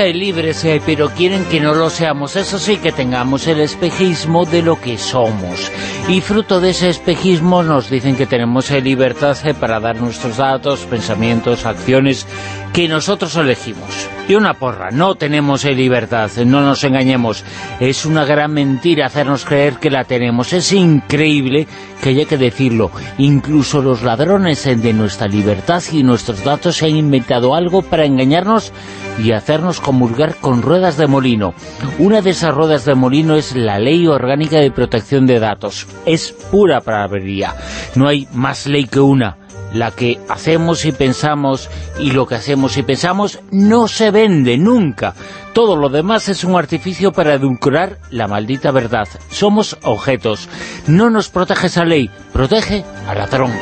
Eh, libres, eh, pero quieren que no lo seamos. Eso sí, que tengamos el espejismo de lo que somos. Y fruto de ese espejismo nos dicen que tenemos eh, libertad eh, para dar nuestros datos, pensamientos, acciones que nosotros elegimos. Y una porra, no tenemos eh, libertad, no nos engañemos. Es una gran mentira hacernos creer que la tenemos. Es increíble que haya que decirlo. Incluso los ladrones eh, de nuestra libertad y nuestros datos se han inventado algo para engañarnos y hacernos comulgar con ruedas de molino. Una de esas ruedas de molino es la Ley Orgánica de Protección de Datos. Es pura palabrería. No hay más ley que una. La que hacemos y pensamos y lo que hacemos y pensamos no se vende nunca. Todo lo demás es un artificio para edulcorar la maldita verdad. Somos objetos. No nos protege esa ley, protege al ladrón.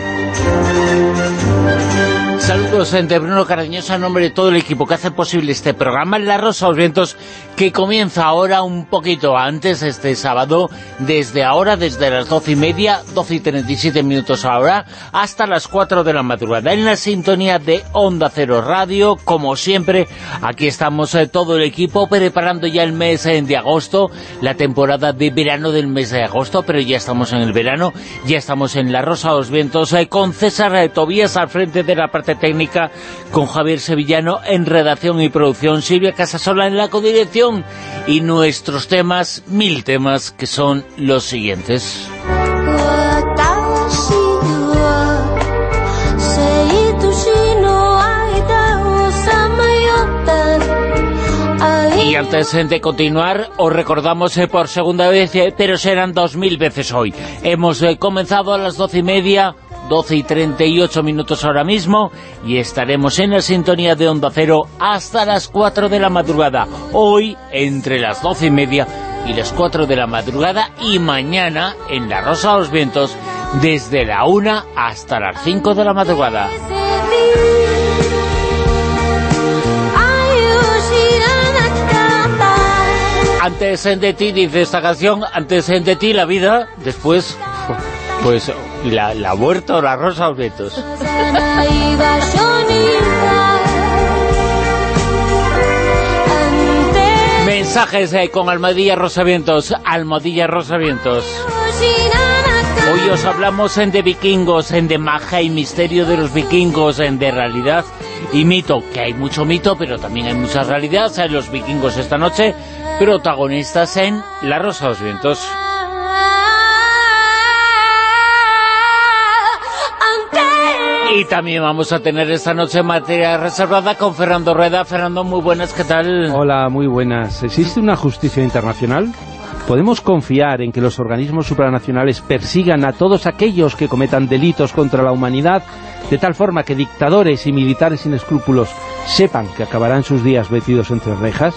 Saludos de Bruno Cardeñosa en nombre de todo el equipo que hace posible este programa La Rosa los Vientos que comienza ahora un poquito antes este sábado desde ahora, desde las doce y media 12 y 37 minutos ahora hasta las 4 de la madrugada. En la sintonía de Onda Cero Radio como siempre aquí estamos eh, todo el equipo preparando ya el mes eh, de agosto la temporada de verano del mes de agosto pero ya estamos en el verano ya estamos en La Rosa de los Vientos eh, con César Tobías al frente de la parte técnica con Javier Sevillano en redacción y producción, Silvia Casasola en la codirección y nuestros temas, mil temas, que son los siguientes. Y antes de continuar, os recordamos eh, por segunda vez, eh, pero serán dos mil veces hoy. Hemos eh, comenzado a las doce y media, 12 y 38 minutos ahora mismo y estaremos en la sintonía de Onda Cero hasta las 4 de la madrugada. Hoy, entre las 12 y media y las 4 de la madrugada y mañana en La Rosa de los Vientos desde la 1 hasta las 5 de la madrugada. Antes de ti, dice esta canción, antes de ti la vida, después, pues la, la huerta o la rosa los vientos. Mensajes eh, con Almadilla Rosavientos, Almadilla Rosavientos. Hoy os hablamos en de vikingos, en de magia y misterio de los vikingos, en de realidad y mito, que hay mucho mito, pero también hay mucha realidad. En los vikingos esta noche, protagonistas en La Rosa de los Vientos. Y también vamos a tener esta noche materia reservada con Fernando Rueda. Fernando, muy buenas, ¿qué tal? Hola, muy buenas. ¿Existe una justicia internacional? ¿Podemos confiar en que los organismos supranacionales persigan a todos aquellos que cometan delitos contra la humanidad, de tal forma que dictadores y militares sin escrúpulos sepan que acabarán sus días metidos entre rejas?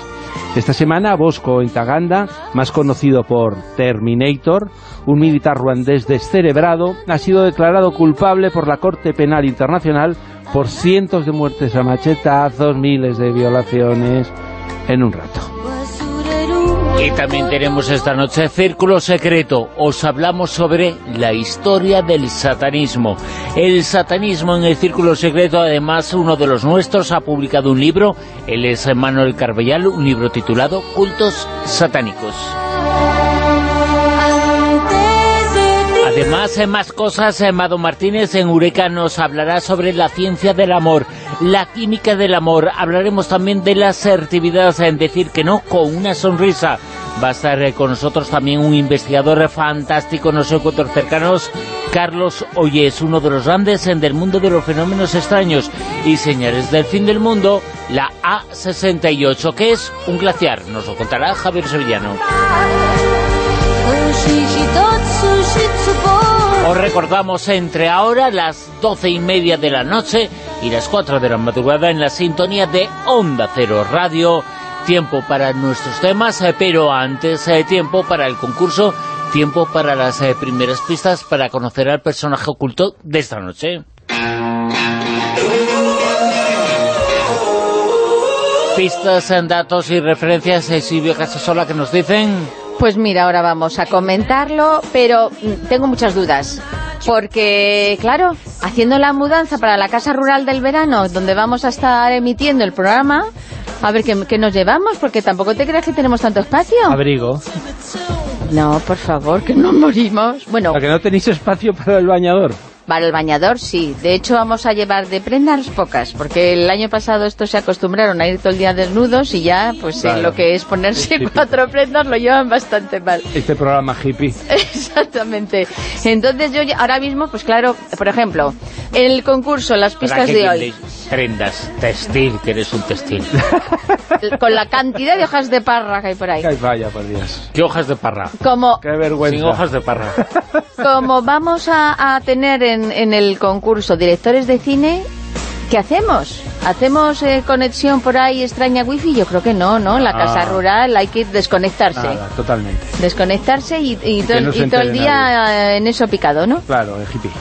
Esta semana Bosco Intaganda, más conocido por Terminator, un militar ruandés descerebrado, ha sido declarado culpable por la Corte Penal Internacional por cientos de muertes a machetazos, miles de violaciones, en un rato. Y también tenemos esta noche Círculo Secreto. Os hablamos sobre la historia del satanismo. El satanismo en el Círculo Secreto, además, uno de los nuestros ha publicado un libro. Él es Manuel Carbellal, un libro titulado Cultos Satánicos. Además, en más cosas, Mado Martínez en Eureka nos hablará sobre la ciencia del amor, la química del amor. Hablaremos también de la asertividad en decir que no con una sonrisa. Va a estar eh, con nosotros también un investigador fantástico, no sé cuántos cercanos, Carlos Oyes, uno de los grandes en del mundo de los fenómenos extraños y señales del fin del mundo, la A68, que es un glaciar. Nos lo contará Javier Sevillano. Os recordamos entre ahora las doce y media de la noche y las 4 de la madrugada en la sintonía de Onda Cero Radio tiempo para nuestros temas, pero antes tiempo para el concurso, tiempo para las primeras pistas para conocer al personaje oculto de esta noche. Pistas, datos y referencias, Silvia Casasola, que nos dicen... Pues mira, ahora vamos a comentarlo, pero mm, tengo muchas dudas. Porque, claro, haciendo la mudanza para la casa rural del verano, donde vamos a estar emitiendo el programa, a ver qué, nos llevamos, porque tampoco te creas que tenemos tanto espacio. Abrigo. No, por favor, que no morimos. Bueno, ¿A que no tenéis espacio para el bañador? Para el bañador sí, de hecho vamos a llevar de prendas pocas, porque el año pasado estos se acostumbraron a ir todo el día desnudos y ya, pues lo que es ponerse cuatro prendas lo llevan bastante mal. Este programa hippie. Exactamente. Entonces yo ahora mismo, pues claro, por ejemplo, el concurso, las pistas de hoy. Prendas, textil, que eres un textil. Con la cantidad de hojas de parra que hay por ahí. Ay, vaya, por Dios. ¿Qué hojas de parra? Como, Qué vergüenza. Sin hojas de parra. Como vamos a, a tener en, en el concurso directores de cine, ¿qué hacemos? ¿Hacemos eh, conexión por ahí extraña wifi? Yo creo que no, ¿no? La casa Ah. rural hay que desconectarse. Nada, totalmente. Desconectarse y, y to- Que no se y todo el día en eso picado, ¿no? Claro, el hippie.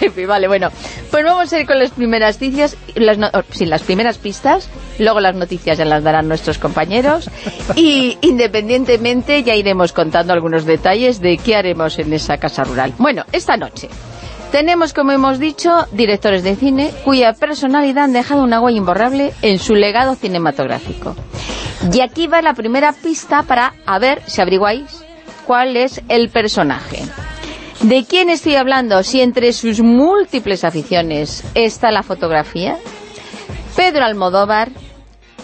Hippie, vale, bueno. Pues vamos a ir con las primeras noticias, las no- oh, sí, las primeras pistas, luego las noticias ya las darán nuestros compañeros y independientemente ya iremos contando algunos detalles de qué haremos en esa casa rural. Bueno, esta noche tenemos, como hemos dicho, directores de cine cuya personalidad han dejado una huella imborrable en su legado cinematográfico. Y aquí va la primera pista para, a ver si averiguáis, cuál es el personaje. ¿De quién estoy hablando? Si entre sus múltiples aficiones está la fotografía, Pedro Almodóvar,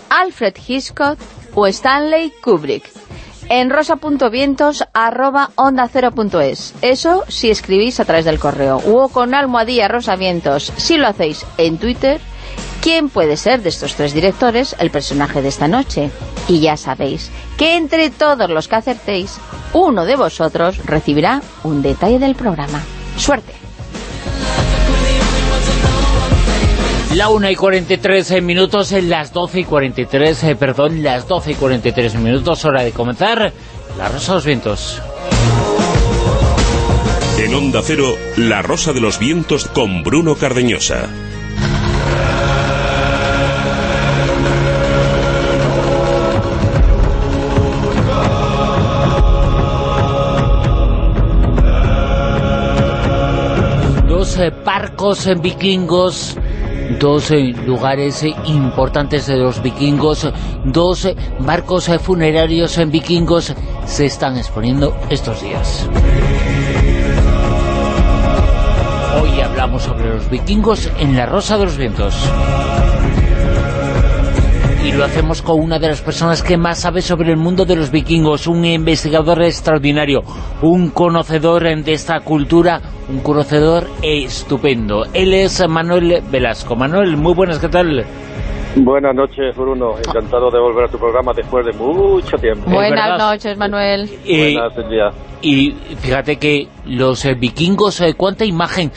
Alfred Hitchcock o Stanley Kubrick. En rosa.vientos arroba onda cero punto es. Eso si escribís a través del correo. O con almohadilla rosavientos si lo hacéis en Twitter. ¿Quién puede ser de estos tres directores el personaje de esta noche? Y ya sabéis que entre todos los que acertéis, uno de vosotros recibirá un detalle del programa. ¡Suerte! La 1 y 43 minutos, en las 12 y 43, eh, perdón, las 12 y 43 minutos, hora de comenzar La Rosa de los Vientos. En Onda Cero, La Rosa de los Vientos con Bruno Cardeñosa. Dos eh, barcos en vikingos, dos eh, lugares eh, importantes de los vikingos, dos eh, barcos funerarios en vikingos se están exponiendo estos días. Hoy hablamos sobre los vikingos en La Rosa de los Vientos. Y lo hacemos con una de las personas que más sabe sobre el mundo de los vikingos, un investigador extraordinario, un conocedor de esta cultura, un conocedor estupendo. Él es Manuel Velasco. Manuel, muy buenas, ¿qué tal? Buenas noches, Bruno. Encantado de volver a tu programa después de mucho tiempo. Buenas noches, Manuel. Eh, Buenas, Silvia. y fíjate que los eh, vikingos, eh, cuánta imagen...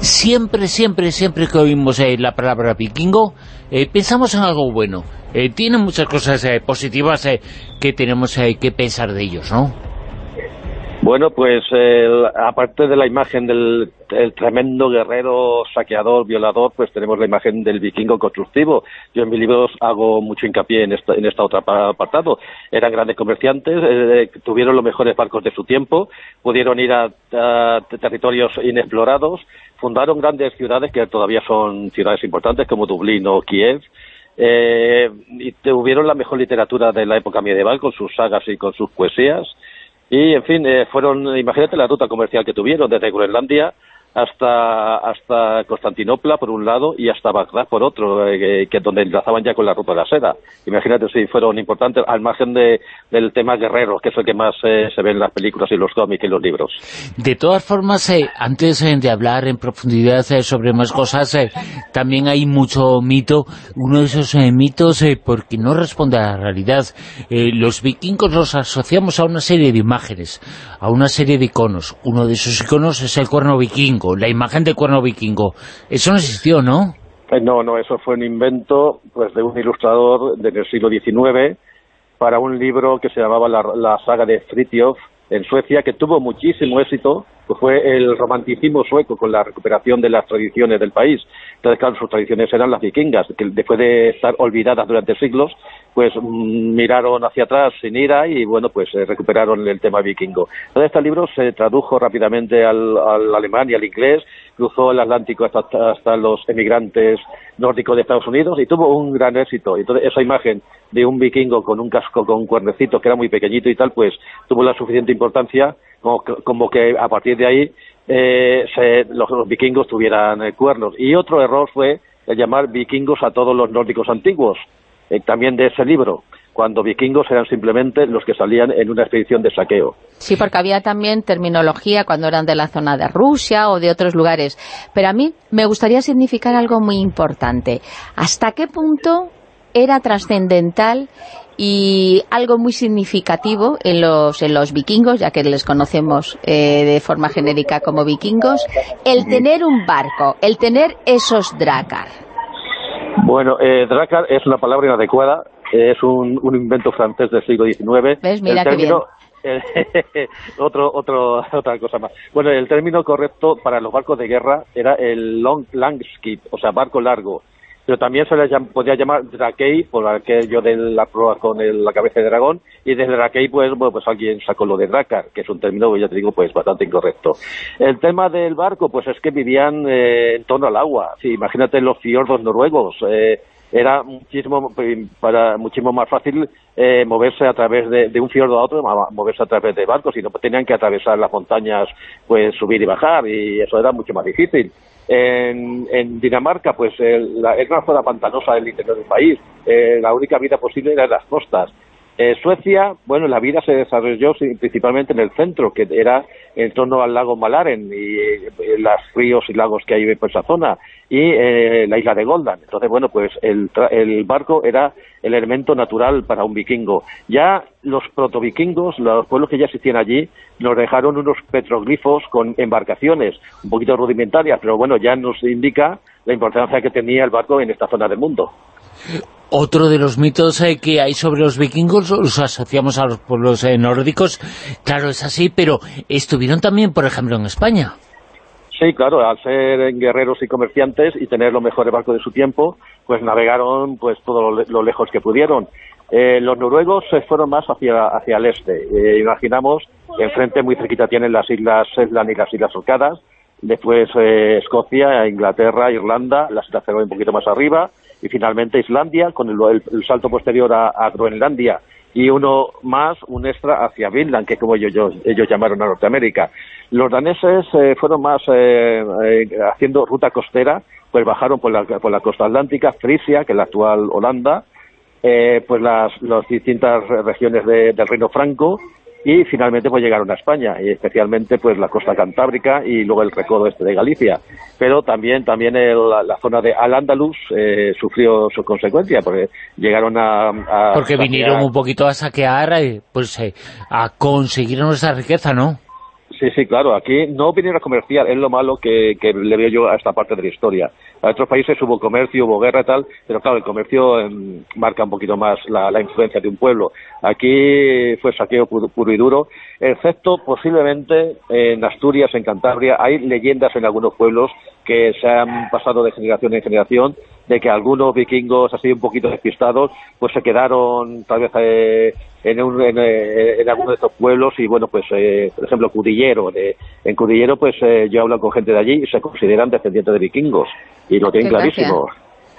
siempre, siempre, siempre que oímos eh, la palabra vikingo, eh, pensamos en algo bueno. Eh, tienen muchas cosas eh, positivas eh, que tenemos eh, que pensar de ellos, ¿no? Bueno, pues aparte de la imagen del el tremendo guerrero, saqueador, violador, pues tenemos la imagen del vikingo constructivo. Yo en mis libros hago mucho hincapié en esta, en esta otra pa- apartado. Eran grandes comerciantes, eh, tuvieron los mejores barcos de su tiempo, pudieron ir a territorios inexplorados, fundaron grandes ciudades que todavía son ciudades importantes como Dublín o Kiev, eh, y tuvieron la mejor literatura de la época medieval con sus sagas y con sus poesías. Y, en fin, eh, fueron, imagínate la ruta comercial que tuvieron desde Groenlandia hasta hasta Constantinopla por un lado y hasta Bagdad por otro, eh, que donde enlazaban ya con la ruta de la seda. Imagínate si fueron importantes, al margen de, del tema guerrero, que es el que más eh, se ve en las películas y los cómics y los libros. De todas formas, eh, antes eh, de hablar en profundidad eh, sobre más cosas, también hay mucho mito, uno de esos mitos, porque no responde a la realidad. Los vikingos los asociamos a una serie de imágenes, a una serie de iconos. Uno de esos iconos es el cuerno vikingo, la imagen del cuerno vikingo. Eso no existió, ¿no? Eh, no, no, eso fue un invento pues de un ilustrador del siglo XIX para un libro que se llamaba la, saga de Fritjof en Suecia, que tuvo muchísimo éxito, pues fue el romanticismo sueco con la recuperación de las tradiciones del país. Entonces, claro, sus tradiciones eran las vikingas, que después de estar olvidadas durante siglos, pues mm, miraron hacia atrás sin ira y, bueno, pues eh, recuperaron el tema vikingo. Entonces, este libro se tradujo rápidamente al, al alemán y al inglés, cruzó el Atlántico hasta, los emigrantes nórdicos de Estados Unidos y tuvo un gran éxito. Entonces, esa imagen de un vikingo con un casco con cuernecitos que era muy pequeñito y tal, pues tuvo la suficiente importancia como que, a partir de ahí eh, los, vikingos tuvieran eh, cuernos. Y otro error fue el llamar vikingos a todos los nórdicos antiguos, eh, también de ese libro cuando vikingos eran simplemente los que salían en una expedición de saqueo. Sí, porque había también terminología cuando eran de la zona de Rusia o de otros lugares. Pero a mí me gustaría significar algo muy importante. ¿Hasta qué punto era trascendental y algo muy significativo en los, en los vikingos, ya que les conocemos eh, de forma genérica como vikingos, el tener un barco, el tener esos drakar. Bueno, eh, es una palabra inadecuada es un, un invento francés del siglo XIX. ¿Ves? Mira el término, otro, otro, otra cosa más. Bueno, el término correcto para los barcos de guerra era el long, langskip, o sea, barco largo. Pero también se le podía llamar Drakei, por aquello de la prueba con la cabeza de dragón, y desde Drakei, pues, bueno, pues alguien sacó lo de Drakar, que es un término, ya te digo, pues bastante incorrecto. El tema del barco, pues es que vivían eh, en torno al agua. Sí, imagínate los fiordos noruegos, eh, era muchísimo para muchísimo más fácil eh, moverse a través de, un fiordo a otro, moverse a través de barcos y no tenían que atravesar las montañas, pues subir y bajar y eso era mucho más difícil. En, Dinamarca, pues la, es una zona pantanosa del interior del país. Eh, la única vida posible era en las costas. En Suecia, bueno, la vida se desarrolló principalmente en el centro, que era en torno al lago Malaren y eh, los ríos y lagos que hay por esa zona, y eh, la isla de Goldan. Entonces, bueno, pues el, el, barco era el elemento natural para un vikingo. Ya los protovikingos, los pueblos que ya existían allí, nos dejaron unos petroglifos con embarcaciones, un poquito rudimentarias, pero bueno, ya nos indica la importancia que tenía el barco en esta zona del mundo. Otro de los mitos eh, que hay sobre los vikingos los asociamos a los pueblos eh, nórdicos. Claro, es así, pero estuvieron también, por ejemplo, en España. Sí, claro, al ser guerreros y comerciantes y tener los mejores barcos de su tiempo, pues navegaron pues todo lo, lejos que pudieron. Eh, los noruegos se fueron más hacia, hacia el este. imaginamos, enfrente muy cerquita tienen las islas Shetland y las islas Orcadas, después Escocia, Inglaterra, Irlanda, la situación un poquito más arriba, y finalmente Islandia con el, salto posterior a, Groenlandia y uno más, un extra hacia Finland, que como ellos, ellos llamaron a Norteamérica. Los daneses eh, fueron más eh, eh, haciendo ruta costera, pues bajaron por la, por la costa atlántica, Frisia, que es la actual Holanda, pues las, las distintas regiones del Reino Franco, y finalmente pues llegaron a España y especialmente pues la costa cantábrica y luego el recodo este de Galicia pero también también la, zona de Al-Ándalus eh, sufrió sus consecuencias porque llegaron a, porque vinieron un poquito a saquear eh, pues eh, a conseguir nuestra riqueza ¿no? Sí, sí, claro. Aquí no vinieron a comerciar, es lo malo que, que, le veo yo a esta parte de la historia. A otros países hubo comercio, hubo guerra y tal, pero claro, el comercio em, marca un poquito más la, influencia de un pueblo. Aquí fue saqueo puro, y duro, excepto posiblemente en Asturias, en Cantabria, hay leyendas en algunos pueblos que se han pasado de generación en generación, de que algunos vikingos así un poquito despistados, pues se quedaron tal vez eh, en, un, en, eh, en, alguno de estos pueblos y bueno, pues eh, por ejemplo Cudillero, de, en Cudillero pues eh, yo hablo con gente de allí y se consideran descendientes de vikingos y lo tienen clarísimo.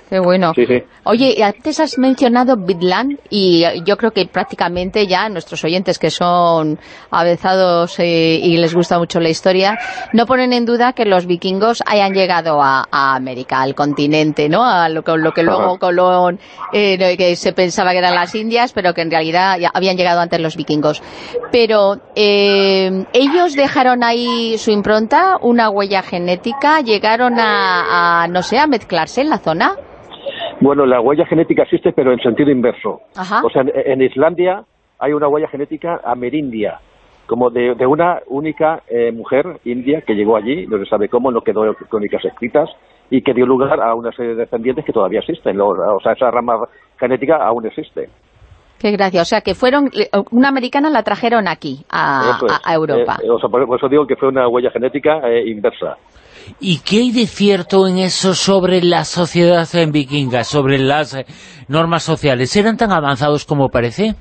Qué bueno. Oye, antes has mencionado Bitland y yo creo que prácticamente ya nuestros oyentes que son avezados eh, y les gusta mucho la historia, no ponen en duda que los vikingos hayan llegado a, América, al continente, ¿no? A lo, que luego Colón, eh, que se pensaba que eran las Indias, pero que en realidad ya habían llegado antes los vikingos. Pero eh, ellos dejaron ahí su impronta, una huella genética, llegaron a, a no sé, a mezclarse en la zona. Bueno, la huella genética existe, pero en sentido inverso. O sea, en, Islandia hay una huella genética amerindia. como de, una única eh, mujer india que llegó allí, no se sabe cómo, no quedó crónicas escritas, y que dio lugar a una serie de descendientes que todavía existen. O sea, esa rama genética aún existe. Qué gracia. O sea, que fueron una americana la trajeron aquí, a, Europa. Eh, o sea, por, eso digo que fue una huella genética eh, inversa. ¿Y qué hay de cierto en eso sobre la sociedad en vikinga, sobre las eh, normas sociales? ¿Eran tan avanzados como parece?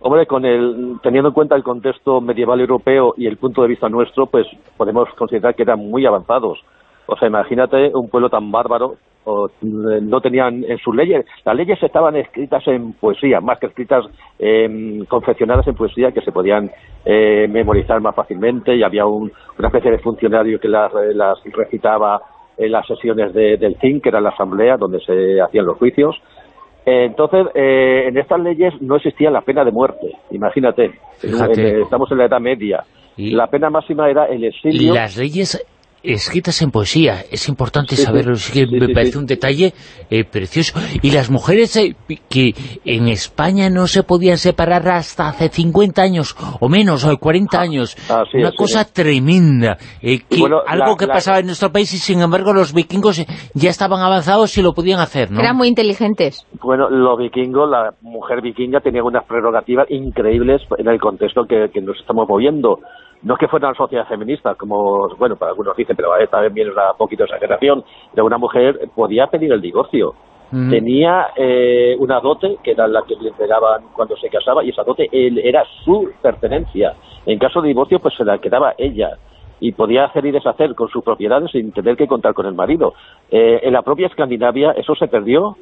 Hombre, con el, teniendo en cuenta el contexto medieval europeo y el punto de vista nuestro, pues podemos considerar que eran muy avanzados. O sea, imagínate un pueblo tan bárbaro, o, eh, no tenían en sus leyes, las leyes estaban escritas en poesía, más que escritas, eh, confeccionadas en poesía que se podían eh, memorizar más fácilmente y había una especie de funcionario que las, eh, las recitaba en las sesiones del CIN, que era la asamblea donde se hacían los juicios. Entonces, en estas leyes no existía la pena de muerte, imagínate, estamos en la Edad Media. La pena máxima era el exilio. Las leyes escritas en poesía. Es importante saberlo, me parece un detalle eh, precioso. Y las mujeres eh, que en España no se podían separar hasta hace 50 años, o menos, o 40 años. Una cosa tremenda. Eh, que algo que pasaba en nuestro país y sin embargo los vikingos ya estaban avanzados y lo podían hacer, ¿no? Eran muy inteligentes. Bueno, los vikingos, la mujer vikinga tenía unas prerrogativas increíbles en el contexto que, que nos estamos moviendo no es que fuera una sociedad feminista, como, bueno, para algunos dicen, pero también viene una poquito exageración, de una mujer podía pedir el divorcio. Mm. Tenía eh, una dote, que era la que le entregaban cuando se casaba, y esa dote él, era su pertenencia. En caso de divorcio, pues se la quedaba ella y podía hacer y deshacer con sus propiedades sin tener que contar con el marido. Eh, en la propia Escandinavia eso se perdió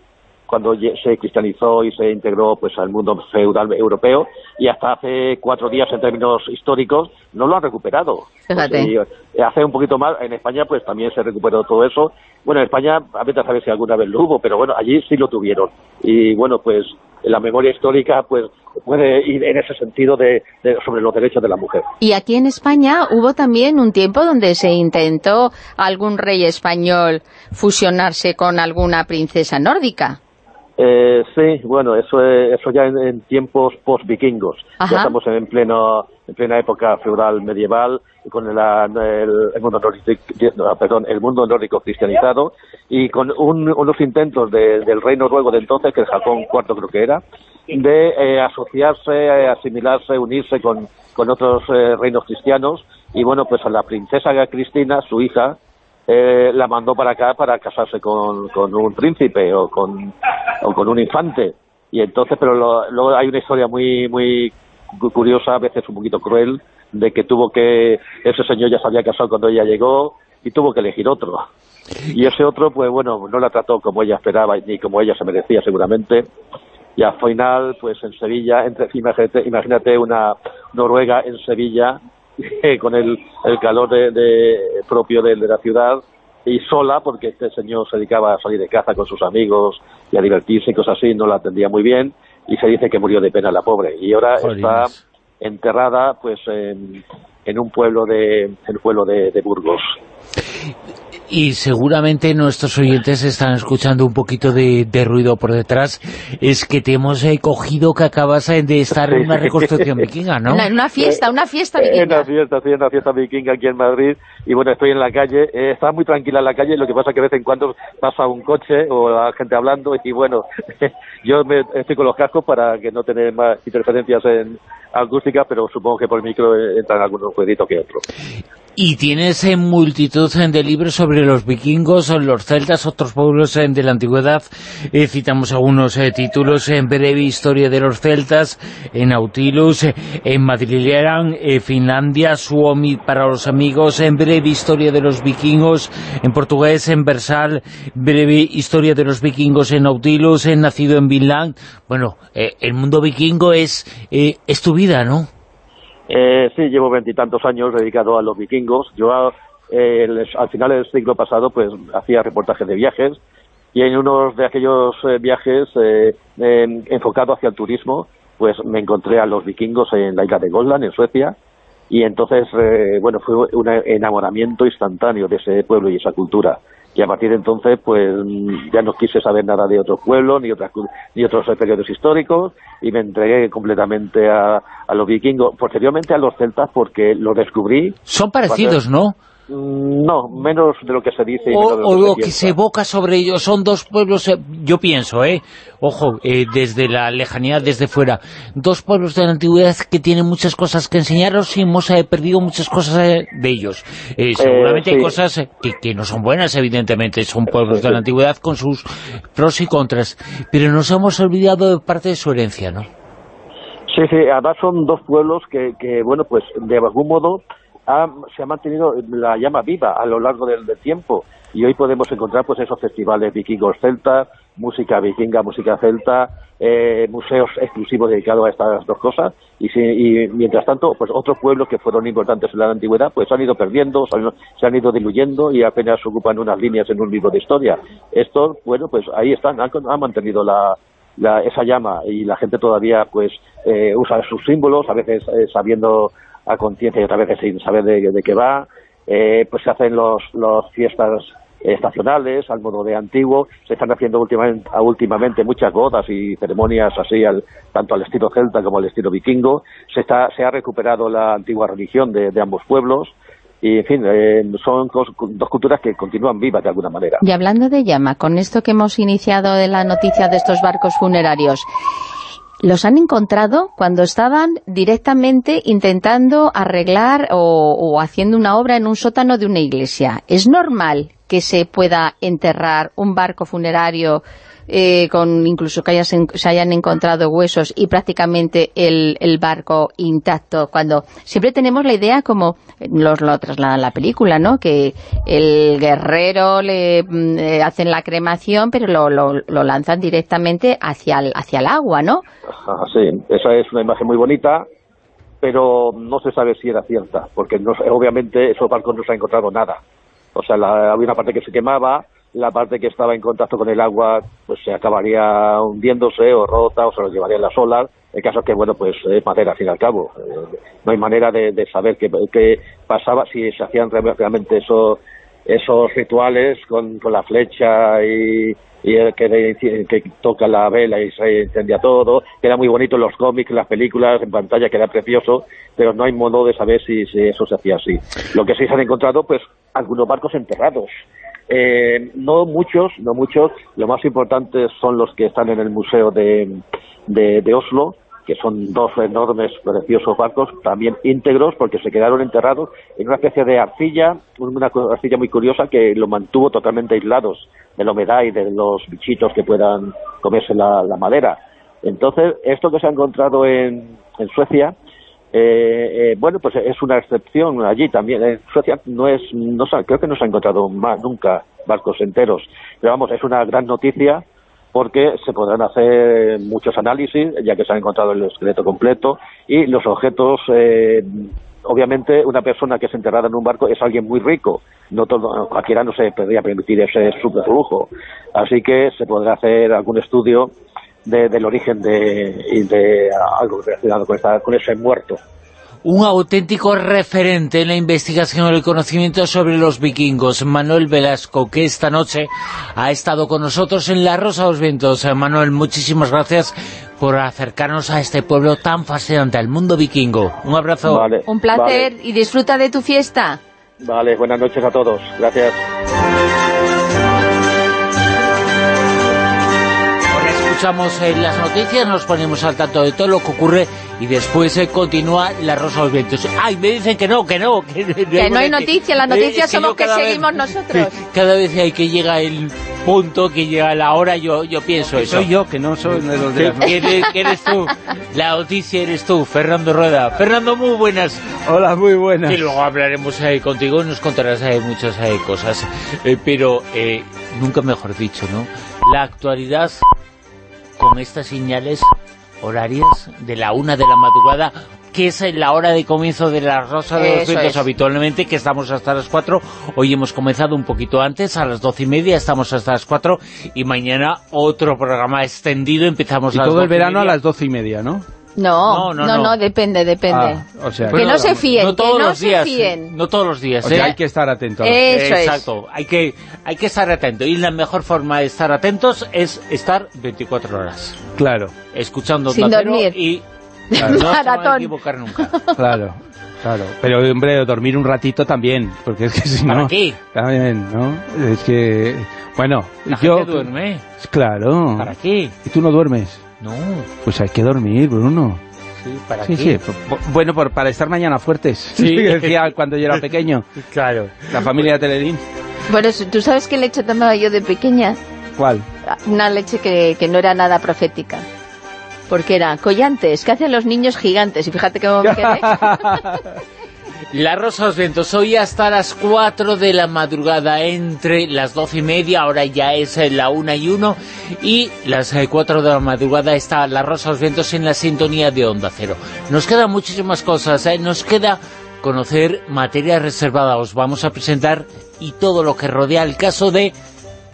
cuando se cristianizó y se integró pues al mundo feudal europeo y hasta hace cuatro días en términos históricos no lo han recuperado. Pues, hace un poquito más, en España pues también se recuperó todo eso. Bueno, en España a veces saber si alguna vez lo hubo, pero bueno, allí sí lo tuvieron. Y bueno, pues la memoria histórica pues puede ir en ese sentido de, sobre los derechos de la mujer. Y aquí en España hubo también un tiempo donde se intentó algún rey español fusionarse con alguna princesa nórdica. Eh, sí, bueno, eso eso ya en, tiempos post-vikingos. Ya estamos en, pleno, en plena época feudal medieval, con el, mundo nórdico, perdón, el mundo nórdico cristianizado, y con unos intentos del rey noruego de entonces, que el Japón IV creo que era, de eh, asociarse, asimilarse, unirse con, con otros eh, reinos cristianos, y bueno, pues a la princesa Cristina, su hija, eh, la mandó para acá para casarse con, un príncipe o con, o con un infante. Y entonces, pero luego hay una historia muy, muy curiosa, a veces un poquito cruel, de que tuvo que, ese señor ya se había casado cuando ella llegó y tuvo que elegir otro. Y ese otro, pues bueno, no la trató como ella esperaba ni como ella se merecía seguramente. Y al final, pues en Sevilla, entre, imagínate, imagínate una Noruega en Sevilla, con el, el calor de, propio de, la ciudad y sola porque este señor se dedicaba a salir de caza con sus amigos y a divertirse y cosas así, no la atendía muy bien y se dice que murió de pena la pobre. Y ahora está enterrada pues en, en un pueblo de en pueblo de Burgos y seguramente nuestros oyentes están escuchando un poquito de, ruido por detrás, es que te hemos eh, cogido que acabas eh, de estar en una reconstrucción vikinga, ¿no? En una fiesta, una fiesta vikinga. En una fiesta, sí, una fiesta vikinga aquí en Madrid, y bueno, estoy en la calle, eh, está muy tranquila en la calle, lo que pasa que de vez en cuando pasa un coche o la gente hablando, y bueno, yo me, estoy con los cascos para que no tener más interferencias en acústica, pero supongo que por el micro entran algunos ruiditos que otros. Y tienes en multitud de libros sobre los vikingos, los celtas, otros pueblos de la antigüedad. Eh, citamos algunos eh, títulos en breve historia de los celtas, en Nautilus, eh, en Madrileran, Finlandia, Suomi para los amigos, en breve historia de los vikingos, en portugués, en Versal, breve historia de los vikingos en Nautilus, en Nacido en Vinland. Bueno, el mundo vikingo es, es tu vida, Eh, sí, llevo veintitantos años dedicado a los vikingos. Yo eh, al final del siglo pasado pues hacía reportajes de viajes y en uno de aquellos eh, viajes eh, enfocado hacia el turismo pues me encontré a los vikingos en la isla de Gotland, en Suecia, y entonces, bueno, fue un enamoramiento instantáneo de ese pueblo y esa cultura. Y a partir de entonces pues ya no quise saber nada de otros pueblos ni otras ni otros periodos históricos y me entregué completamente a, a los vikingos posteriormente a los celtas porque los descubrí son parecidos ¿no? Mm, no, menos de lo que se dice. o, lo, que, se evoca sobre ellos. Son dos pueblos, eh, yo pienso, eh, ojo, eh, desde la lejanía, desde fuera, dos pueblos de la antigüedad que tienen muchas cosas que enseñaros y hemos perdido muchas cosas de ellos. seguramente hay cosas que, que, no son buenas, evidentemente, son pueblos de la antigüedad con sus pros y contras, pero nos hemos olvidado de parte de su herencia, ¿no? Sí, sí, además son dos pueblos que, que bueno, pues de algún modo se ha mantenido la llama viva a lo largo del, tiempo y hoy podemos encontrar pues esos festivales vikingos celtas, música vikinga, música celta, eh, museos exclusivos dedicados a estas dos cosas y, y, mientras tanto pues otros pueblos que fueron importantes en la antigüedad pues han ido perdiendo, se han, ido diluyendo y apenas ocupan unas líneas en un libro de historia. Esto, bueno, pues ahí están, han, mantenido la, esa llama y la gente todavía pues eh, usa sus símbolos, a veces eh, sabiendo a conciencia y otra vez sin saber de, qué va, eh, pues se hacen los, los fiestas estacionales al modo de antiguo, se están haciendo últimamente, últimamente muchas bodas y ceremonias así al, tanto al estilo celta como al estilo vikingo, se, está, se ha recuperado la antigua religión de, ambos pueblos, y en fin, eh, son dos culturas que continúan vivas de alguna manera. Y hablando de llama, con esto que hemos iniciado de la noticia de estos barcos funerarios, los han encontrado cuando estaban directamente intentando arreglar o, haciendo una obra en un sótano de una iglesia. ¿Es normal que se pueda enterrar un barco funerario eh, con incluso que se hayan encontrado huesos y prácticamente el, barco intacto, cuando siempre tenemos la idea como los lo trasladan la película, ¿no? Que el guerrero le mm, eh, hacen la cremación, pero lo, lo, lanzan directamente hacia el, hacia el agua, ¿no? sí, esa es una imagen muy bonita, pero no se sabe si era cierta, porque no, obviamente esos barcos no se ha encontrado nada. O sea, había una parte que se quemaba, la parte que estaba en contacto con el agua pues se acabaría hundiéndose o rota o se lo llevarían las olas. El caso es que, bueno, pues es madera, al fin y al cabo. Eh, no hay manera de, saber qué, pasaba, si se hacían realmente esos, esos rituales con, con la flecha y, y que, que, toca la vela y se incendia todo, que era muy bonito en los cómics, en las películas, en pantalla, que era precioso, pero no hay modo de saber si, si eso se hacía así. Lo que sí se han encontrado, pues, algunos barcos enterrados, eh, no muchos, no muchos. Lo más importante son los que están en el Museo de, de, Oslo, que son dos enormes, preciosos barcos, también íntegros, porque se quedaron enterrados en una especie de arcilla, una arcilla muy curiosa que lo mantuvo totalmente aislados de la humedad y de los bichitos que puedan comerse la, madera. Entonces, esto que se ha encontrado en, en Suecia eh, eh, bueno, pues es una excepción allí también. En Suecia no es, no creo que no se ha encontrado más, nunca barcos enteros. Pero vamos, es una gran noticia porque se podrán hacer muchos análisis, ya que se ha encontrado el esqueleto completo, y los objetos, eh, obviamente una persona que es enterrada en un barco es alguien muy rico, no todo, cualquiera no se podría permitir ese super lujo, así que se podrá hacer algún estudio del origen de, de algo relacionado con, con ese muerto. Un auténtico referente en la investigación y el conocimiento sobre los vikingos, Manuel Velasco, que esta noche ha estado con nosotros en La Rosa de los Vientos. Manuel, muchísimas gracias por acercarnos a este pueblo tan fascinante, al mundo vikingo. Un abrazo. Un placer y disfruta de tu fiesta. Vale, buenas noches a todos. Gracias. Escuchamos eh, las noticias, nos ponemos al tanto de todo lo que ocurre y después se eh, continúa La Rosa de los Vientos. ¡Ay, me dicen que no, que no! Que, no hay noticias, las noticias somos que seguimos nosotros. cada vez hay que llega el punto, que llega la hora, yo, yo pienso eso. Soy yo, que no soy de los de eres, tú? La noticia eres tú, Fernando Rueda. Fernando, muy buenas. Hola, muy buenas. Y luego hablaremos ahí contigo y nos contarás ahí muchas cosas. Eh, pero, nunca mejor dicho, ¿no? La actualidad con estas señales horarias de la una de la madrugada que es la hora de comienzo de la Rosa de los Vientos habitualmente, que estamos hasta las cuatro. Hoy hemos comenzado un poquito antes, a las doce y media, estamos hasta las cuatro, y mañana otro programa extendido, empezamos y todo el verano a las doce y media, ¿no? No, No, no, no, no, depende, depende. Ah, o sea, que Bueno, no se fíen, no todos que no los se días, fíen. No todos los días, o sea, ¿eh? hay que estar atento. Eh, Eso es. Exacto, hay que, hay que estar atento. Y la mejor forma de estar atentos es estar 24 horas Claro, escuchando Sin dormir. y Claro. no se van a equivocar nunca. claro, claro. Pero, hombre, dormir un ratito también, porque es que si ¿Para no... qué? También, ¿no? Es que... Bueno, La yo... gente duerme. Claro. ¿Para qué? ¿Y tú no duermes? No. Pues hay que dormir, Bruno. Sí, ¿para Sí, qué? sí. Bu- Bueno, por- para estar mañana fuertes. Sí. Decía cuando yo era pequeño. Claro. La familia de Teledín. Bueno, ¿tú sabes qué leche tomaba yo de pequeña? ¿Cuál? Una leche que, que no era nada profética. Porque era collantes, que hacen los niños gigantes. Y fíjate cómo me quedé. La Rosa de los Vientos, hoy hasta las 4 de la madrugada, entre las 12 y media, ahora ya es eh, la 1 y 1, y las eh, 4 de la madrugada está La Rosa de los Vientos en la sintonía de Onda Cero. Nos quedan muchísimas cosas, eh, nos queda conocer materia reservada, os vamos a presentar y todo lo que rodea el caso de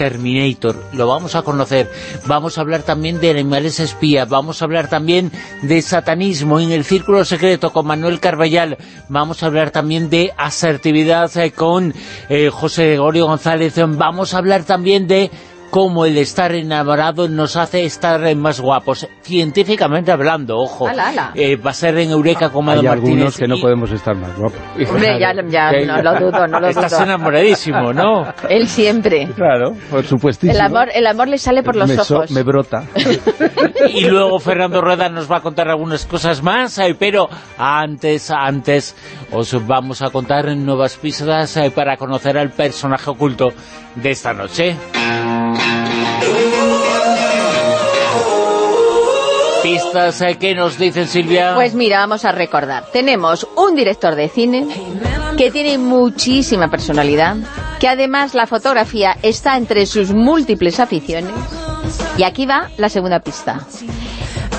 Terminator, lo vamos a conocer. Vamos a hablar también de animales espía, vamos a hablar también de satanismo en el círculo secreto con Manuel Carballal, vamos a hablar también de asertividad eh, con eh, José Gregorio González, vamos a hablar también de cómo el estar enamorado nos hace estar más guapos, científicamente hablando, ojo. Ala, ala. Eh, va a ser en Eureka con Mado Hay Martínez. algunos que no y- podemos estar más guapos. Hombre, ya, ya no lo dudo, no lo Estás dudo. enamoradísimo, ¿no? Él siempre. Claro, por supuestísimo. El amor, el amor le sale por los me, so- ojos. me brota. y luego Fernando Rueda nos va a contar algunas cosas más, eh, pero antes, antes os vamos a contar nuevas pistas eh, para conocer al personaje oculto de esta noche. Pistas eh, que nos dicen Silvia. Pues mira, vamos a recordar. Tenemos un director de cine que tiene muchísima personalidad, que además la fotografía está entre sus múltiples aficiones. Y aquí va la segunda pista.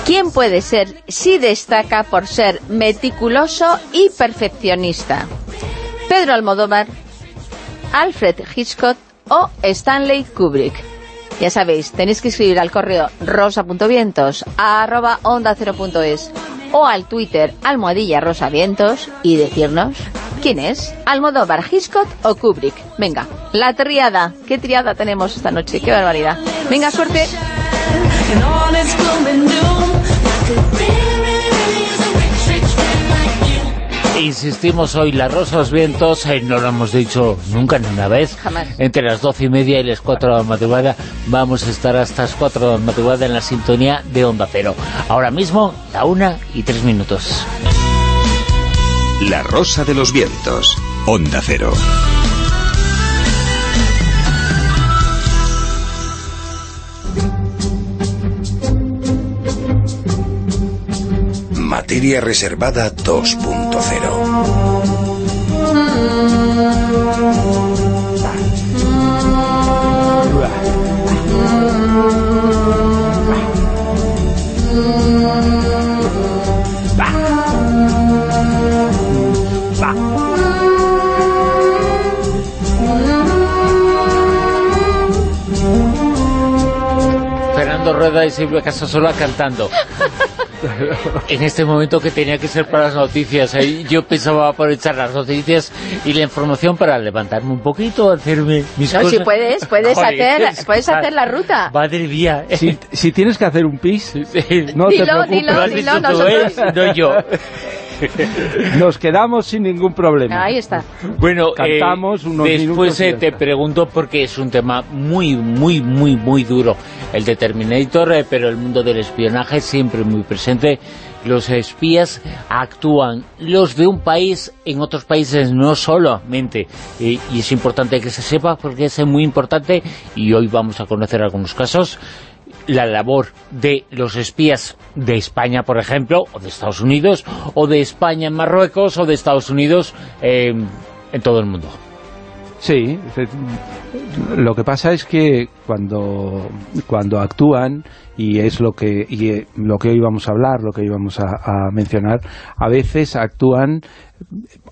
¿Quién puede ser si destaca por ser meticuloso y perfeccionista? Pedro Almodóvar, Alfred Hitchcock o Stanley Kubrick. Ya sabéis, tenéis que escribir al correo rosa.vientos arroba onda cero punto es, o al Twitter almohadilla rosavientos y decirnos quién es, Almodóvar, Hitchcock o Kubrick. Venga, la triada. ¿Qué triada tenemos esta noche? ¡Qué barbaridad! Venga, suerte. Insistimos hoy, la Rosa de los Vientos, eh, no lo hemos dicho nunca ni una vez. Jamás. Entre las doce y media y las cuatro de la madrugada vamos a estar hasta las cuatro de la madrugada en la sintonía de Onda Cero. Ahora mismo, la una y tres minutos. La Rosa de los Vientos. Onda Cero. Materia reservada 2.0. Rueda y Silvia Casasola cantando. En este momento que tenía que ser para las noticias, eh, yo pensaba aprovechar las noticias y la información para levantarme un poquito, hacerme mis No, cosas. si puedes, puedes Joder, hacer, puedes hacer la ruta. Madre mía. Si, si tienes que hacer un pis, no Dilo, te preocupes. dilo, dilo, nosotros. no yo. Nos quedamos sin ningún problema. Ahí está. Bueno, Cantamos eh, unos después eh, te pregunto porque es un tema muy, muy, muy, muy duro. El de Terminator, eh, pero el mundo del espionaje siempre muy presente. Los espías actúan, los de un país en otros países no solamente. Eh, y es importante que se sepa porque es muy importante y hoy vamos a conocer algunos casos la labor de los espías de España, por ejemplo, o de Estados Unidos, o de España en Marruecos, o de Estados Unidos eh, en todo el mundo. Sí, lo que pasa es que cuando, cuando actúan, y es lo que, y eh, lo que hoy vamos a hablar, lo que hoy vamos a, a mencionar, a veces actúan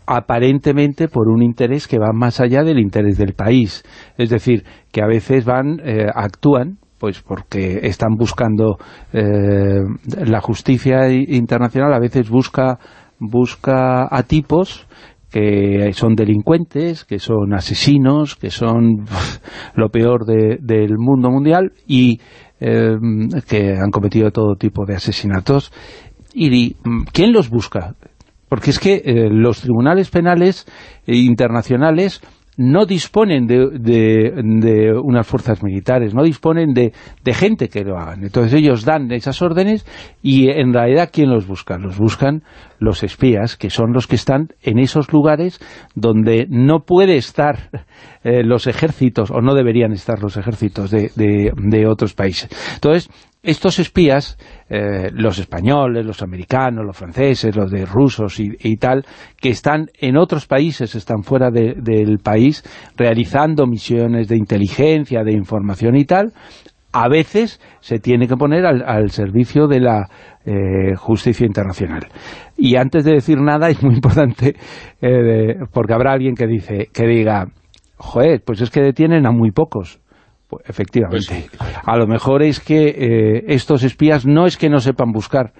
aparentemente por un interés que va más allá del interés del país. Es decir, que a veces van, eh, actúan pues porque están buscando eh, la justicia internacional a veces busca busca a tipos que son delincuentes, que son asesinos, que son lo peor de- del mundo mundial y eh, que han cometido todo tipo de asesinatos. ¿Y quién los busca? Porque es que eh, los tribunales penales internacionales no disponen de, de- de unas fuerzas militares, no disponen de, de gente que lo hagan. Entonces ellos dan esas órdenes y en realidad ¿quién los busca? Los buscan los espías, que son los que están en esos lugares donde no puede estar eh, los ejércitos, o no deberían estar los ejércitos de, de- otros países. Entonces, estos espías, eh, los españoles, los americanos, los franceses, los de rusos y, y tal, que están en otros países, están fuera de- del país, realizando misiones de inteligencia, de información y tal, a veces se tiene que poner al, al servicio de la eh, justicia internacional. Y antes de decir nada, es muy importante, eh, de- porque habrá alguien que dice que diga, joder, pues es que detienen a muy pocos. Pues, efectivamente. A lo mejor es que eh, estos espías no es que no sepan buscar,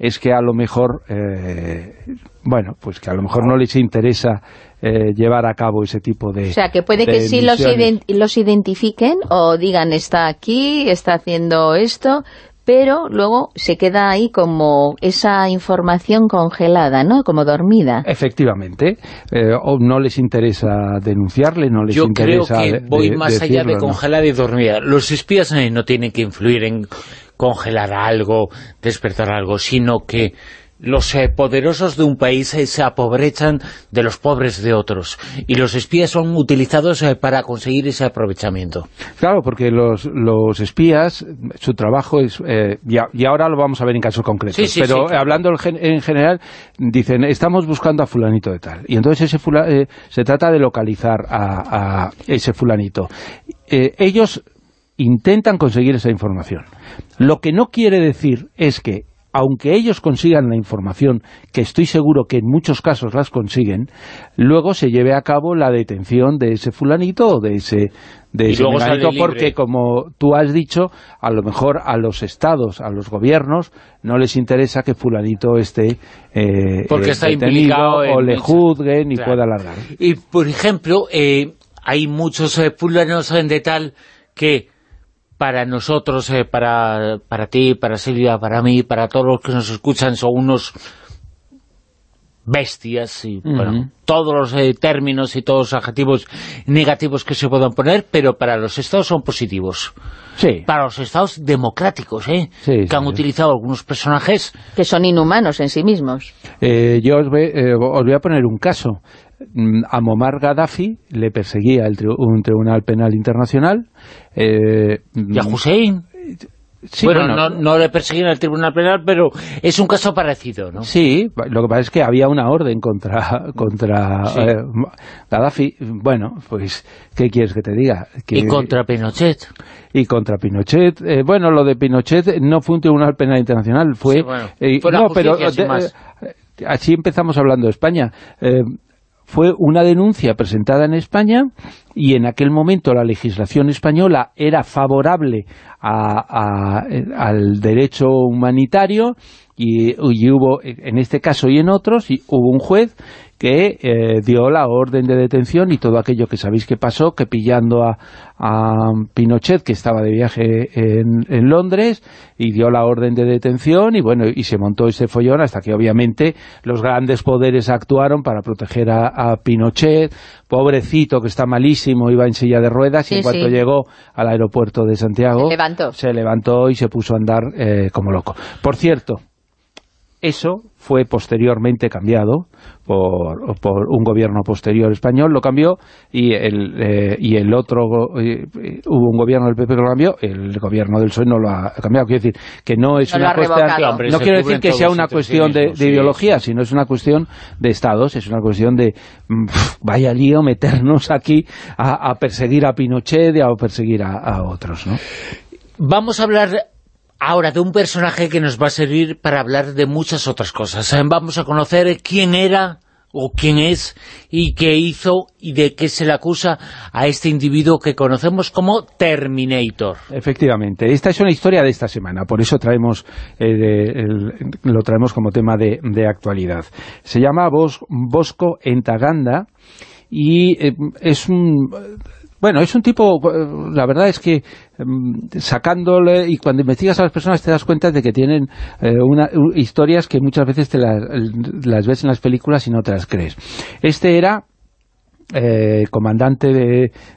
es que a lo mejor, eh, bueno, pues que a lo mejor no les interesa eh, llevar a cabo ese tipo de O sea, que puede de que sí los, misiones. ident- los identifiquen o digan está aquí, está haciendo esto, pero luego se queda ahí como esa información congelada, ¿no? Como dormida. Efectivamente, eh, o no les interesa denunciarle, no les Yo creo interesa que de- voy de- más allá de congelar y dormir. Los espías eh, no tienen que influir en congelar algo, despertar algo, sino que los eh, poderosos de un país eh, se aprovechan de los pobres de otros. Y los espías son utilizados eh, para conseguir ese aprovechamiento. Claro, porque los, los espías, su trabajo es, y, a- y ahora lo vamos a ver en casos concretos, Sí, sí, pero sí, hablando en, gen- en general, dicen, estamos buscando a fulanito de tal, y entonces ese fula- se trata de localizar a, a ese fulanito. Ellos intentan conseguir esa información. Lo que no quiere decir es que aunque ellos consigan la información, que estoy seguro que en muchos casos las consiguen, luego se lleve a cabo la detención de ese fulanito o de ese, de ese libre. porque como tú has dicho, a lo mejor a los estados, a los gobiernos, no les interesa que fulanito esté eh, Porque eh, está detenido implicado en o le juzguen y Claro. pueda alargar. Y, por ejemplo, eh, hay muchos eh, fulanos de tal que para nosotros, eh, para, para ti, para Silvia, para mí, para todos los que nos escuchan, son unos bestias y bueno, todos los eh, términos y todos los adjetivos negativos que se puedan poner, pero para los estados son positivos. Sí, Para los estados democráticos, ¿eh? Sí, que sí, han sí. utilizado algunos personajes. Que son inhumanos en sí mismos. Eh, yo os, ve- eh, os voy a poner un caso. A Muammar Gaddafi le perseguía el tri- un tribunal penal internacional. eh, Y a Hussein. sí, bueno, bueno, no, no le persiguen al tribunal penal, pero es un caso parecido, ¿no? Sí, lo que pasa es que había una orden contra contra Sí. eh, Gaddafi. Bueno, pues, ¿qué quieres que te diga? Que- Y contra Pinochet. y contra Pinochet. Eh, bueno, lo de Pinochet no fue un tribunal penal internacional, fue... Sí, bueno, eh, fue no, pero de- más. eh, así empezamos hablando de España. Fue una denuncia presentada en España y en aquel momento la legislación española era favorable a- eh, al derecho humanitario y, y hubo, en este caso y en otros, y hubo un juez que eh, dio la orden de detención y todo aquello que sabéis que pasó, que pillando a, a Pinochet, que estaba de viaje en, en Londres, y dio la orden de detención, y bueno, y se montó ese follón hasta que obviamente los grandes poderes actuaron para proteger a, a Pinochet, pobrecito que está malísimo, iba en silla de ruedas, y en cuanto sí. llegó al aeropuerto de Santiago, Se levantó. se levantó y se puso a andar eh, como loco. Por cierto, eso fue posteriormente cambiado por, por un gobierno posterior español, lo cambió y el, eh, y el otro, eh, hubo un gobierno del PP que lo cambió, el gobierno del PSOE no lo ha cambiado. Quiero decir que no es No una cuestión. Hombre, no quiero decir que sea una cuestión de, de sí. ideología, sino es una cuestión de estados, es una cuestión de mm, vaya lío meternos aquí a, a perseguir a Pinochet y a perseguir a, a otros, ¿no? Vamos a hablar ahora de un personaje que nos va a servir para hablar de muchas otras cosas. Eh, Vamos a conocer quién era o quién es y qué hizo y de qué se le acusa a este individuo que conocemos como Terminator. Efectivamente, esta es una historia de esta semana, por eso traemos eh, lo traemos como tema de, de actualidad. Se llama Bos- Bosco Entaganda y eh, es un... Bueno, es un tipo, eh, la verdad es que mm, sacándole, y cuando investigas a las personas te das cuenta de que tienen eh, una- historias que muchas veces te las, ves en las películas y no te las crees. Este era eh, comandante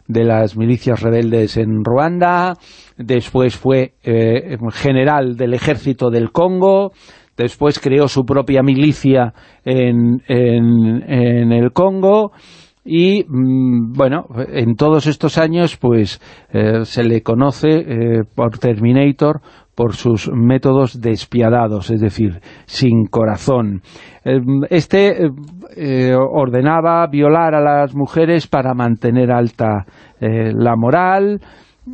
de, las milicias rebeldes en Ruanda, después fue eh, general del ejército del Congo, después creó su propia milicia en, en el Congo y mm, bueno, en todos estos años pues eh, se le conoce eh, por Terminator por sus métodos despiadados, es decir, sin corazón. Eh, Este eh, eh, ordenaba violar a las mujeres para mantener alta eh, la moral.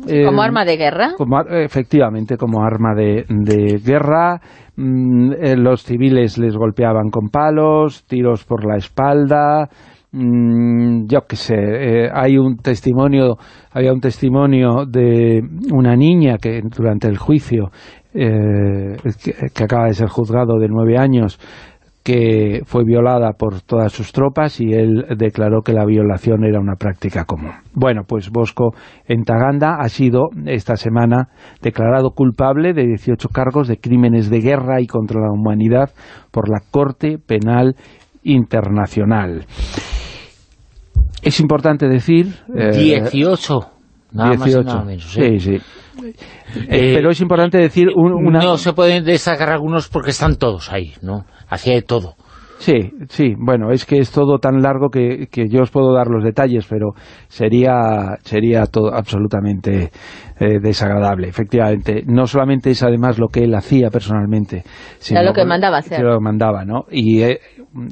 eh, Como arma de guerra. como efectivamente, como arma de, de guerra. Mm, eh, los civiles les golpeaban con palos, tiros por la espalda. Mm, yo qué sé, eh, hay un testimonio, había un testimonio de una niña que durante el juicio eh, que, que acaba de ser juzgado de nueve años que fue violada por todas sus tropas y él declaró que la violación era una práctica común. Bueno, pues Bosco Entaganda ha sido esta semana declarado culpable de 18 cargos de crímenes de guerra y contra la humanidad por la Corte Penal Internacional. Es importante decir... eh, 18, nada más y 18. nada menos. ¿eh? Sí, sí. Eh, pero es importante decir un- una... No se pueden destacar algunos porque están todos ahí, ¿no? Hacía de todo. Sí, sí, bueno, es que es todo tan largo que, que yo os puedo dar los detalles, pero sería sería todo absolutamente eh, desagradable, efectivamente. No solamente es además lo que él hacía personalmente, sino Era lo que mandaba hacer. Lo que mandaba, ¿no? Y eh,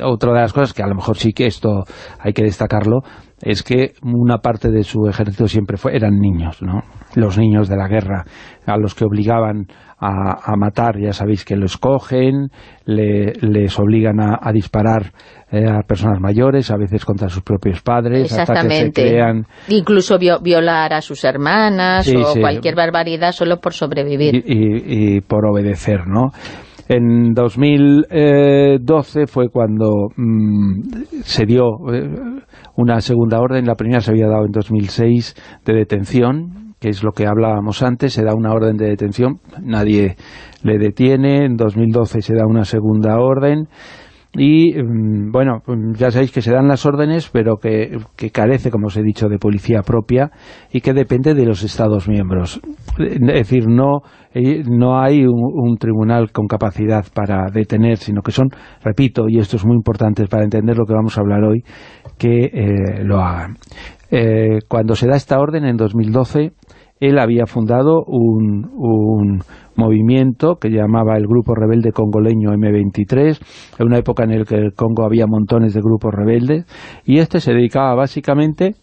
otra de las cosas que a lo mejor sí que esto hay que destacarlo, es que una parte de su ejército siempre fue, eran niños, ¿no? Los niños de la guerra, a los que obligaban a, a matar, ya sabéis que los cogen, le- les obligan a, a disparar eh, a personas mayores, a veces contra sus propios padres, hasta que se crean Incluso vio- violar a sus hermanas Sí, o sí. cualquier barbaridad solo por sobrevivir. y, y- y por obedecer, ¿no? En 2012 fue cuando mm, se dio eh, una segunda orden, la primera se había dado en 2006 de detención, que es lo que hablábamos antes, se da una orden de detención, nadie le detiene, en 2012 se da una segunda orden, y mm, bueno, mm, ya sabéis que se dan las órdenes, pero que, carece, como os he dicho, de policía propia y que depende de los Estados miembros. Es decir, no, eh, no hay un, un tribunal con capacidad para detener, sino que son, repito, y esto es muy importante para entender lo que vamos a hablar hoy, que eh, lo hagan. Eh, cuando se da esta orden, en 2012, él había fundado un, un movimiento que llamaba el Grupo Rebelde Congoleño M23, en una época en la que el Congo había montones de grupos rebeldes, y este se dedicaba básicamente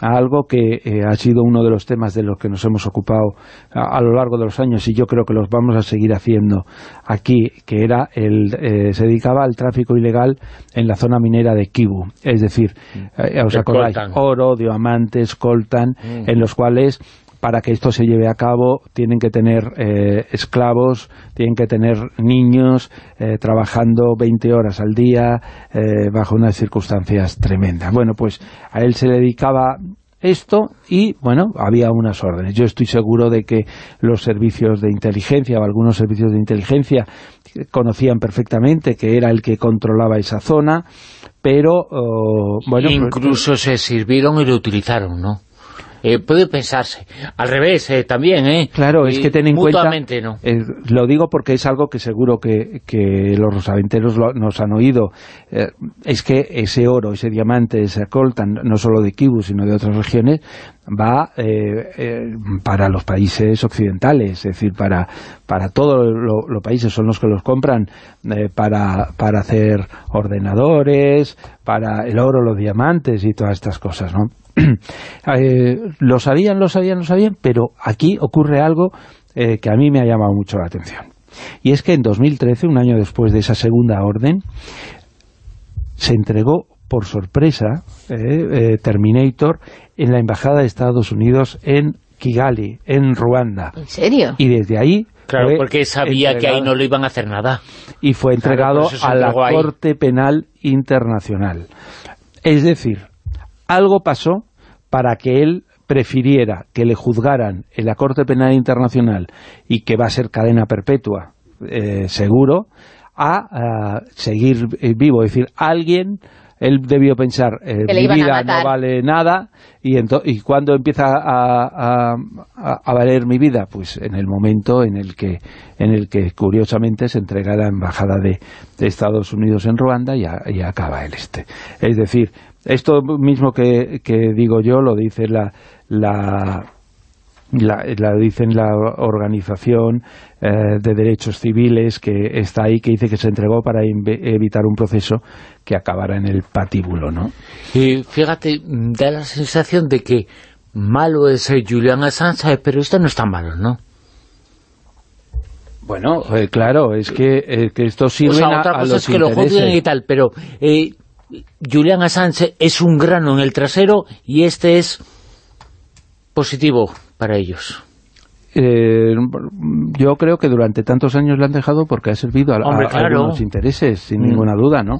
a algo que eh, ha sido uno de los temas de los que nos hemos ocupado a, a lo largo de los años, y yo creo que los vamos a seguir haciendo aquí, que era el eh, se dedicaba al tráfico ilegal en la zona minera de Kivu, es decir, eh, os acordáis, oro, diamantes, coltan, en los cuales para que esto se lleve a cabo tienen que tener eh, esclavos, tienen que tener niños eh, trabajando 20 horas al día eh, bajo unas circunstancias tremendas. Bueno, pues a él se le dedicaba esto y, bueno, había unas órdenes. Yo estoy seguro de que los servicios de inteligencia o algunos servicios de inteligencia conocían perfectamente que era el que controlaba esa zona, pero, oh, bueno... pues- Incluso se sirvieron y lo utilizaron, ¿no? Eh, puede pensarse. Al revés, eh, también, ¿eh? Claro, es que ten en cuenta... mutuamente, ¿no? eh, lo digo porque es algo que seguro que, que los rosaventeros lo- nos han oído. Eh, es que ese oro, ese diamante, ese coltan, no solo de Kivu, sino de otras regiones, va eh, eh, para los países occidentales, es decir, para, para todos lo- los países son los que los compran para, para hacer ordenadores, para el oro, los diamantes y todas estas cosas, ¿no? Eh, lo sabían, lo sabían, lo sabían, pero aquí ocurre algo eh, que a mí me ha llamado mucho la atención. Y es que en 2013, un año después de esa segunda orden, se entregó por sorpresa, eh, eh, Terminator, en la Embajada de Estados Unidos en Kigali, en Ruanda. ¿En serio? Y desde ahí Claro, porque sabía que ahí no le iban a hacer nada. y fue entregado se a la ahí. Corte Penal Internacional. Es decir, algo pasó para que él prefiriera que le juzgaran en la Corte Penal Internacional y que va a ser cadena perpetua, eh, seguro, a, ah, seguir eh, vivo. Es decir, alguien, él debió pensar, eh, mi vida no vale nada, y, y cuando empieza a, a- a- a valer mi vida, pues en el momento en el que, en el que curiosamente se entrega la embajada de, de Estados Unidos en Ruanda y, a- y acaba el este. Es decir, esto mismo que, que digo yo lo dice la, la la, la dicen la organización eh, de derechos civiles que está ahí, que dice que se entregó para evitar un proceso que acabara en el patíbulo, ¿no? Y fíjate, da la sensación de que malo es eh, Julian Assange, pero esto no es tan malo, ¿no? Bueno, eh, claro, es que, eh, que esto sirve o sea, otra a cosa los es que lo intereses. juzguen y tal, pero eh, Julian Assange es un grano en el trasero y este es positivo para ellos. Eh, yo creo que durante tantos años le han dejado porque ha servido a, Hombre, a claro. algunos intereses, sin Mm. ninguna duda, ¿no?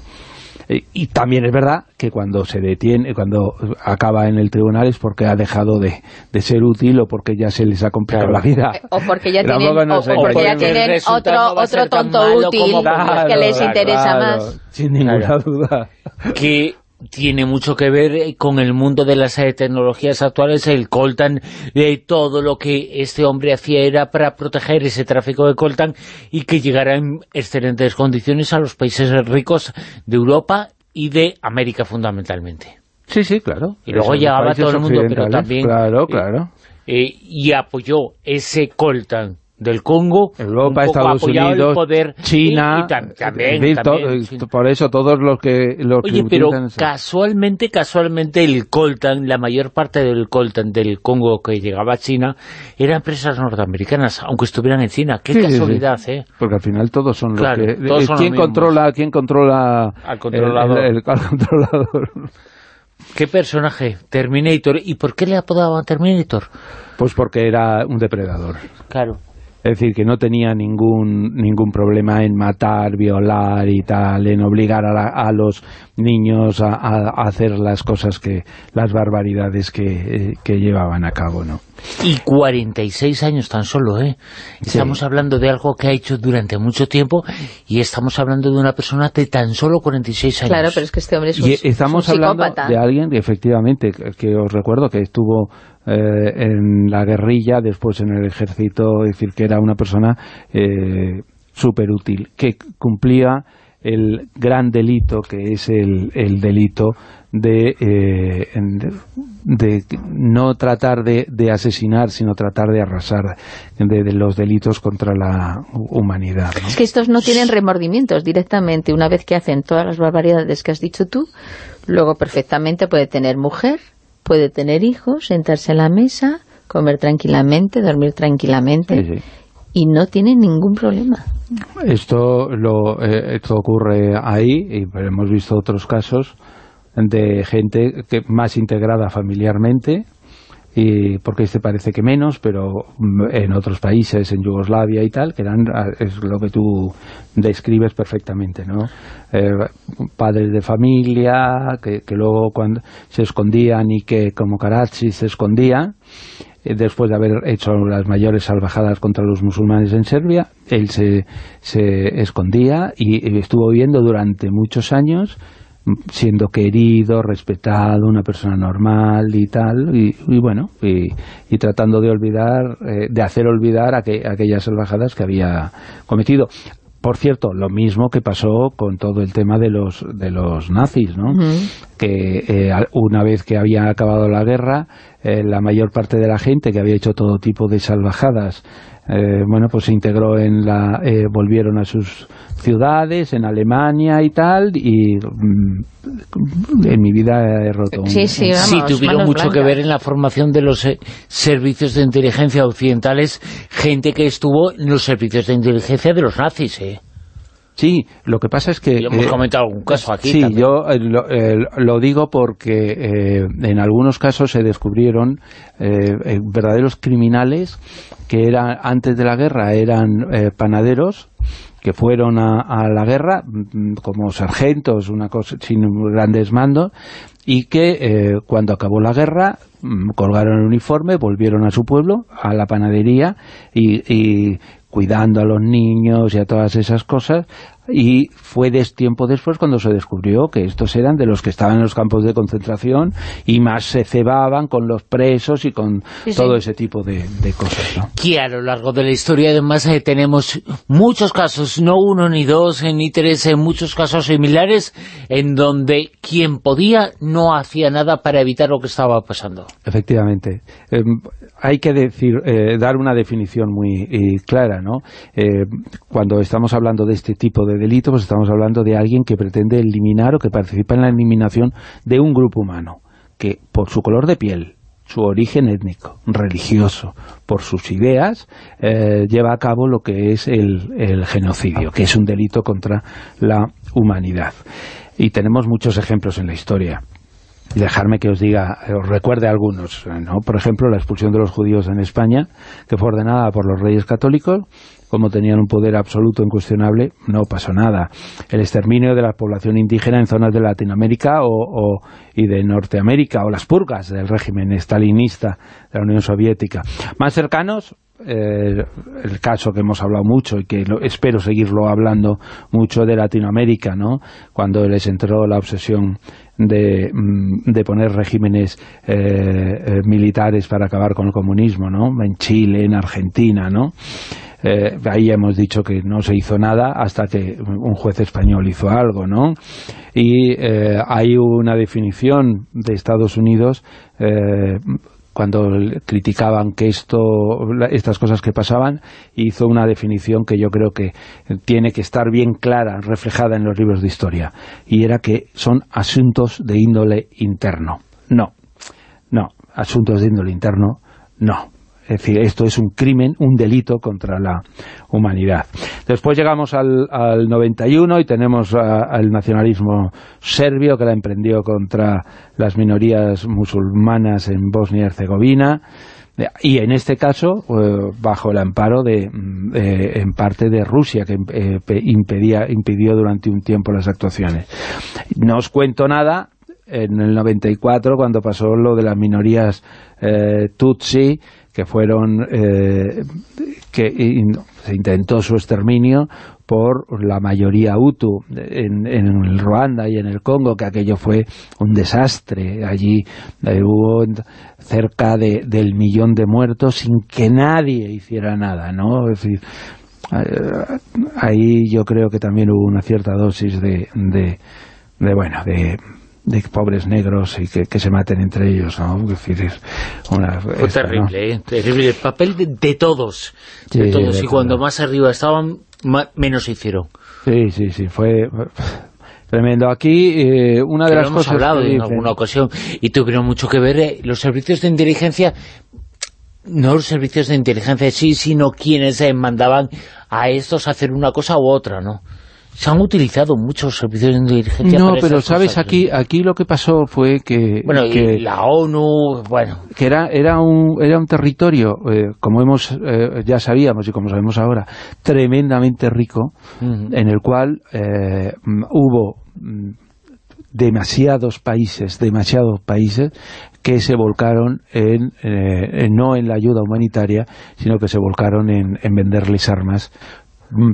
Eh, y también es verdad que cuando se detiene, cuando acaba en el tribunal es porque ha dejado de, de ser útil o porque ya se les ha complicado Claro. la vida. Eh, O porque ya tienen, no o, sé. o porque O ya porque tienen resulta otro, no otro tonto útil como que les interesa claro, más. Sin ninguna Claro. duda. que tiene mucho que ver eh, con el mundo de las eh, tecnologías actuales, el coltan, de todo lo que este hombre hacía era para proteger ese tráfico de coltan y que llegara en excelentes condiciones a los países ricos de Europa y de América fundamentalmente. Sí, sí, claro. Y luego llegaba todo el mundo, pero también- Claro, eh, claro. Eh, y apoyó ese coltan del Congo, Europa, un poco Estados Unidos, poder, China, y, y tam- también, decir, eh, por eso todos los que, los que Oye, pero casualmente, casualmente el coltan, la mayor parte del coltan del Congo que llegaba a China, eran empresas norteamericanas, aunque estuvieran en China. Qué Sí, sí, sí. casualidad, ¿eh? Porque al final todos son Claro, los que... todos eh, son ¿Quién los controla, quién controla Al controlador. El, el- al controlador? Qué personaje, Terminator. ¿Y por qué le apodaban Terminator? Pues porque era un depredador. Claro. Es decir, que no tenía ningún ningún problema en matar, violar y tal, en obligar a, la- a los niños a, a- hacer las cosas que, las barbaridades que, eh, que llevaban a cabo, ¿no? Y 46 años tan solo, ¿eh? Estamos hablando de algo que ha hecho durante mucho tiempo y estamos hablando de una persona de tan solo 46 años. Claro, pero es que este hombre es un, Y estamos es un hablando de alguien, efectivamente, que os recuerdo que estuvo eh, en la guerrilla, después en el ejército, es decir, que era una persona eh, súper útil, que cumplía el gran delito que es el, el delito de, eh, de no tratar de, asesinar, sino tratar de arrasar de, los delitos contra la humanidad. Es que estos no tienen remordimientos directamente. Una vez que hacen todas las barbaridades que has dicho tú, luego perfectamente puede tener mujer, puede tener hijos, sentarse en la mesa, comer tranquilamente, dormir tranquilamente, Sí, sí. y no tiene ningún problema. Esto, lo, eh, esto ocurre ahí y hemos visto otros casos de gente que más integrada familiarmente y porque este parece que menos, pero mm, en otros países, en Yugoslavia y tal, que eran, ah, es lo que tú describes perfectamente, ¿no? Eh, padres de familia, que, luego cuando se escondían y que como Karachi se escondía, eh, después de haber hecho las mayores salvajadas contra los musulmanes en Serbia, él se, se escondía y, y estuvo viviendo durante muchos años siendo querido, respetado, una persona normal y tal, y, y bueno, y, y tratando de olvidar, eh, de hacer olvidar aqu- aquellas salvajadas que había cometido. Por cierto, lo mismo que pasó con todo el tema de los, de los nazis, ¿no? que eh, una vez que había acabado la guerra, eh, la mayor parte de la gente que había hecho todo tipo de salvajadas, eh, bueno, pues se integró en la, eh, volvieron a sus ciudades, en Alemania y tal, y mm, en mi vida he roto un- Sí, sí, vamos, sí, tuvieron mucho que ver en la formación de los eh, servicios de inteligencia occidentales, gente que estuvo en los servicios de inteligencia de los nazis, ¿eh? Sí, lo que pasa es que... Y hemos eh, comentado algún caso aquí Sí, también. yo eh, lo, eh, lo digo porque eh, en algunos casos se descubrieron verdaderos criminales que eran antes de la guerra eran eh, panaderos que fueron a, a la guerra mm, como sargentos, una cosa sin grandes mandos, y que eh, cuando acabó la guerra mm, colgaron el uniforme, volvieron a su pueblo, a la panadería, y, y cuidando a los niños y a todas esas cosas, y fue des- tiempo después cuando se descubrió que estos eran de los que estaban en los campos de concentración y más se cebaban con los presos y con Sí, todo sí. ese tipo de, de cosas, ¿no? que a lo largo de la historia además eh, tenemos muchos casos, no uno ni dos eh, ni tres, eh, muchos casos similares en donde quien podía no hacía nada para evitar lo que estaba pasando. Efectivamente. Eh, hay que decir, eh, dar una definición muy eh, clara, ¿no? Eh, cuando estamos hablando de este tipo de delito, pues estamos hablando de alguien que pretende eliminar o que participa en la eliminación de un grupo humano, que por su color de piel, su origen étnico, religioso, por sus ideas, eh, lleva a cabo lo que es el, genocidio, que es un delito contra la humanidad. Y tenemos muchos ejemplos en la historia dejarme que os diga, eh, os recuerde algunos, eh, ¿no? Por ejemplo, la expulsión de los judíos en España, que fue ordenada por los reyes católicos, como tenían un poder absoluto incuestionable, no pasó nada. El exterminio de la población indígena en zonas de Latinoamérica o, y de Norteamérica, o las purgas del régimen estalinista de la Unión Soviética. Más cercanos, eh, el caso que hemos hablado mucho y que lo- espero seguirlo hablando mucho de Latinoamérica, ¿no? Cuando les entró la obsesión de, mm, de poner regímenes eh, eh, militares para acabar con el comunismo, ¿no? En Chile, en Argentina, ¿no? Eh, ahí hemos dicho que no se hizo nada hasta que un juez español hizo algo, ¿no? Y eh, hay una definición de Estados Unidos eh, cuando criticaban que esto estas cosas que pasaban hizo una definición que yo creo que tiene que estar bien clara, reflejada en los libros de historia. Y era que son asuntos de índole interno. No, no, asuntos de índole interno no es decir, esto es un crimen, un delito contra la humanidad. Después llegamos al, al 91 y tenemos al nacionalismo serbio que la emprendió contra las minorías musulmanas en Bosnia y Herzegovina y en este caso eh, bajo el amparo de, mm, eh, en parte de Rusia que eh, pe- impedía, impidió durante un tiempo las actuaciones. No os cuento nada en el 94 cuando pasó lo de las minorías eh, Tutsi que fueron eh, que se intentó su exterminio por la mayoría Hutu en, en Ruanda y en el Congo, que aquello fue un desastre. Allí eh, hubo cerca de, del millón de muertos sin que nadie hiciera nada, ¿no? Es decir, eh, ahí yo creo que también hubo una cierta dosis de, de, de, bueno, de de pobres negros y que, que se maten entre ellos, ¿no? Es decir, es una, Fue esta, ¿no? terrible, ¿eh? terrible. El papel de, de todos. de todos. de y cuando todo. más arriba estaban, ma- menos hicieron. Sí, sí, sí, fue tremendo. Aquí, eh, una de las hemos cosas hablado que en alguna ocasión y tuvieron mucho que ver eh, los servicios de inteligencia no los servicios de inteligencia sí, sino quienes eh, mandaban a estos a hacer una cosa u otra, ¿no? Se han utilizado muchos servicios de inteligencia No, para pero sabes, cosas. aquí aquí lo que pasó fue que, Bueno, que, y la ONU, bueno, que era, era, un, era un territorio, eh, como hemos eh, ya sabíamos y como sabemos ahora, tremendamente rico, en el cual eh, hubo mm, demasiados países, demasiados países que se volcaron en, eh, en- no en la ayuda humanitaria, sino que se volcaron en, en venderles armas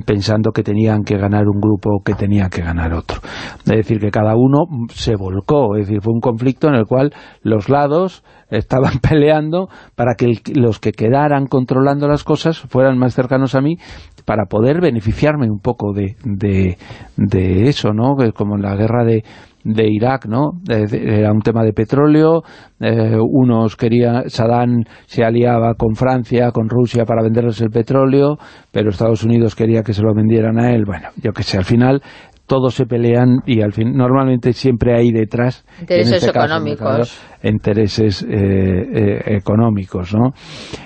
pensando que tenían que ganar un grupo que tenía que ganar otro. Es decir, que cada uno se volcó, es decir, fue un conflicto en el cual los lados estaban peleando para que los que quedaran controlando las cosas fueran más cercanos a mí para poder beneficiarme un poco de, de, de eso, ¿no? Como en la guerra de, de Irak, ¿no? De- era un tema de petróleo, eh, unos querían, Saddam se aliaba con Francia, con Rusia para venderles el petróleo, pero Estados Unidos quería que se lo vendieran a él, bueno, yo que sé, al final todos se pelean y al fin normalmente siempre hay detrás Intereses este caso, económicos. intereses eh, eh, económicos, ¿no?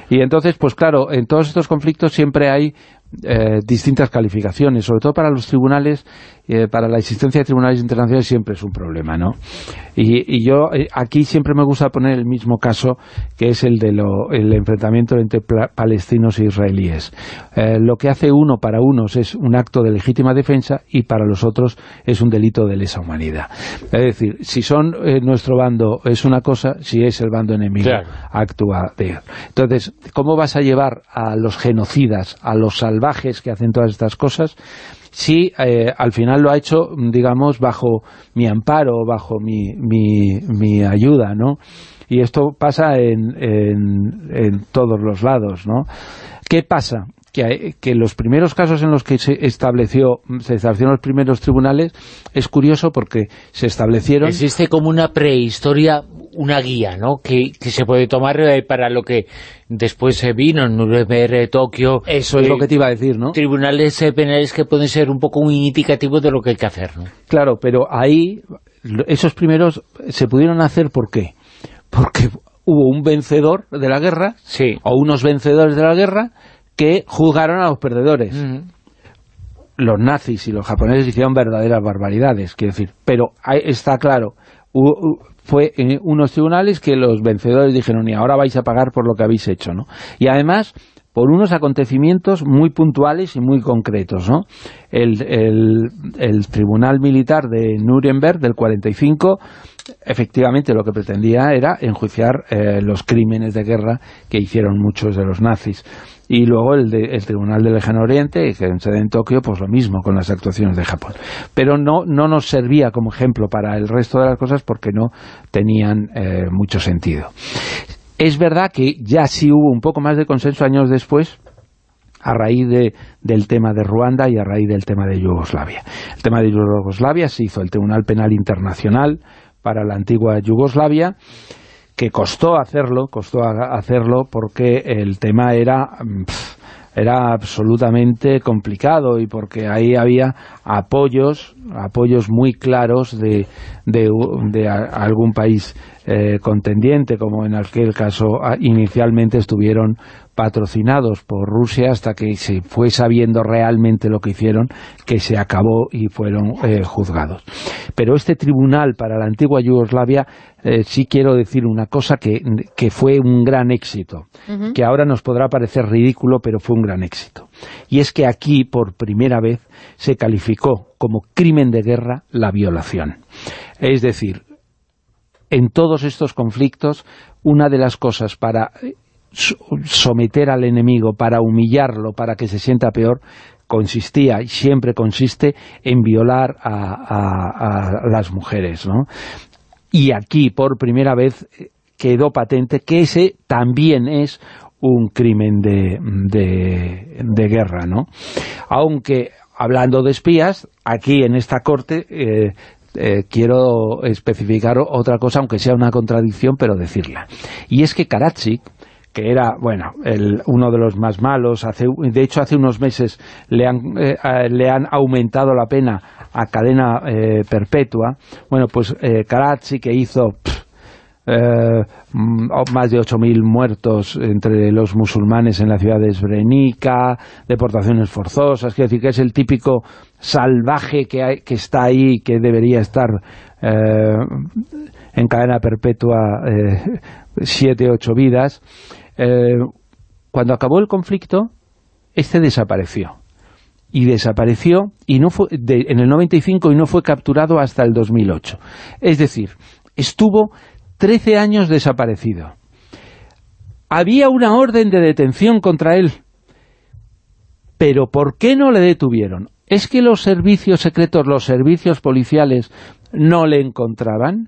Y entonces, pues claro, en todos estos conflictos siempre hay eh, distintas calificaciones, sobre todo para los tribunales, eh, para la existencia de tribunales internacionales siempre es un problema, ¿no? Y, y yo eh, aquí siempre me gusta poner el mismo caso que es el del enfrentamiento entre palestinos e israelíes. Eh, lo que hace uno para unos es un acto de legítima defensa y para los otros es un delito de lesa humanidad. Es decir, si son nuestro bando es una cosa, si es el bando enemigo Claro. actúa peor. Entonces, ¿cómo vas a llevar a los genocidas, a los salvajes que hacen todas estas cosas, si eh, al final lo ha hecho, digamos, bajo mi amparo, bajo mi, mi, ayuda, ¿no? Y esto pasa en, en, en todos los lados, ¿no? ¿Qué pasa? Que, hay- que los primeros casos en los que se estableció se establecieron los primeros tribunales es curioso porque se establecieron Existe como una prehistoria, una guía, ¿no? Que, que se puede tomar eh, para lo que después se vino en Nuremberg, eh, Tokio. eso es eh, lo que te iba a decir, ¿no? Tribunales eh, penales que pueden ser un poco un indicativo de lo que hay que hacer, ¿no? Claro, pero ahí esos primeros se pudieron hacer ¿por qué? Porque hubo un vencedor de la guerra Sí. o unos vencedores de la guerra que juzgaron a los perdedores. Los nazis y los japoneses hicieron verdaderas barbaridades, quiero decir, pero está claro, fue en unos tribunales que los vencedores dijeron y ahora vais a pagar por lo que habéis hecho, ¿no? Y además por unos acontecimientos muy puntuales y muy concretos, ¿no? El, el- el Tribunal Militar de Nuremberg del 45 efectivamente lo que pretendía era enjuiciar eh, los crímenes de guerra que hicieron muchos de los nazis. Y luego el, de- el Tribunal del Lejano Oriente, que sede en Tokio, pues lo mismo con las actuaciones de Japón. Pero no, no nos servía como ejemplo para el resto de las cosas porque no tenían eh, mucho sentido. Es verdad que ya sí hubo un poco más de consenso años después, a raíz de, del tema de Ruanda y a raíz del tema de Yugoslavia. El tema de Yugoslavia se hizo el Tribunal Penal Internacional para la antigua Yugoslavia, que costó hacerlo, costó hacerlo porque el tema era mm, era absolutamente complicado y porque ahí había apoyos, apoyos muy claros de, de, u- de a- algún país eh, contendiente, como en aquel caso a- inicialmente estuvieron patrocinados por Rusia hasta que se fue sabiendo realmente lo que hicieron, que se acabó y fueron eh, juzgados. Pero este tribunal para la antigua Yugoslavia, eh, sí quiero decir una cosa que, que fue un gran éxito, que ahora nos podrá parecer ridículo, pero fue un gran éxito. Y es que aquí, por primera vez, se calificó como crimen de guerra la violación. Es decir, en todos estos conflictos, una de las cosas para eh, so- someter al enemigo, para humillarlo, para que se sienta peor, consistía y siempre consiste en violar a las mujeres, ¿no? Y aquí, por primera vez, eh, quedó patente que ese también es un crimen de, de, guerra, ¿no? Aunque, hablando de espías, aquí en esta corte eh, eh, quiero especificar otra cosa, aunque sea una contradicción, pero decirla. Y es que Karadzic, que era, bueno, el, uno de los más malos, hace, de hecho hace unos meses le han, eh, le han aumentado la pena a cadena perpetua, bueno, pues Karadzic que hizo... eh, mm, más de 8.000 muertos entre los musulmanes en la ciudad de Srebrenica, deportaciones forzosas, quiero decir que es el típico salvaje que, hay- que está ahí, que debería estar eh, en cadena perpetua eh, siete, ocho vidas. Eh, cuando acabó el conflicto, este desapareció. Y desapareció y no fue de- en el 95 y no fue capturado hasta el 2008. Es decir, estuvo 13 años desaparecido. Había una orden de detención contra él. Pero ¿por qué no le detuvieron? ¿Es que los servicios secretos, los servicios policiales no le encontraban?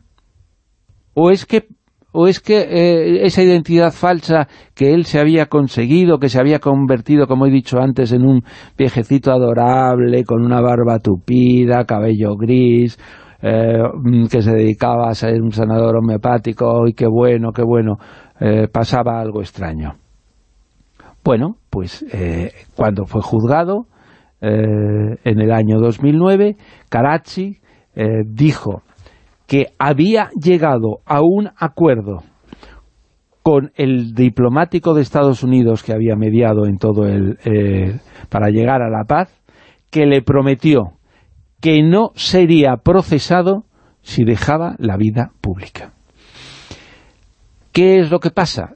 ¿O es que o es que eh, esa identidad falsa que él se había conseguido, que se había convertido, como he dicho antes, en un viejecito adorable, con una barba tupida, cabello gris, eh, mm, que se dedicaba a ser un sanador homeopático, y qué bueno, qué bueno, eh, pasaba algo extraño. Bueno, pues eh, cuando fue juzgado, en el año 2009, Karachi dijo que había llegado a un acuerdo con el diplomático de Estados Unidos que había mediado en todo el... para llegar a la paz, que le prometió que no sería procesado si dejaba la vida pública. ¿Qué es lo que pasa?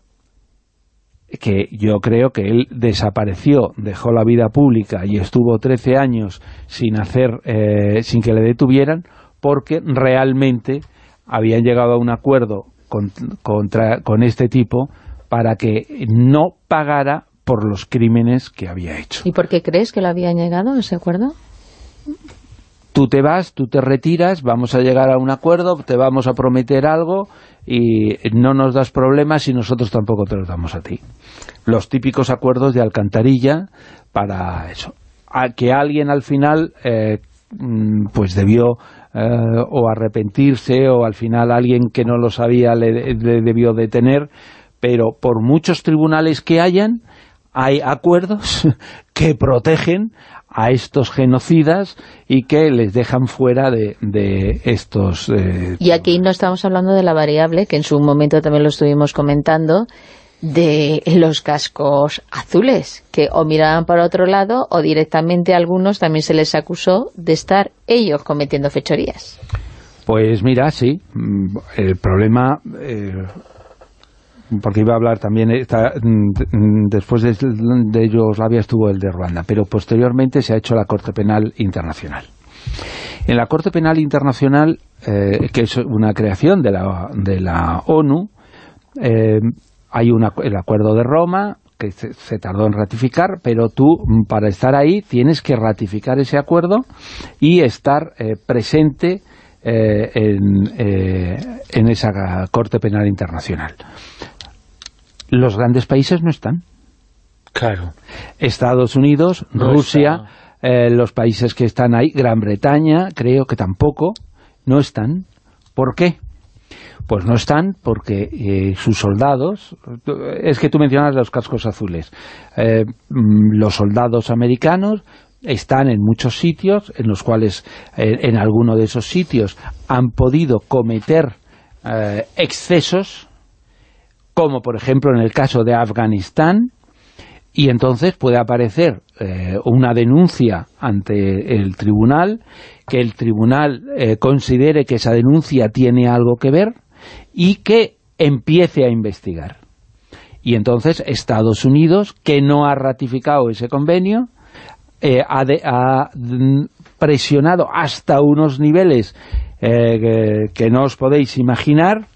Que yo creo que él desapareció, dejó la vida pública y estuvo 13 años sin hacer, eh, sin que le detuvieran, porque realmente habían llegado a un acuerdo con, contra- con este tipo para que no pagara por los crímenes que había hecho. ¿Y por qué crees que lo habían llegado ese acuerdo? Tú te vas, tú te retiras, vamos a llegar a un acuerdo, te vamos a prometer algo y no nos das problemas y nosotros tampoco te los damos a ti. Los típicos acuerdos de alcantarilla para eso. A que alguien al final eh, mm, pues debió eh, o arrepentirse o al final alguien que no lo sabía le, le debió detener, pero por muchos tribunales que hayan, hay acuerdos que protegen a estos genocidas y que les dejan fuera de, de estos... eh, Y aquí no estamos hablando de la variable, que en su momento también lo estuvimos comentando, de los cascos azules, que o miraban para otro lado o directamente a algunos también se les acusó de estar ellos cometiendo fechorías. Pues mira, sí, mm, el problema, eh, porque iba a hablar también, esta- mm, después de, de Yugoslavia estuvo el de Ruanda, pero posteriormente se ha hecho la Corte Penal Internacional. En la Corte Penal Internacional, eh, que es una creación de la, de la ONU, eh, hay una- el Acuerdo de Roma, que se, tardó en ratificar, pero tú, mm, para estar ahí, tienes que ratificar ese acuerdo y estar eh, presente eh, en, eh, en esa Corte Penal Internacional. Los grandes países no están. Claro. Estados Unidos, No Rusia, eh, los países que están ahí, Gran Bretaña, creo que tampoco, no están. ¿Por qué? Pues no están porque eh, sus soldados, es que tú mencionas los cascos azules, Eh, mm, los soldados americanos están en muchos sitios en los cuales en alguno de esos sitios han podido cometer excesos como por ejemplo en el caso de Afganistán y entonces puede aparecer eh, una denuncia ante el tribunal, que el tribunal eh, considere que esa denuncia tiene algo que ver y que empiece a investigar. Y entonces Estados Unidos, que no ha ratificado ese convenio, eh, ha, presionado hasta unos niveles que no os podéis imaginar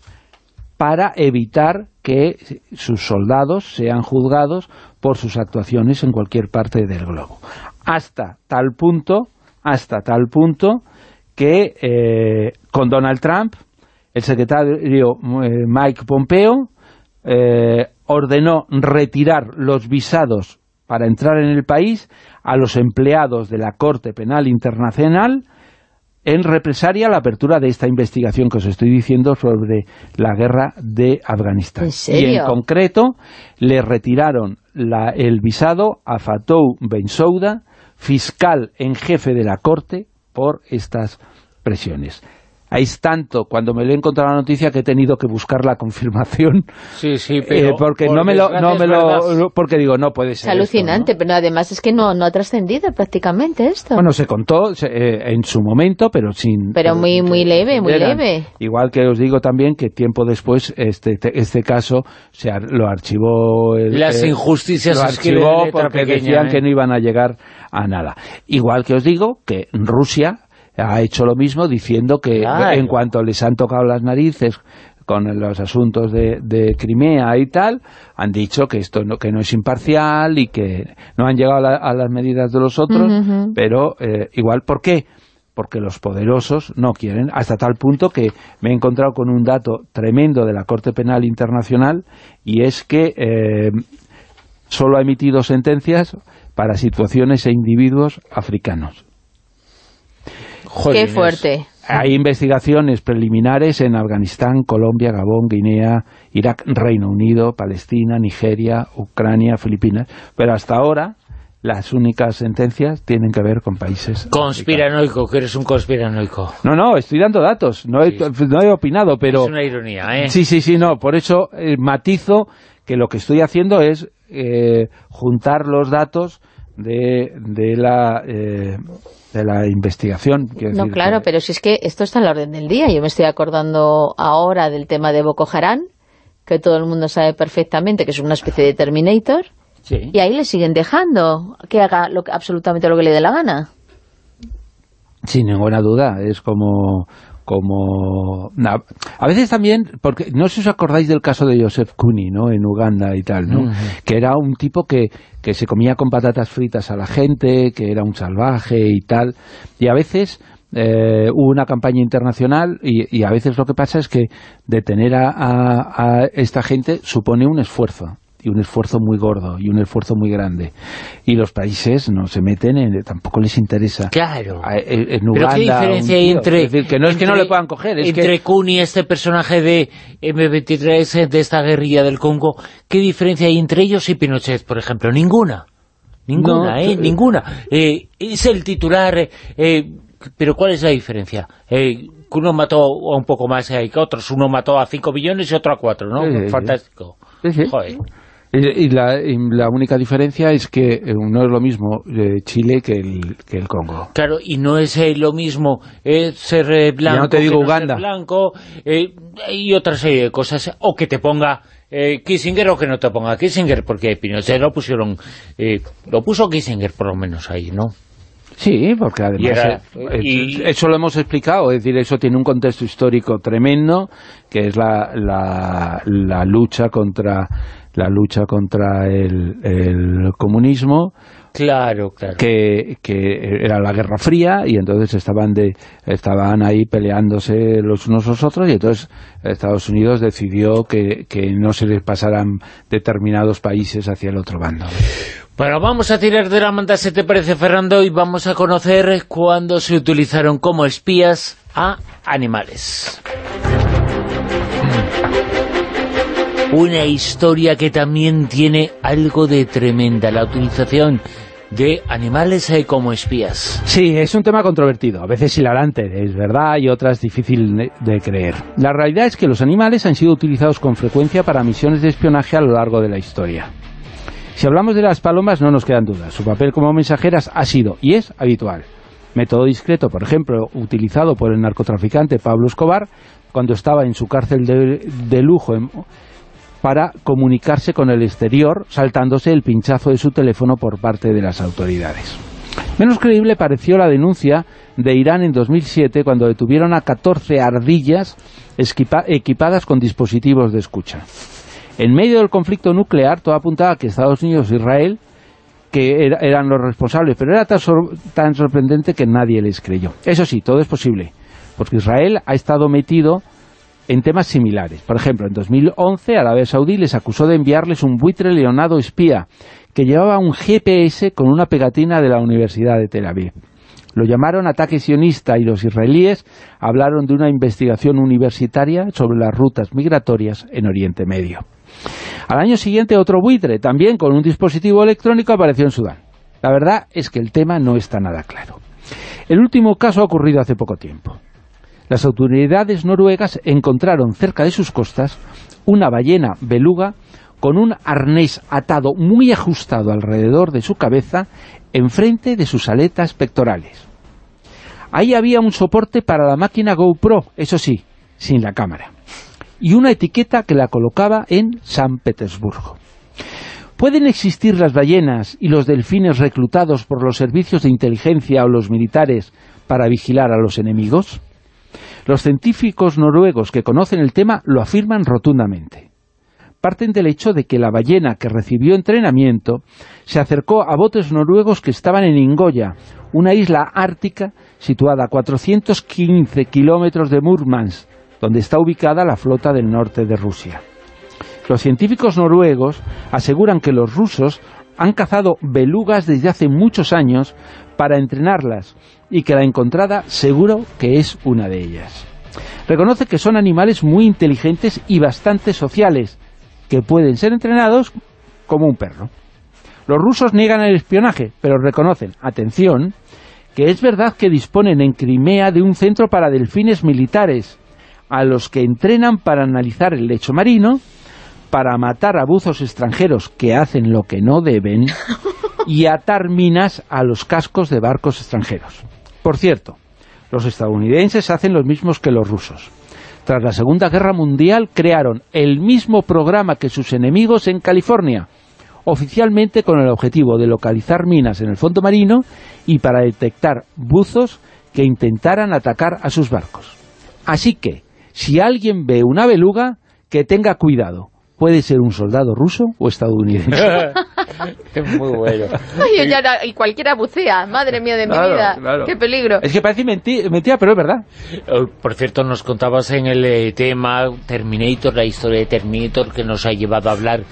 para evitar que sus soldados sean juzgados por sus actuaciones en cualquier parte del globo. Hasta tal punto, hasta tal punto que eh, con Donald Trump, el secretario eh, Mike Pompeo eh, ordenó retirar los visados para entrar en el país a los empleados de la Corte Penal Internacional en represalia a la apertura de esta investigación que os estoy diciendo sobre la guerra de Afganistán. Y en concreto le retiraron la- el visado a Fatou Bensouda, fiscal en jefe de la Corte, por estas presiones. Es tanto, cuando me lo he encontrado la noticia, que he tenido que buscar la confirmación, Sí, sí, eh, pero... porque por no me lo, no es me verdad. lo, porque digo, no puede Es ser esto, ¿no? alucinante, pero además es que no, no ha trascendido prácticamente esto. Bueno, se contó se- eh, en su momento, pero sin... Pero muy- muy leve, muy leve. Igual que os digo también que tiempo después este te- este caso se ar- lo archivó... El, Las eh, injusticias lo archivó porque pequeña, decían ¿eh? que no iban a llegar a nada. Igual que os digo que Rusia ha hecho lo mismo diciendo que Claro. en cuanto les han tocado las narices con los asuntos de, de Crimea y tal, han dicho que esto no, que no es imparcial y que no han llegado a, la- a las medidas de los otros, pero eh, igual, ¿por qué? Porque los poderosos no quieren, hasta tal punto que me he encontrado con un dato tremendo de la Corte Penal Internacional y es que eh, solo ha emitido sentencias para situaciones e individuos africanos. Qué Jolines. fuerte. Hay investigaciones preliminares en Afganistán, Colombia, Gabón, Guinea, Irak, Reino Unido, Palestina, Nigeria, Ucrania, Filipinas, pero hasta ahora las únicas sentencias tienen que ver con países... Conspiranoico, que eres un conspiranoico. No, no, estoy dando datos, no he, no he opinado, pero... Es una ironía, ¿eh? Sí, sí, sí, no, por eso eh, matizo que lo que estoy haciendo es eh, juntar los datos de, de la... eh, de la investigación. No, claro, que- pero si es que esto está en la orden del día. Yo me estoy acordando ahora del tema de Boko Haram, que todo el mundo sabe perfectamente que es una especie de Terminator, Sí. y ahí le siguen dejando que haga lo absolutamente lo que le dé la gana. Sin ninguna duda, es como... como a veces también, porque no sé si os acordáis del caso de Joseph Kony, ¿no? En Uganda y tal, ¿no? Que era un tipo que, que se comía con patatas fritas a la gente, que era un salvaje y tal, y a veces eh, hubo una campaña internacional y, y a veces lo que pasa es que detener a, a- a esta gente supone un esfuerzo y un esfuerzo muy gordo y un esfuerzo muy grande y los países no se meten en, tampoco les interesa Claro. a- en en Pero Uganda, qué diferencia hay entre... Es decir, que no es que no entre- le puedan coger, es entre que... Kuni, este personaje de M23, eh, de esta guerrilla del Congo, ¿qué diferencia hay entre ellos y Pinochet, por ejemplo? Ninguna. Ninguna, No, ¿eh? tú- Ninguna. Eh, es el titular, eh, eh, pero ¿cuál es la diferencia? Eh, que uno mató a un poco más eh, que otros. Uno mató a 5 millones y otro a 4, ¿no? Sí. Fantástico. Sí, sí. Joder. Y, y la, y la única diferencia es que eh, no es lo mismo eh, Chile que el, que el Congo. Claro, y no es eh, lo mismo eh, ser eh, blanco Ya no te digo que no ser blanco eh, y otra serie de cosas. O que te ponga eh, Kissinger o que no te ponga Kissinger, porque Pinochet lo pusieron... eh, lo puso Kissinger por lo menos ahí, ¿no? Sí, porque además Y era- eh, y- eh, eso lo hemos explicado, es decir, eso tiene un contexto histórico tremendo, que es la, la, la lucha contra la lucha contra el, el comunismo, Claro, claro. que, que era la Guerra Fría y entonces estaban de estaban ahí peleándose los unos los otros y entonces Estados Unidos decidió que, que no se les pasaran determinados países hacia el otro bando. Bueno, vamos a tirar de la manta, si te parece, Fernando, y vamos a conocer cuándo se utilizaron como espías a animales. Una historia que también tiene algo de tremenda, la utilización de animales eh, como espías. Sí, es un tema controvertido, a veces hilarante, es verdad, y otras difícil de- creer. La realidad es que los animales han sido utilizados con frecuencia para misiones de espionaje a lo largo de la historia. Si hablamos de las palomas no nos quedan dudas, su papel como mensajeras ha sido y es habitual. Método discreto, por ejemplo, utilizado por el narcotraficante Pablo Escobar cuando estaba en su cárcel de, de lujo en- para comunicarse con el exterior, saltándose el pinchazo de su teléfono por parte de las autoridades. Menos creíble pareció la denuncia de Irán en 2007 cuando detuvieron a 14 ardillas equipadas con dispositivos de escucha. En medio del conflicto nuclear, todo apuntaba a que Estados Unidos e Israel que era- eran los responsables, pero era tan, sor- tan sorprendente que nadie les creyó. Eso sí, todo es posible, porque Israel ha estado metido en temas similares. Por ejemplo, en 2011 Arabia Saudí les acusó de enviarles un buitre leonado espía que llevaba un GPS con una pegatina de la Universidad de Tel Aviv. Lo llamaron ataque sionista y los israelíes hablaron de una investigación universitaria sobre las rutas migratorias en Oriente Medio. Al año siguiente otro buitre, también con un dispositivo electrónico, apareció en Sudán. La verdad es que el tema no está nada claro. El último caso ha ocurrido hace poco tiempo. Las autoridades noruegas encontraron cerca de sus costas una ballena beluga con un arnés atado muy ajustado alrededor de su cabeza enfrente de sus aletas pectorales. Ahí había un soporte para la máquina GoPro, eso sí, sin la cámara, y una etiqueta que la colocaba en San Petersburgo. ¿Pueden existir las ballenas y los delfines reclutados por los servicios de inteligencia o los militares para vigilar a los enemigos? Los científicos noruegos que conocen el tema lo afirman rotundamente. Parten del hecho de que la ballena que recibió entrenamiento se acercó a botes noruegos que estaban en Ingoya, una isla ártica situada a 415 kilómetros de Murmansk, donde está ubicada la flota del norte de Rusia. Los científicos noruegos aseguran que los rusos han cazado belugas desde hace muchos años para entrenarlas y que la encontrada seguro que es una de ellas. Reconoce que son animales muy inteligentes y bastante sociales, que pueden ser entrenados como un perro. Los rusos niegan el espionaje, pero reconocen, atención, que es verdad que disponen en Crimea de un centro para delfines militares, a los que entrenan para analizar el lecho marino, para matar a buzos extranjeros que hacen lo que no deben y atar minas a los cascos de barcos extranjeros. Por cierto, los estadounidenses hacen los mismos que los rusos. Tras la Segunda Guerra Mundial crearon el mismo programa que sus enemigos en California, oficialmente con el objetivo de localizar minas en el fondo marino y para detectar buzos que intentaran atacar a sus barcos. Así que, si alguien ve una beluga, que tenga cuidado. Puede ser un soldado ruso o estadounidense. Es muy bueno. Ay, era- y cualquiera bucea, madre mía de mi Claro, vida, claro. qué peligro. Es que parece menti- mentira, pero es verdad. Eh, Por cierto, nos contabas en el eh, tema Terminator, la historia de Terminator, que nos ha llevado a hablar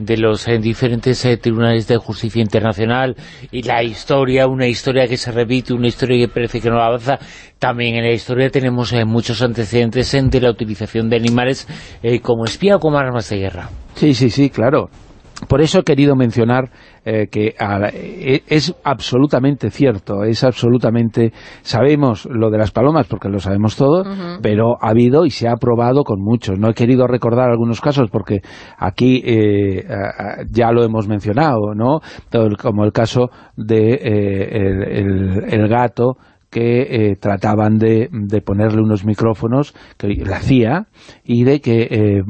de los eh, diferentes eh, tribunales de justicia internacional y la historia, una historia que se repite, una historia que parece que no avanza. También en la historia tenemos eh, muchos antecedentes en de la utilización de animales eh, como espía o como armas de guerra. Sí, sí, sí, claro. Por eso he querido mencionar eh, que a la- e- es absolutamente cierto, es absolutamente... Sabemos lo de las palomas, porque lo sabemos todo, pero ha habido y se ha probado con muchos. No he querido recordar algunos casos porque aquí eh, ya lo hemos mencionado, ¿no? Como el caso de eh, el, el- el gato que eh, trataban de, de ponerle unos micrófonos, que la CIA, y de que eh,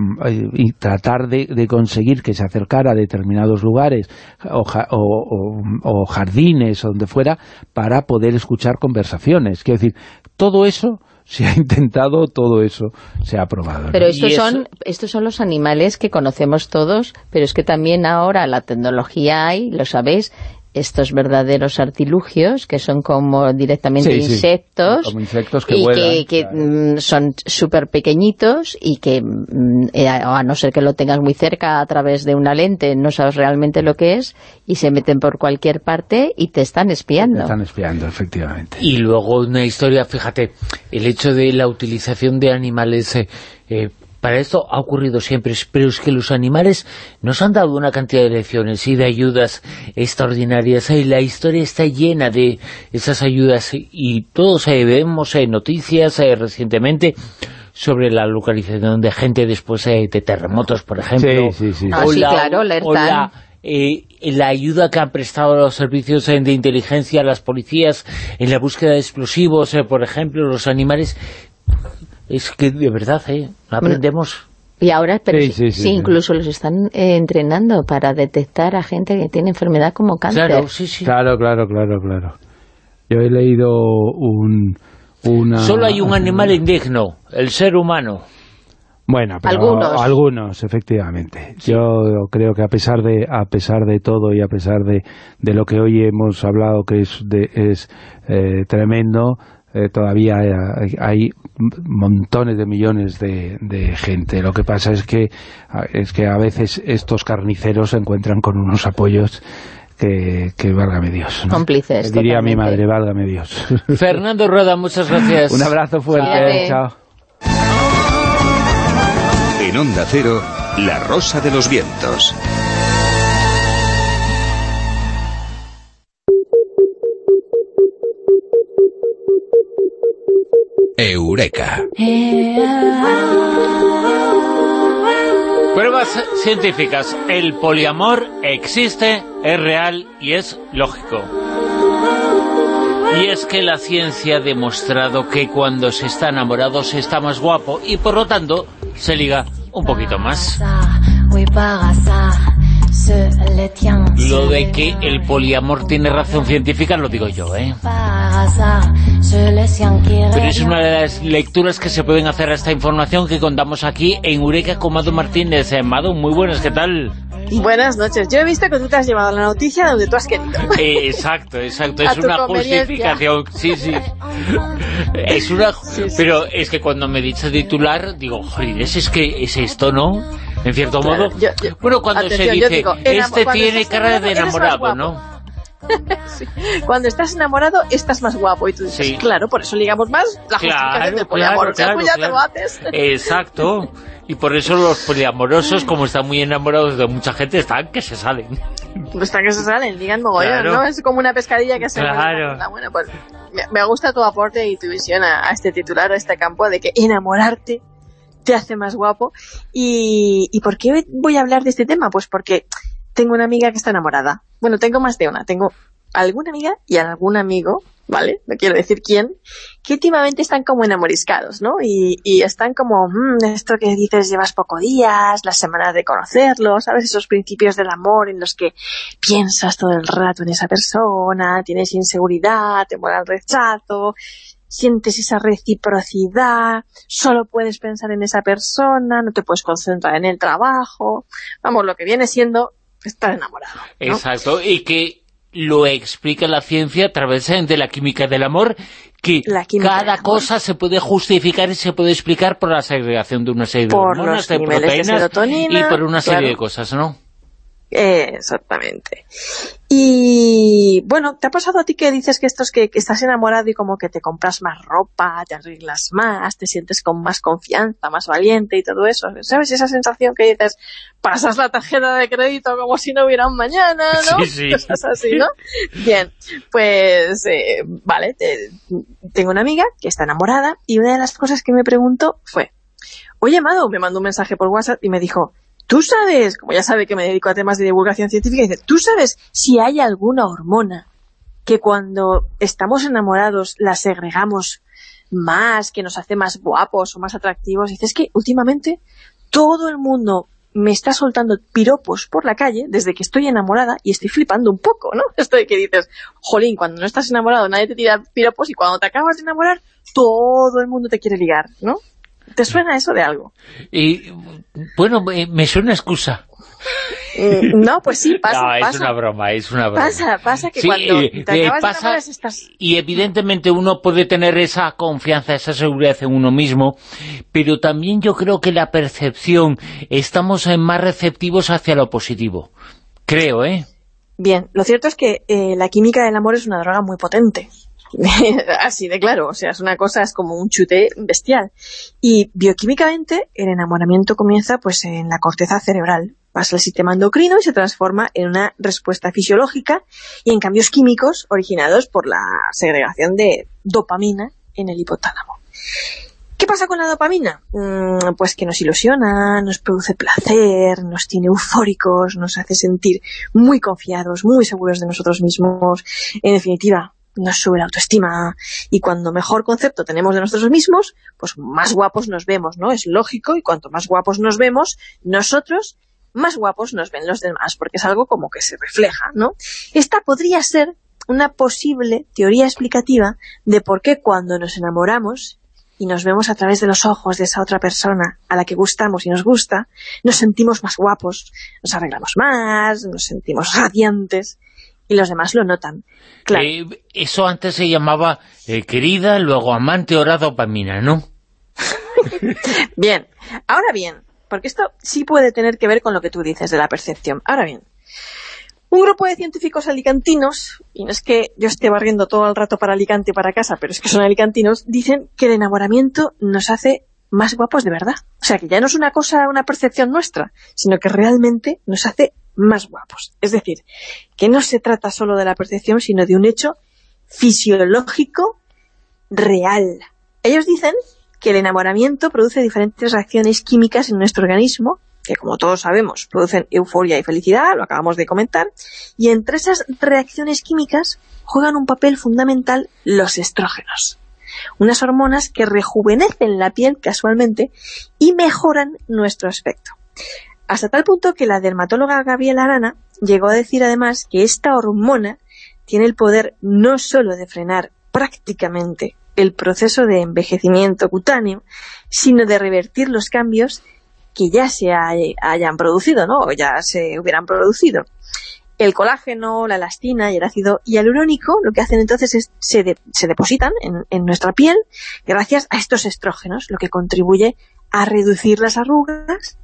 y tratar de, de conseguir que se acercara a determinados lugares o, ja- o- o- o jardines o donde fuera para poder escuchar conversaciones. Quiero decir, todo eso se ha intentado, todo eso se ha probado. ¿no? Pero estos eso- son, estos son los animales que conocemos todos, pero es que también ahora la tecnología hay, lo sabéis, estos verdaderos artilugios que son como directamente Sí, sí, insectos como insectos que y vuelan, que, que, claro. mm, son súper pequeñitos y que mm, eh, a no ser que lo tengas muy cerca a través de una lente no sabes realmente lo que es y se meten por cualquier parte y te están espiando. Me están espiando, efectivamente. Y luego una historia, fíjate, el hecho de la utilización de animales, eh, eh, para esto ha ocurrido siempre, pero es que los animales nos han dado una cantidad de lecciones y de ayudas extraordinarias, y la historia está llena de esas ayudas, y todos eh, vemos eh, noticias eh, recientemente sobre la localización de gente después eh, de terremotos, por ejemplo. Sí, sí, sí. Ah, sí, la- claro, o alertan. la, eh, la ayuda que han prestado los servicios de inteligencia a las policías en la búsqueda de explosivos, eh, por ejemplo, los animales. Es que de verdad, ¿eh? No aprendemos. Y ahora, pero Sí, sí, sí, sí, sí. incluso los están eh, entrenando para detectar a gente que tiene enfermedad como cáncer. Claro, sí, sí. Claro, claro, claro, claro. Yo he leído un, una... Solo hay un animal indigno, el ser humano. Bueno, pero Algunos. algunos, efectivamente. Yo creo que a pesar de a pesar de todo y a pesar de, de lo que hoy hemos hablado que es de, es eh, tremendo, eh, todavía hay, hay montones de millones de, de gente. Lo que pasa es que a- es que a veces estos carniceros se encuentran con unos apoyos que, que válgame Dios. ¿no? Cómplices, Diría mi totalmente. madre, válgame Dios. Fernando Rueda, muchas gracias. Un abrazo fuerte, chao. En Onda Cero, La Rosa de los Vientos. Eureka. Pruebas científicas. El poliamor existe, es real y es lógico. Y es que la ciencia ha demostrado que cuando se está enamorado se está más guapo y por lo tanto se liga un poquito más. Lo de que el poliamor tiene razón científica lo digo yo, ¿eh? Pero es una de las lecturas que se pueden hacer a esta información que contamos aquí en Eureka con Mado Martínez. Eh, Mado, muy buenas, ¿qué tal? Buenas noches. Yo he visto que tú te has llevado la noticia donde tú has querido. Eh, exacto, exacto, es una justificación, sí, sí. Es una, sí. pero es que cuando me dice titular, digo, joder, es, que es esto, ¿no? En cierto Claro, modo. yo- yo- bueno, cuando se atención, yo dice, digo, este cuando tiene cara de enamorado. ¿no? Sí. Cuando estás enamorado, estás más guapo. Y tú dices, Sí. claro, por eso ligamos más la justificación Claro, del poliamor. claro, O sea, claro, ya te claro. lo haces. Exacto. Y por eso los poliamorosos, como están muy enamorados de mucha gente, están que se salen. Pues Hasta que se salen, ligan mogollón, Claro. ¿no? Es como una pescadilla que se Claro. muere. Bueno, pues me, me gusta tu aporte y tu visión a, a este titular, a este campo, de que enamorarte te hace más guapo. Y, ¿Y por qué voy a hablar de este tema? Pues porque tengo una amiga que está enamorada. Bueno, tengo más de una. Tengo alguna amiga y algún amigo, ¿vale? No quiero decir quién, que últimamente están como enamoriscados, ¿no? Y, y están como, "Mm, esto que dices llevas poco días, las semanas de conocerlo, ¿sabes? Esos principios del amor en los que piensas todo el rato en esa persona, tienes inseguridad, te mola el rechazo, sientes esa reciprocidad, solo puedes pensar en esa persona, no te puedes concentrar en el trabajo, vamos, lo que viene siendo estar enamorado. ¿no? Exacto. Y que lo explica la ciencia a través de la química del amor, que cada cosa se puede justificar y se puede explicar por la segregación de una serie de Por hormonas, de proteínas y por una serie de cosas, ¿no? Eh, Exactamente. Y bueno, ¿te ha pasado a ti que dices que esto es que, que estás enamorado y como que te compras más ropa, te arreglas más, te sientes con más confianza, más valiente y todo eso? ¿Sabes esa sensación que dices, pasas la tarjeta de crédito como si no hubiera un mañana, ¿no? Sí, sí. Cosas así, ¿no? Bien, pues eh, vale, te- tengo una amiga que está enamorada y una de las cosas que me preguntó fue, oye, Amado, me mandó un mensaje por WhatsApp y me dijo, tú sabes, como ya sabe que me dedico a temas de divulgación científica, dice, tú sabes si hay alguna hormona que cuando estamos enamorados la segregamos más, que nos hace más guapos o más atractivos. Dice, es que últimamente todo el mundo me está soltando piropos por la calle desde que estoy enamorada y estoy flipando un poco, ¿no? Esto de que dices, jolín, cuando no estás enamorado nadie te tira piropos y cuando te acabas de enamorar todo el mundo te quiere ligar, ¿no? ¿Te suena eso de algo? Y bueno, me, me suena excusa. Mm, No, pues sí, pasa, no, es pasa. una broma, es una broma. Pasa, pasa que Sí, cuando eh, te acabas pasa- de enamorar estás... Y evidentemente uno puede tener esa confianza, esa seguridad en uno mismo, pero también yo creo que la percepción, estamos más receptivos hacia lo positivo. Creo, ¿eh? Bien, lo cierto es que eh, la química del amor es una droga muy potente. Así de claro, o sea, es una cosa, es como un chute bestial. Y bioquímicamente el enamoramiento comienza pues en la corteza cerebral. Pasa al sistema endocrino y se transforma en una respuesta fisiológica y en cambios químicos originados por la segregación de dopamina en el hipotálamo. ¿Qué pasa con la dopamina? Mm, pues que nos ilusiona, nos produce placer, nos tiene eufóricos, nos hace sentir muy confiados, muy seguros de nosotros mismos. En definitiva, nos sube la autoestima. Y cuando mejor concepto tenemos de nosotros mismos, pues más guapos nos vemos, ¿no? Es lógico, y cuanto más guapos nos vemos, nosotros, más guapos nos ven los demás, porque es algo como que se refleja, ¿no? Esta podría ser una posible teoría explicativa de por qué cuando nos enamoramos y nos vemos a través de los ojos de esa otra persona a la que gustamos y nos gusta, nos sentimos más guapos, nos arreglamos más, nos sentimos radiantes y los demás lo notan. Claro, Eh, eso antes se llamaba eh, querida, luego amante, ahora dopamina, ¿no? bien. Ahora bien, porque esto sí puede tener que ver con lo que tú dices de la percepción. Ahora bien, un grupo de científicos alicantinos, y no es que yo esté barriendo todo el rato para Alicante y para casa, pero es que son alicantinos, dicen que el enamoramiento nos hace más guapos de verdad. O sea, que ya no es una cosa, una percepción nuestra, sino que realmente nos hace más guapos. Es decir, que no se trata solo de la percepción, sino de un hecho fisiológico real. Ellos dicen que el enamoramiento produce diferentes reacciones químicas en nuestro organismo, que como todos sabemos producen euforia y felicidad, lo acabamos de comentar, y entre esas reacciones químicas juegan un papel fundamental los estrógenos, unas hormonas que rejuvenecen la piel casualmente y mejoran nuestro aspecto. Hasta tal punto que la dermatóloga Gabriela Arana llegó a decir además que esta hormona tiene el poder no solo de frenar prácticamente el proceso de envejecimiento cutáneo, sino de revertir los cambios que ya se hay- hayan producido, ¿no? O ya se hubieran producido. El colágeno, la elastina y el ácido hialurónico lo que hacen entonces es se, se depositan en, en nuestra piel gracias a estos estrógenos, lo que contribuye a reducir las arrugas,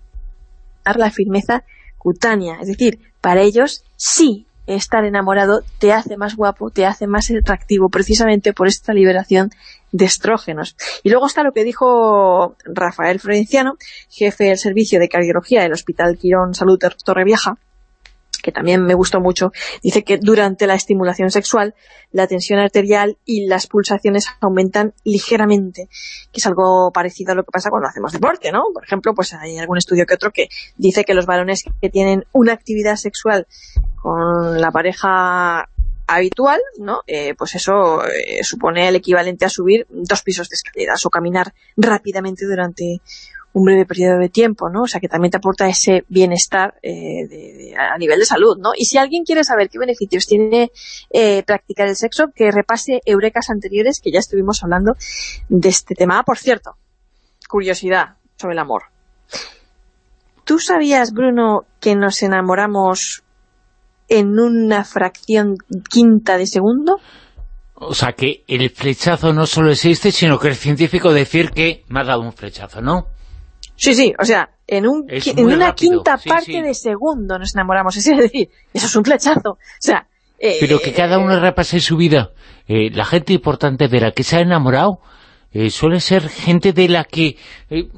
la firmeza cutánea. Es decir, para ellos sí estar enamorado te hace más guapo, te hace más atractivo, precisamente por esta liberación de estrógenos. Y luego está lo que dijo Rafael Florenciano, jefe del servicio de cardiología del Hospital Quirón Salud Torrevieja, que también me gustó mucho, dice que durante la estimulación sexual la tensión arterial y las pulsaciones aumentan ligeramente, que es algo parecido a lo que pasa cuando hacemos deporte, ¿no? Por ejemplo, pues hay algún estudio que otro que dice que los varones que tienen una actividad sexual con la pareja habitual, ¿no? Eh, pues eso eh, supone el equivalente a subir dos pisos de escaleras o caminar rápidamente durante un breve periodo de tiempo, ¿no? O sea, que también te aporta ese bienestar eh, a nivel de salud, ¿no? Y si alguien quiere saber qué beneficios tiene eh, practicar el sexo, que repase eurekas anteriores, que ya estuvimos hablando de este tema. Ah, por cierto, curiosidad sobre el amor. ¿Tú sabías, Bruno, que nos enamoramos en una fracción quinta de segundo? O sea, que el flechazo no solo existe, sino que el científico decir que me ha dado un flechazo, ¿no? Sí, sí, o sea, en, un, en una rápido, quinta sí, parte sí. de segundo nos enamoramos. Es decir, eso es un flechazo. O sea, eh, Pero que cada uno repase su vida. Eh, la gente importante de la que se ha enamorado eh, suele ser gente de la que eh,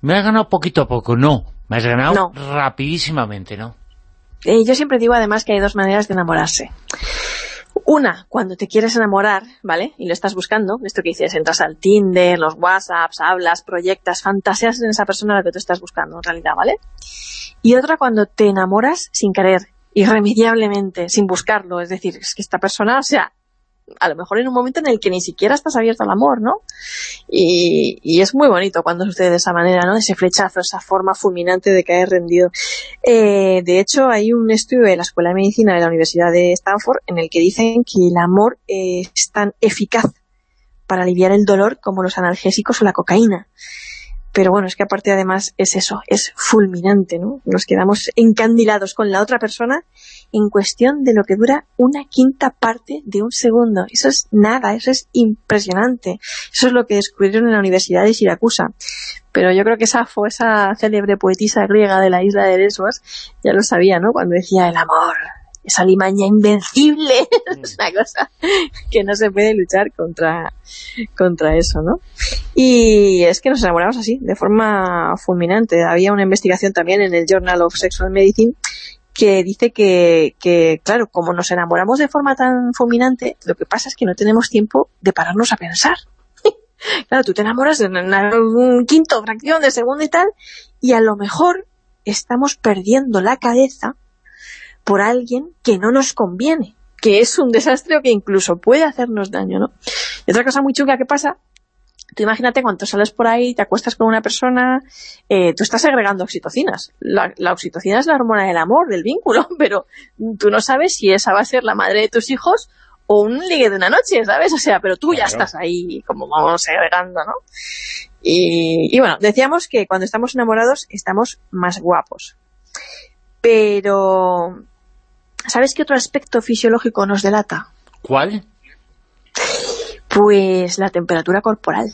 me ha ganado poquito a poco. No, me has ganado No. rapidísimamente, ¿no? Eh, yo siempre digo además que hay dos maneras de enamorarse. Una, cuando te quieres enamorar, ¿vale? Y lo estás buscando, esto que dices, entras al Tinder, los WhatsApps, hablas, proyectas, fantaseas en esa persona a la que tú estás buscando, en realidad, ¿vale? Y otra cuando te enamoras sin querer, irremediablemente, sin buscarlo, es decir, es que esta persona, o sea, a lo mejor en un momento en el que ni siquiera estás abierto al amor, ¿no? Y, y es muy bonito cuando sucede de esa manera, ¿no? Ese flechazo, esa forma fulminante de caer rendido. Eh, de hecho, hay un estudio de la Escuela de Medicina de la Universidad de Stanford en el que dicen que el amor es tan eficaz para aliviar el dolor como los analgésicos o la cocaína. Pero bueno, es que aparte además es eso, es fulminante, ¿no? Nos quedamos encandilados con la otra persona en cuestión de lo que dura una quinta parte de un segundo. Eso es nada, eso es impresionante. Eso es lo que descubrieron en la Universidad de Siracusa. Pero yo creo que Safo, esa célebre poetisa griega de la isla de Lesbos, ya lo sabía, ¿no? Cuando decía el amor, esa limaña invencible, es una cosa que no se puede luchar contra, contra eso, ¿no? Y es que nos enamoramos así, de forma fulminante. Había una investigación también en el Journal of Sexual Medicine que dice que, claro, como nos enamoramos de forma tan fulminante, lo que pasa es que no tenemos tiempo de pararnos a pensar. claro, tú te enamoras en un quinto fracción de segundo y tal, y a lo mejor estamos perdiendo la cabeza por alguien que no nos conviene, que es un desastre o que incluso puede hacernos daño, ¿no? Y otra cosa muy chunga que pasa, tú imagínate cuando sales por ahí, te acuestas con una persona, eh, tú estás agregando oxitocinas. La, la oxitocina es la hormona del amor, del vínculo, pero tú no sabes si esa va a ser la madre de tus hijos o un ligue de una noche, ¿sabes? O sea, pero tú ya estás ahí como vamos agregando, ¿no? Y, y bueno, decíamos que cuando estamos enamorados estamos más guapos. Pero, ¿sabes qué otro aspecto fisiológico nos delata? ¿Cuál? Pues la temperatura corporal.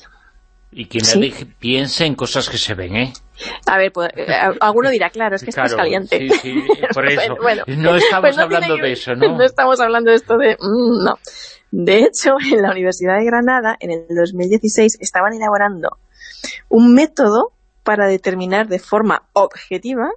Y quien Sí. piensa en cosas que se ven, ¿eh? A ver, pues, eh, alguno dirá, claro, es que estás Claro, caliente. sí, sí, por eso. Bueno, No estamos pues no hablando que de eso, ¿no? No estamos hablando de esto de... mm, no. De hecho, en la Universidad de Granada, en el 2016, estaban elaborando un método para determinar de forma objetiva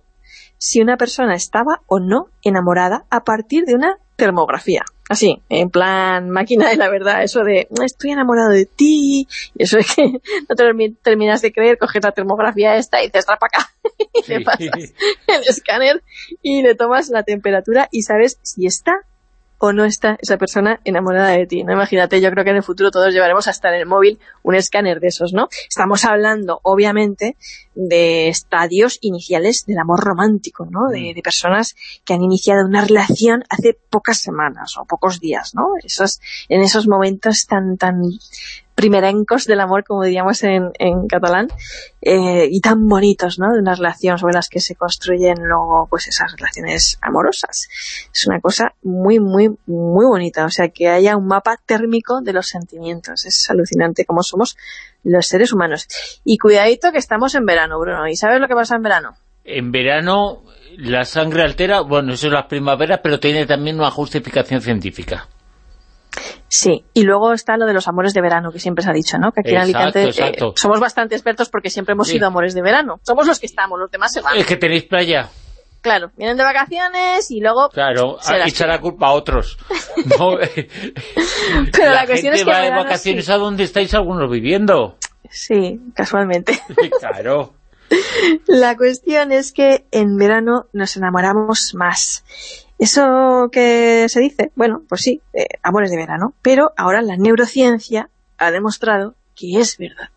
si una persona estaba o no enamorada a partir de una termografía. Así, en plan máquina de la verdad, eso de estoy enamorado de ti, y eso de que no termi- terminas de creer, coges la termografía esta y dices, para acá, y le Sí. pasas el escáner y le tomas la temperatura y sabes si está o no está esa persona enamorada de ti. ¿no? Imagínate, yo creo que en el futuro todos llevaremos hasta en el móvil un escáner de esos, ¿no? Estamos hablando, obviamente, de estadios iniciales del amor romántico, ¿no? De, de personas que han iniciado una relación hace pocas semanas o pocos días, ¿no? Esos, en esos momentos tan, tan primerencos del amor, como diríamos en, catalán, eh, y tan bonitos, ¿no? De una relación sobre las que se construyen luego, pues, esas relaciones amorosas. Es una cosa muy, muy, muy bonita. O sea, que haya un mapa térmico de los sentimientos. Es alucinante cómo somos los seres humanos. Y cuidadito que estamos en verano, Bruno. ¿Y sabes lo que pasa en verano? En verano la sangre altera, bueno, eso es las primaveras, pero tiene también una justificación científica. Sí, y luego está lo de los amores de verano, que siempre se ha dicho, ¿no? Que aquí en Exacto, Alicante eh, somos bastante expertos porque siempre hemos Sí. sido amores de verano. Somos los que estamos, los demás se van. Es que tenéis playa, Claro, vienen de vacaciones y luego... claro, se la culpa a otros. No, Pero la cuestión gente es que va en de vacaciones sí. a donde estáis algunos viviendo. Sí, casualmente. Claro. La cuestión es que en verano nos enamoramos más. ¿Eso que se dice? Bueno, pues sí, eh, amores de verano. Pero ahora la neurociencia ha demostrado que es verdad.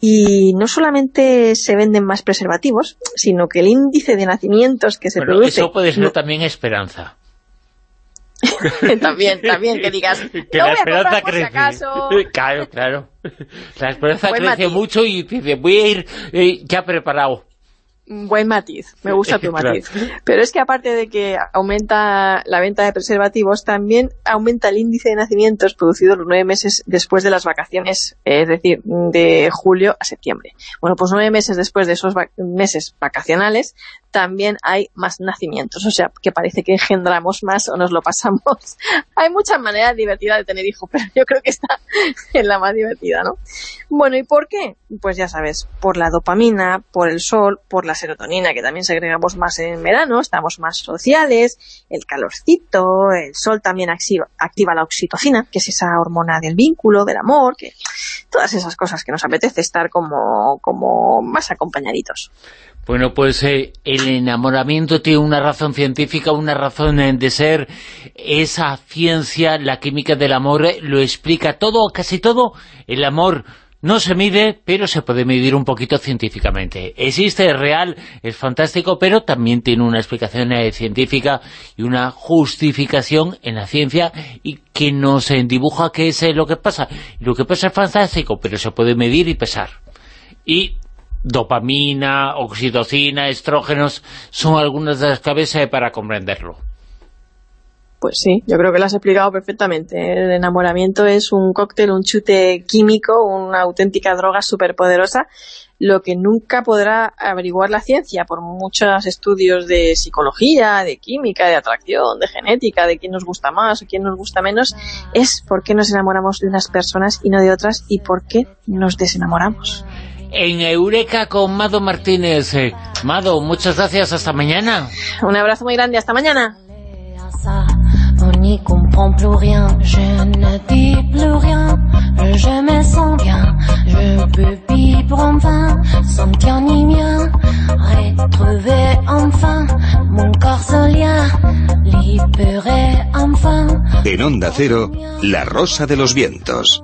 Y no solamente se venden más preservativos, sino que el índice de nacimientos que se Bueno, produce... eso puede ser no- también esperanza. también, también, que digas, Que "No la voy a comprar esperanza si crece. acaso". Claro, claro. La esperanza Buen crece matiz. mucho y dice, voy a ir eh, ya preparado. Buen matiz, me gusta tu Claro. matiz. Pero es que aparte de que aumenta la venta de preservativos, también aumenta el índice de nacimientos producidos los nueve meses después de las vacaciones, es decir, de julio a septiembre. Bueno, pues nueve meses después de esos va- meses vacacionales, también hay más nacimientos. O sea, que parece que engendramos más o nos lo pasamos. hay muchas maneras divertidas de tener hijos, pero yo creo que esta es la más divertida, ¿no? Bueno, ¿y por qué? Pues ya sabes, por la dopamina, por el sol, por la serotonina, que también segregamos más en verano, estamos más sociales, el calorcito, el sol también activa, la oxitocina, que es esa hormona del vínculo, del amor, que todas esas cosas que nos apetece estar como más acompañaditos. Bueno, pues eh, el enamoramiento tiene una razón científica, una razón eh, de ser. Esa ciencia, la química del amor, eh, lo explica todo, casi todo. El amor no se mide, pero se puede medir un poquito científicamente. Existe, es real, es fantástico, pero también tiene una explicación eh, científica y una justificación en la ciencia y que nos dibuja qué es eh, lo que pasa. Lo que pasa es fantástico, pero se puede medir y pesar. Y dopamina, oxitocina, estrógenos, son algunas de las claves eh, para comprenderlo. Pues sí, yo creo que lo has explicado perfectamente. El enamoramiento es un cóctel, un chute químico, una auténtica droga superpoderosa, lo que nunca podrá averiguar la ciencia por muchos estudios de psicología, de química, de atracción, de genética, de quién nos gusta más o quién nos gusta menos, es por qué nos enamoramos de unas personas y no de otras y por qué nos desenamoramos. En Eureka con Mado Martínez. Eh, Mado, muchas gracias, hasta mañana. Un abrazo muy grande, hasta mañana. ça. On n'y comprend plus rien, je ne dis plus rien, je me sens bien, je peux vivre enfin, sans bien ni mien, retrouver enfin mon corps solien, libérer enfin. En Onda Cero, La Rosa de los Vientos.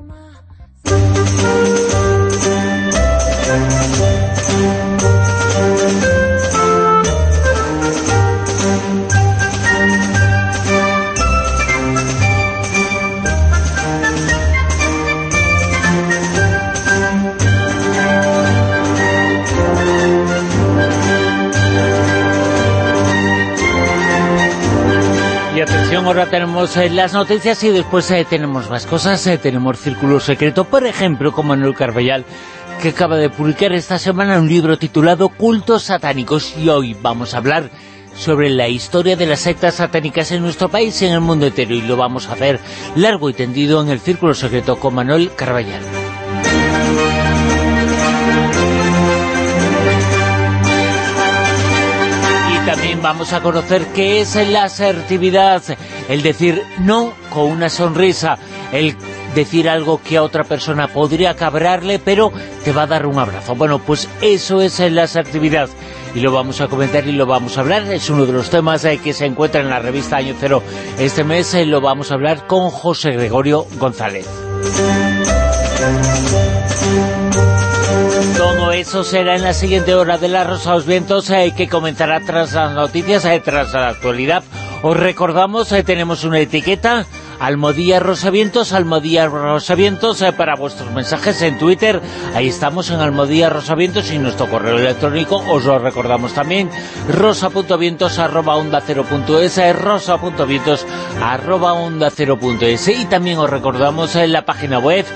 Ahora tenemos eh, las noticias y después eh, tenemos más cosas. eh, tenemos Círculo Secreto, por ejemplo, como Manuel Carballal, que acaba de publicar esta semana un libro titulado Cultos Satánicos. Y hoy vamos a hablar sobre la historia de las sectas satánicas en nuestro país y en el mundo entero. Y lo vamos a hacer largo y tendido en el Círculo Secreto con Manuel Carballal. Vamos a conocer qué es la asertividad, el decir no con una sonrisa, el decir algo que a otra persona podría cabrarle, pero te va a dar un abrazo. Bueno, pues eso es la asertividad. Y lo vamos a comentar y lo vamos a hablar. Es uno de los temas eh, que se encuentra en la revista Año Cero. Este mes eh, lo vamos a hablar con José Gregorio González. Eso será en la siguiente hora de La Rosa los Vientos, eh, que comenzará tras las noticias, eh, tras la actualidad. Os recordamos, eh, tenemos una etiqueta, Almodía Rosavientos, Almodía Rosavientos eh, para vuestros mensajes en Twitter. Ahí estamos en Almodía Rosavientos y nuestro correo electrónico, os lo recordamos también, rosa.vientos arroba onda punto es, eh, rosa.vientos arroba onda punto es. Y también os recordamos en la página web,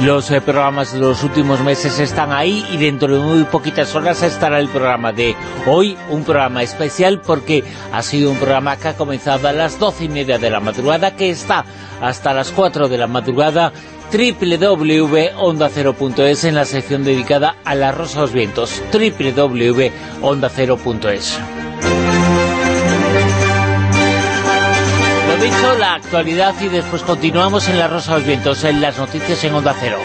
los eh, programas de los últimos meses están ahí y dentro de muy poquitas horas estará el programa de hoy, un programa especial porque ha sido un programa que ha comenzado a las doce y media de la madrugada, que está hasta las 4 de la madrugada www.ondacero.es en la sección dedicada a la Rosa los Vientos www.ondacero.es Lo dicho, la actualidad y después continuamos en la Rosa los Vientos en las noticias en Onda Cero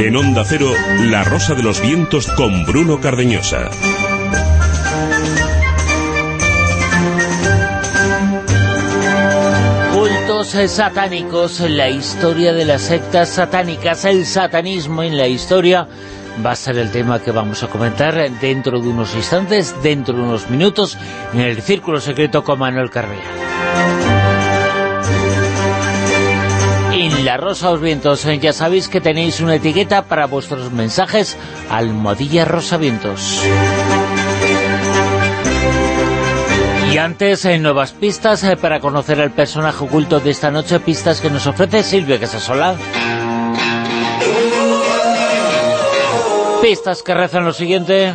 En Onda Cero, La Rosa de los Vientos con Bruno Cardeñosa. Cultos satánicos, la historia de las sectas satánicas, el satanismo en la historia va a ser el tema que vamos a comentar dentro de unos instantes, dentro de unos minutos, en el Círculo Secreto con Manuel Carrera. En La Rosa de los Vientos eh, ya sabéis que tenéis una etiqueta para vuestros mensajes Almohadilla Rosa Vientos. Y antes, en nuevas pistas eh, para conocer al personaje oculto de esta noche, pistas que nos ofrece Silvia Casasola. Pistas que rezan lo siguiente.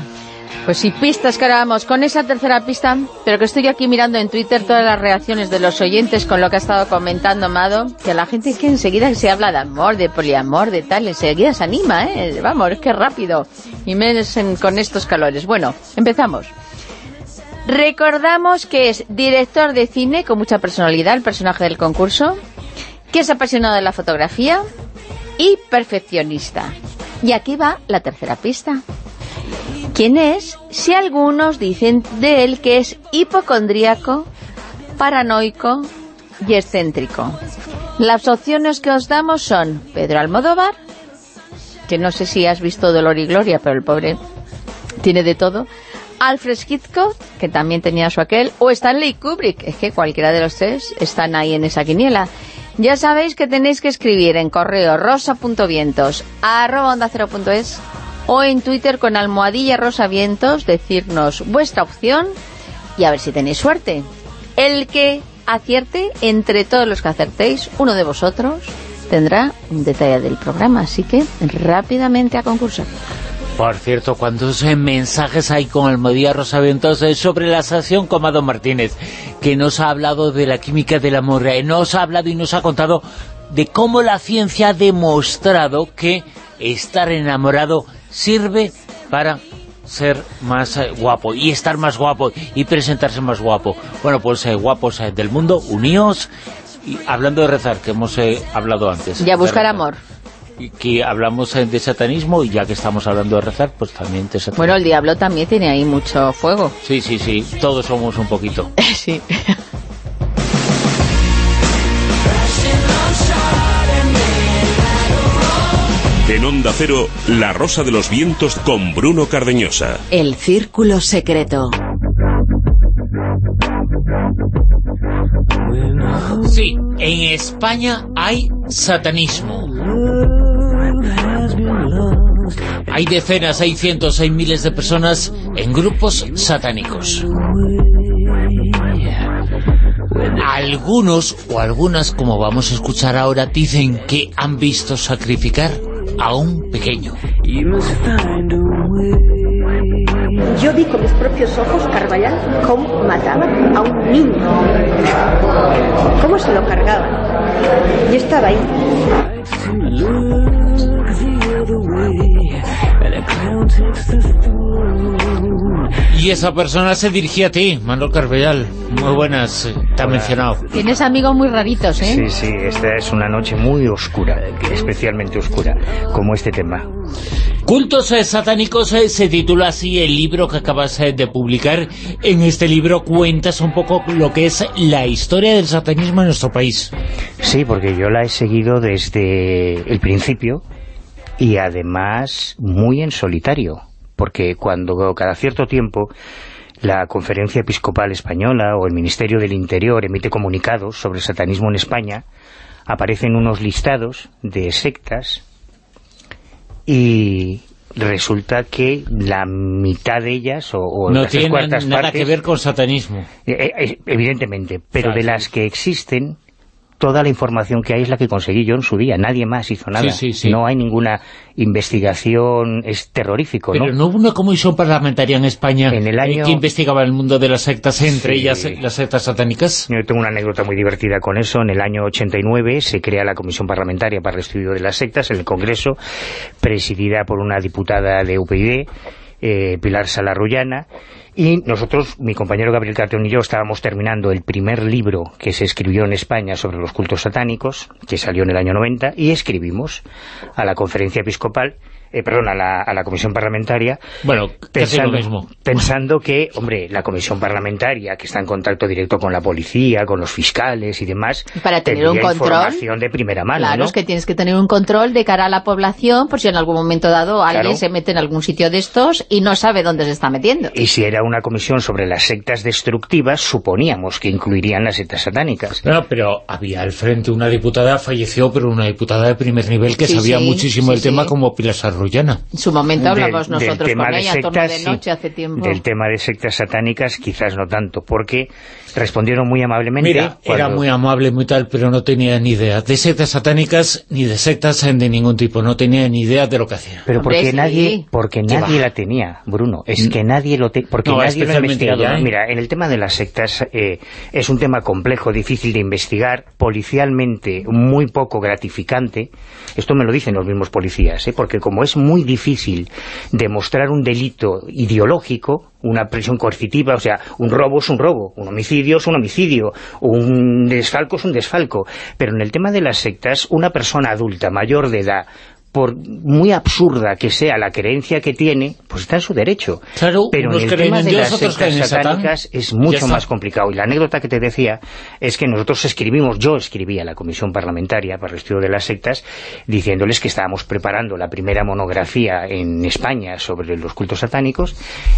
Pues sí, pistas que ahora vamos con esa tercera pista, pero que estoy aquí mirando en Twitter todas las reacciones de los oyentes con lo que ha estado comentando Mado, que la gente que enseguida se habla de amor, de poliamor, de tal, enseguida se anima, ¿eh? Vamos, es que rápido, y menos en- con estos calores. Bueno, empezamos. Recordamos que es director de cine con mucha personalidad, el personaje del concurso, que es apasionado de la fotografía y perfeccionista. Y aquí va la tercera pista. ¿Quién es? Si algunos dicen de él que es hipocondríaco, paranoico y excéntrico. Las opciones que os damos son Pedro Almodóvar, que no sé si has visto Dolor y Gloria, pero el pobre tiene de todo, Alfred Hitchcock, que también tenía su aquel, o Stanley Kubrick, es que cualquiera de los tres están ahí en esa quiniela. Ya sabéis que tenéis que escribir en correo rosa.vientos arroba o en Twitter con almohadilla rosavientos, decirnos vuestra opción y a ver si tenéis suerte. El que acierte, entre todos los que acertéis, uno de vosotros tendrá un detalle del programa, así que rápidamente a concursar. Por cierto, ¿cuántos eh, mensajes hay con Almodía Rosaventos eh, sobre la asociación con Mado Martínez? Que nos ha hablado de la química del amor, eh, nos ha hablado y nos ha contado de cómo la ciencia ha demostrado que estar enamorado sirve para ser más eh, guapo y estar más guapo y presentarse más guapo. Bueno, pues eh, guapos eh, del mundo, uníos y hablando de rezar, que hemos eh, hablado antes. Y a de buscar amor. Y que hablamos eh, de satanismo y ya que estamos hablando de rezar, pues también de satanismo. Bueno, el diablo también tiene ahí mucho fuego. Sí, sí, sí, todos somos un poquito. sí. En Onda Cero, La Rosa de los Vientos con Bruno Cardeñosa. El Círculo Secreto. Sí, en España hay satanismo. Hay decenas, hay cientos, hay miles de personas en grupos satánicos. Algunos o algunas, como vamos a escuchar ahora, dicen que han visto sacrificar a un pequeño. Yo vi con mis propios ojos Carballal cómo mataban a un niño. Cómo se lo cargaban. Y estaba ahí. Y esa persona se dirigía a ti, Manuel Carvellal. Muy buenas, eh, te ha mencionado. Tienes amigos muy raritos, ¿eh? Sí, sí, esta es una noche muy oscura, especialmente oscura, como este tema. Cultos satánicos eh, se titula así el libro que acabas eh, de publicar. En este libro cuentas un poco lo que es la historia del satanismo en nuestro país. Sí, porque yo la he seguido desde el principio y además muy en solitario, porque cuando cada cierto tiempo la Conferencia Episcopal Española o el Ministerio del Interior emite comunicados sobre el satanismo en España, aparecen unos listados de sectas y resulta que la mitad de ellas o, o No las tres tiene cuartas nada partes, que ver con satanismo. eh, eh, evidentemente, pero Claro, de las que existen toda la información que hay es la que conseguí yo en su día, nadie más hizo nada, Sí, sí, sí. no hay ninguna investigación, es terrorífico, Pero ¿no? no hubo una comisión parlamentaria en España En el año- que investigaba el mundo de las sectas, entre ellas las sectas satánicas. Yo tengo una anécdota muy divertida con eso. En el año 89 se crea la Comisión Parlamentaria para el Estudio de las Sectas en el Congreso, presidida por una diputada de UPyD, eh, Pilar Salarrullana, y nosotros, mi compañero Gabriel Carteón y yo, estábamos terminando el primer libro que se escribió en España sobre los cultos satánicos, que salió en el año 90, y escribimos a la conferencia episcopal, eh, perdón, a la, a la comisión parlamentaria, Bueno, lo pensando, mismo. pensando que, hombre, la comisión parlamentaria, que está en contacto directo con la policía, con los fiscales y demás, Para tener un control. información de primera mano, Claro, ¿no? es que tienes que tener un control de cara a la población por si en algún momento dado alguien Claro. se mete en algún sitio de estos y no sabe dónde se está metiendo. Y si era una comisión sobre las sectas destructivas, suponíamos que incluirían las sectas satánicas. No, pero había al frente una diputada, falleció, pero una diputada de primer nivel que Sí, sabía sí, muchísimo sí, el tema como Pilar Sarrullana. En su momento hablamos Del- del nosotros tema con de ella torno sectas, de sí. noche hace tiempo. Del tema de sectas satánicas, quizás no tanto, porque respondieron muy amablemente. Mira, era muy amable, muy tal, pero no tenía ni idea de sectas satánicas ni de sectas de ningún tipo. No tenía ni idea de lo que hacía. Pero Hombre, porque sí. nadie porque ¿Qué nadie la tenía, Bruno. Es que nadie lo te, porque No, nadie lo ha investigado. ¿eh? Mira, en el tema de las sectas eh, es un tema complejo, difícil de investigar, policialmente muy poco gratificante. Esto me lo dicen los mismos policías, ¿eh? porque como es muy difícil demostrar un delito ideológico, una presión coercitiva, o sea, un robo es un robo, un homicidio es un homicidio, un desfalco es un desfalco. Pero en el tema de las sectas, una persona adulta, mayor de edad, por muy absurda que sea la creencia que tiene, pues está en su derecho. Claro, Pero en el tema de Dios, las sectas Satán. satánicas es mucho más complicado. Y la anécdota que te decía es que nosotros escribimos, yo escribí a la Comisión Parlamentaria para el Estudio de las Sectas, diciéndoles que estábamos preparando la primera monografía en España sobre los cultos satánicos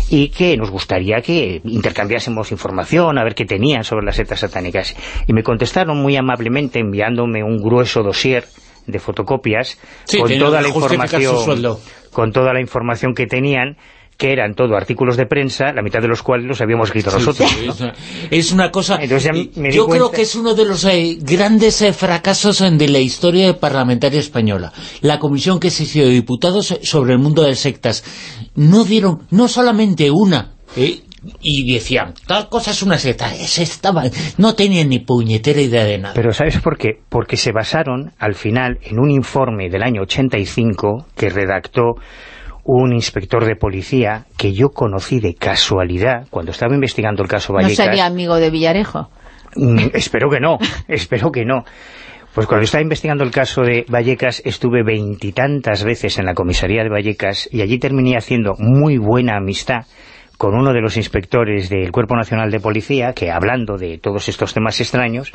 y que nos gustaría que intercambiásemos información, a ver qué tenían sobre las sectas satánicas. Y me contestaron muy amablemente enviándome un grueso dossier de fotocopias Sí, con toda la información con toda la información que tenían que eran todo artículos de prensa, la mitad de los cuales los habíamos escrito nosotros. Sí, ¿no? es una- Es una cosa... Yo creo que es uno de los eh, grandes eh, fracasos eh, de la historia parlamentaria española. La comisión que se hizo de diputados sobre el mundo de las sectas. No dieron, no solamente una, eh, y decían, tal cosa es una secta, es estaba, no tenían ni puñetera idea de nada. Pero ¿sabes por qué? Porque se basaron al final en un informe del año 85 que redactó un inspector de policía que yo conocí de casualidad cuando estaba investigando el caso ¿No Vallecas. sería amigo de Villarejo? Mm, espero que no, espero que no. Pues cuando estaba investigando el caso de Vallecas estuve veintitantas veces en la comisaría de Vallecas y allí terminé haciendo muy buena amistad con uno de los inspectores del Cuerpo Nacional de Policía que hablando de todos estos temas extraños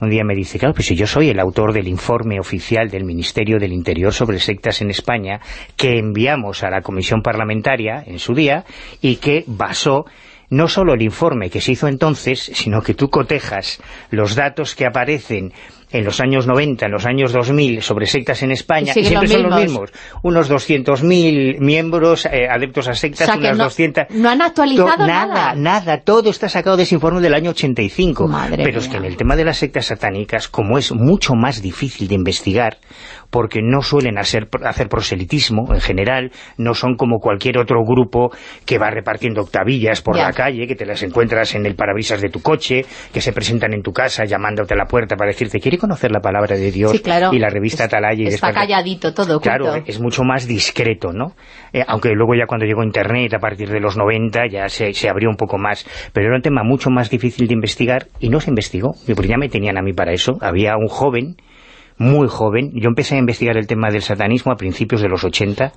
un día me dice, claro, pues si yo soy el autor del informe oficial del Ministerio del Interior sobre sectas en España que enviamos a la Comisión Parlamentaria en su día y que basó no solo el informe que se hizo entonces, sino que tú cotejas los datos que aparecen en los años 90, en los años 2000 sobre sectas en España, Y siempre los son los mismos. Unos 200.000 miembros eh, adeptos a sectas, O sea, unas no- 200... no han actualizado To- nada. Nada, nada, todo está sacado de ese informe del año 85. Madre Pero es mía. que en el tema de las sectas satánicas, como es mucho más difícil de investigar, porque no suelen hacer, hacer proselitismo en general, no son como cualquier otro grupo que va repartiendo octavillas por la calle, que te las encuentras en el parabrisas de tu coche, que se presentan en tu casa llamándote a la puerta para decirte, ¿quiere conocer la palabra de Dios? Sí, claro. Y la revista Es- Atalaya y Está después- calladito todo, Claro, oculto. es mucho más discreto, ¿no? Eh, aunque luego ya cuando llegó Internet, a partir de los 90, ya se, se abrió un poco más. Pero era un tema mucho más difícil de investigar y no se investigó. Porque ya me tenían a mí para eso. Había un joven, muy joven. Yo empecé a investigar el tema del satanismo a principios de los 80.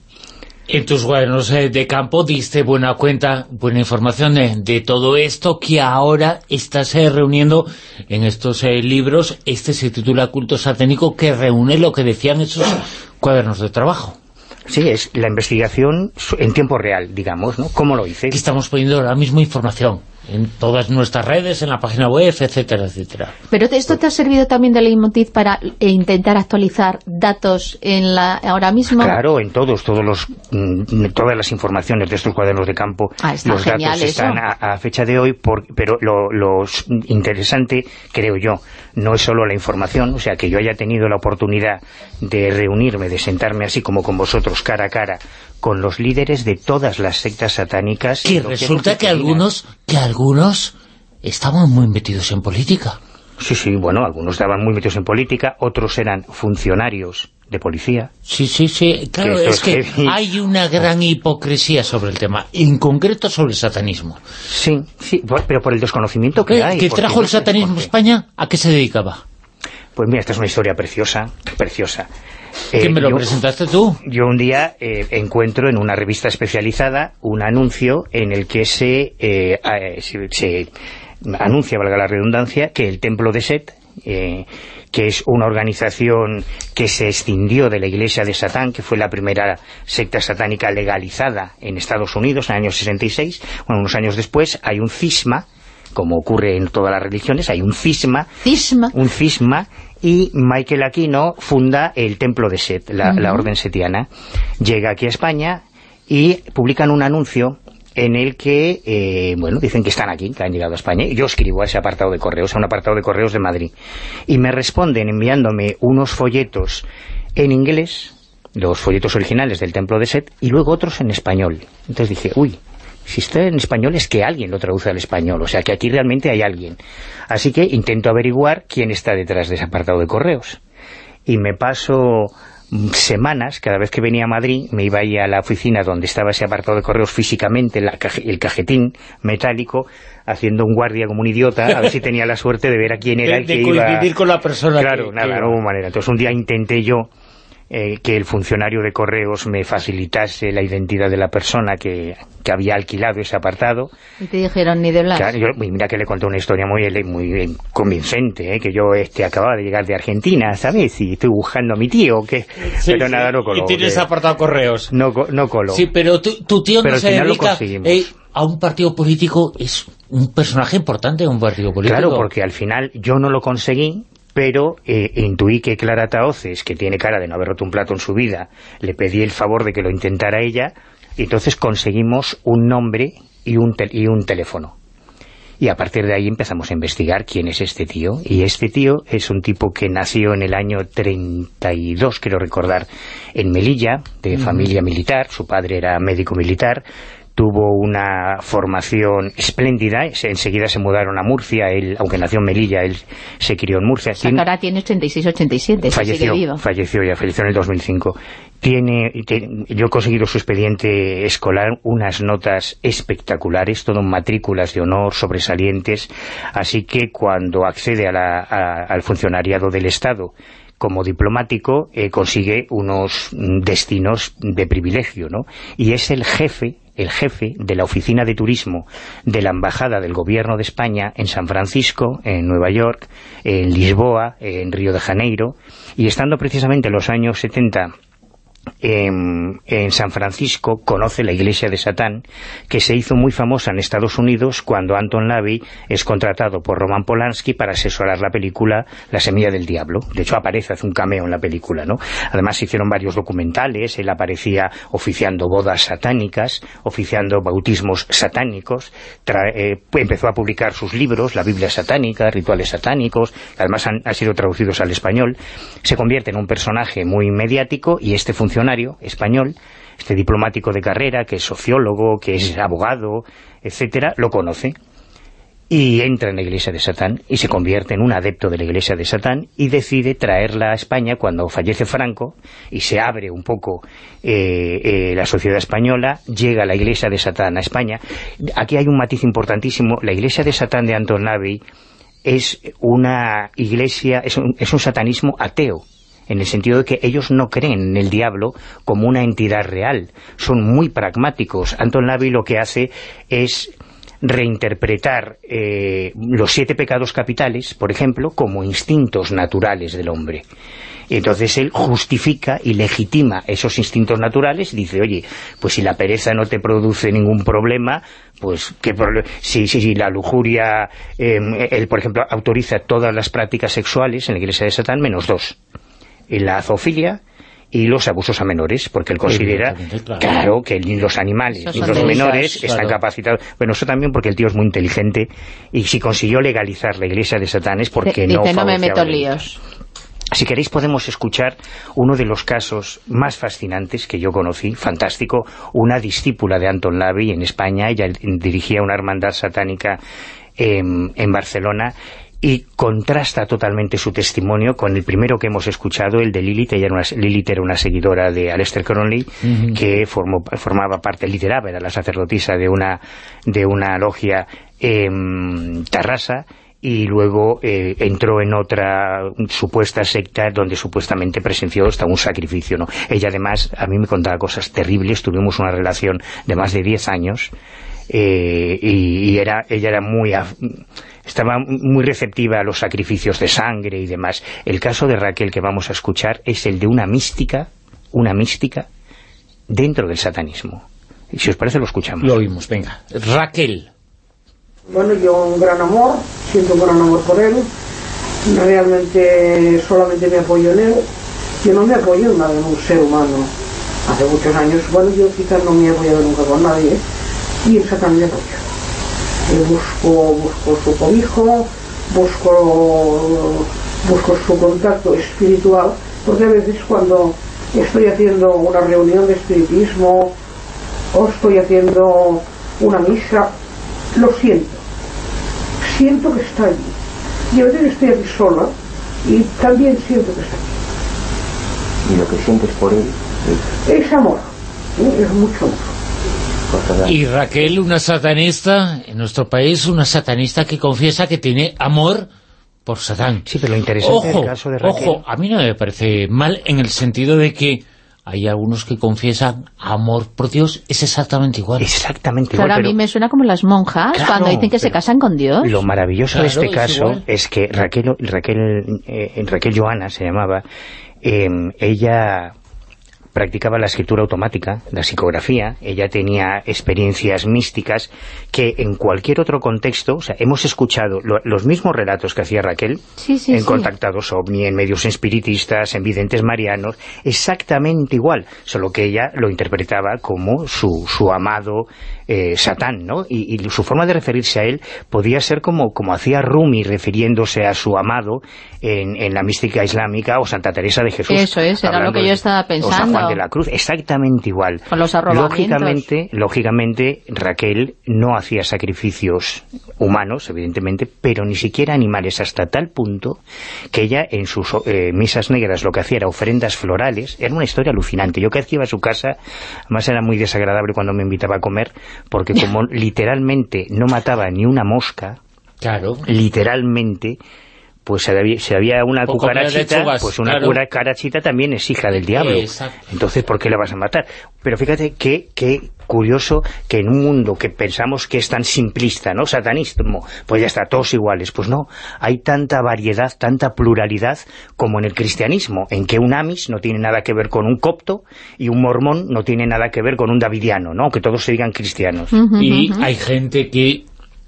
En tus cuadernos eh, de campo diste buena cuenta, buena información de, de todo esto que ahora estás eh, reuniendo en estos eh, libros. Este se titula Culto Satánico, que reúne lo que decían esos cuadernos de trabajo. Sí, es la investigación en tiempo real, digamos, ¿no? ¿Cómo lo hice? Que estamos poniendo ahora mismo información en todas nuestras redes, en la página web, etcétera, etcétera. Pero esto te ha servido también de leitmotiv para eh, intentar actualizar datos en la ahora mismo. Claro, en todos, todos los, mm, todas las informaciones de estos cuadernos de campo, Ah, está los genial datos eso. están a, a fecha de hoy, por- pero lo, interesante, creo yo, no es solo la información, o sea, que yo haya tenido la oportunidad de reunirme, de sentarme así como con vosotros cara a cara, con los líderes de todas las sectas satánicas. Que lo resulta que algunos, que algunos estaban muy metidos en política. Sí, sí, bueno, algunos estaban muy metidos en política, otros eran funcionarios de policía. Sí, sí, sí. Claro, es que hay una gran hipocresía sobre el tema, en concreto sobre el satanismo. Sí, sí, pero por el desconocimiento que ¿Qué, hay. qué porque trajo el satanismo a. España? ¿A qué se dedicaba? Pues mira, esta es una historia preciosa, preciosa. ¿Que Eh, me lo yo- presentaste tú? Yo un día eh, encuentro en una revista especializada un anuncio en el que se, eh, eh, se, se anuncia, valga la redundancia, que el Templo de Set, eh, que es una organización que se escindió de la Iglesia de Satán, que fue la primera secta satánica legalizada en Estados Unidos en el año 66, bueno, unos años después hay un cisma, como ocurre en todas las religiones, hay un cisma, Cisma. un cisma y Michael Aquino funda el templo de Set, la, la orden setiana. Llega aquí a España y publican un anuncio en el que, eh, bueno, dicen que están aquí, que han llegado a España, y yo escribo a ese apartado de correos, a un apartado de correos de Madrid, y me responden enviándome unos folletos en inglés, los folletos originales del templo de Set, y luego otros en español. Entonces dije, uy, si está en español es que alguien lo traduce al español, o sea que aquí realmente hay alguien. Así que intento averiguar quién está detrás de ese apartado de correos. Y me paso mm, semanas, cada vez que venía a Madrid, me iba ahí a la oficina donde estaba ese apartado de correos físicamente, la caje- el cajetín metálico, haciendo un guardia como un idiota, a ver si tenía la suerte de ver a quién era De, el de que iba... coincidir con la persona Claro, que- nada, que- no hubo manera. Entonces un día intenté yo eh, que el funcionario de correos me facilitase la identidad de la persona que, que había alquilado ese apartado. Y te dijeron ni de blas. Claro, yo- mira que le conté una historia muy muy convincente, eh, que yo este acababa de llegar de Argentina, ¿sabes? Y estoy buscando a mi tío, que Sí, pero sí, nada, no coló. Y tienes que- apartado correos. no, no coló. Sí, pero tu, tu tío Pero no se dedica eh, a un partido político, es un personaje importante en un partido político. Claro, porque al final yo no lo conseguí, pero eh, intuí que Clara Taoces, que tiene cara de no haber roto un plato en su vida, le pedí el favor de que lo intentara ella, y entonces conseguimos un nombre y un, tel- y un teléfono. Y a partir de ahí empezamos a investigar quién es este tío. Y este tío es un tipo que nació en el año 32, quiero recordar, en Melilla, de familia militar. Su padre era médico militar. Tuvo una formación espléndida. se- Enseguida se mudaron a Murcia. Él, aunque nació en Melilla, él se crió en Murcia. O sea, que ahora tiene 86-87, sigue falleció, vivo. falleció ya, falleció en el 2005. Tiene, te- yo he conseguido su expediente escolar, unas notas espectaculares, todo en matrículas de honor, sobresalientes, así que cuando accede a la- a- al funcionariado del Estado como diplomático, eh, consigue unos mm, destinos de privilegio, ¿no? Y es el jefe el jefe de la oficina de turismo de la embajada del gobierno de España en San Francisco, en Nueva York, en Lisboa, en Río de Janeiro, y estando precisamente en los años 70 en, San Francisco conoce la iglesia de Satán, que se hizo muy famosa en Estados Unidos cuando Anton LaVey es contratado por Roman Polanski para asesorar la película La semilla del diablo. De hecho, aparece, hace un cameo en la película, ¿no? Además, se hicieron varios documentales, él aparecía oficiando bodas satánicas, oficiando bautismos satánicos, eh, empezó a publicar sus libros, la Biblia satánica, rituales satánicos, que además han, han sido traducidos al español, se convierte en un personaje muy mediático y este funcionario español, este diplomático de carrera, que es sociólogo, que es abogado, etcétera, lo conoce y entra en la iglesia de Satán y se convierte en un adepto de la iglesia de Satán y decide traerla a España cuando fallece Franco y se abre un poco eh, eh, la sociedad española, llega la iglesia de Satán a España. Aquí hay un matiz importantísimo, la iglesia de Satán de Anton LaVey es una iglesia, es un, es un satanismo ateo. En el sentido de que ellos no creen en el diablo como una entidad real, son muy pragmáticos. Anton Lavey lo que hace es reinterpretar eh, los siete pecados capitales, por ejemplo, como instintos naturales del hombre. Entonces él justifica y legitima esos instintos naturales y dice, oye, pues si la pereza no te produce ningún problema, pues ¿qué si, si, si, la lujuria, em, él por ejemplo autoriza todas las prácticas sexuales en la iglesia de Satán, menos dos. La zoofilia y los abusos a menores, porque él considera, claro, que ni los animales ni los menores están capacitados. Bueno, eso también porque el tío es muy inteligente y si consiguió legalizar la iglesia de Satán es porque no no me meto líos. Si queréis podemos escuchar uno de los casos más fascinantes que yo conocí, fantástico, una discípula de Anton Lavey en España, ella dirigía una hermandad satánica en, en Barcelona y contrasta totalmente su testimonio con el primero que hemos escuchado, el de Lilith. Ella era una, Lilith era una seguidora de Aleister Crowley, que formó, formaba parte, lideraba, era la sacerdotisa de una, de una logia en Tarrasa, y luego eh, entró en otra supuesta secta donde supuestamente presenció hasta un sacrificio. ¿no? Ella además, a mí me contaba cosas terribles, tuvimos una relación de más de 10 años, eh, y, era, ella era muy estaba muy receptiva a los sacrificios de sangre y demás. El caso de Raquel que vamos a escuchar es el de una mística, una mística dentro del satanismo. Y si os parece lo escuchamos. Lo oímos, venga. Raquel. Bueno, yo un gran amor, siento un gran amor por él. Realmente solamente me apoyo en él. Yo no me apoyo en, en un ser humano. Hace muchos años, bueno, yo quizás no me he apoyado nunca con nadie. Y el satán me apoya busco, busco su cobijo, busco, busco su contacto espiritual, porque a veces cuando estoy haciendo una reunión de espiritismo o estoy haciendo una misa, lo siento. Siento que está allí. Y a veces estoy aquí sola y también siento que está aquí. ¿Y lo que sientes por él? Es, es amor, ¿eh? es mucho amor. Y Raquel, una satanista, en nuestro país, una satanista que confiesa que tiene amor por Satán. Sí, pero lo interesante ojo, caso de Raquel... Ojo, a mí no me parece mal en el sentido de que hay algunos que confiesan amor por Dios, es exactamente igual. Exactamente igual. Pero a mí me suena como las monjas cuando dicen que se casan con Dios. Lo maravilloso de este caso es que Raquel, Raquel, eh, Raquel Joana se llamaba, eh, ella practicaba la escritura automática, la psicografía, ella tenía experiencias místicas que en cualquier otro contexto, o sea, hemos escuchado los mismos relatos que hacía Raquel en Contactados OVNI, en medios espiritistas, en videntes marianos, exactamente igual, solo que ella lo interpretaba como su, su amado eh, Satán, ¿no? Y, su forma de referirse a él podía ser como, como hacía Rumi refiriéndose a su amado en, en la mística islámica o Santa Teresa de Jesús. Eso es, era lo que yo estaba pensando de la Cruz, exactamente igual. Con los lógicamente, lógicamente, Raquel no hacía sacrificios humanos, evidentemente, pero ni siquiera animales, hasta tal punto que ella en sus eh, misas negras lo que hacía era ofrendas florales, era una historia alucinante. Yo que iba a su casa, además era muy desagradable cuando me invitaba a comer, porque como literalmente no mataba ni una mosca, claro. literalmente pues si había, una cucarachita, pues una cucarachita también es hija del diablo. Entonces, ¿por qué la vas a matar? Pero fíjate qué, qué curioso que en un mundo que pensamos que es tan simplista, ¿no? Satanismo, pues ya está, todos iguales. Pues no, hay tanta variedad, tanta pluralidad como en el cristianismo, en que un amis no tiene nada que ver con un copto y un mormón no tiene nada que ver con un davidiano, ¿no? Que todos se digan cristianos. y hay gente que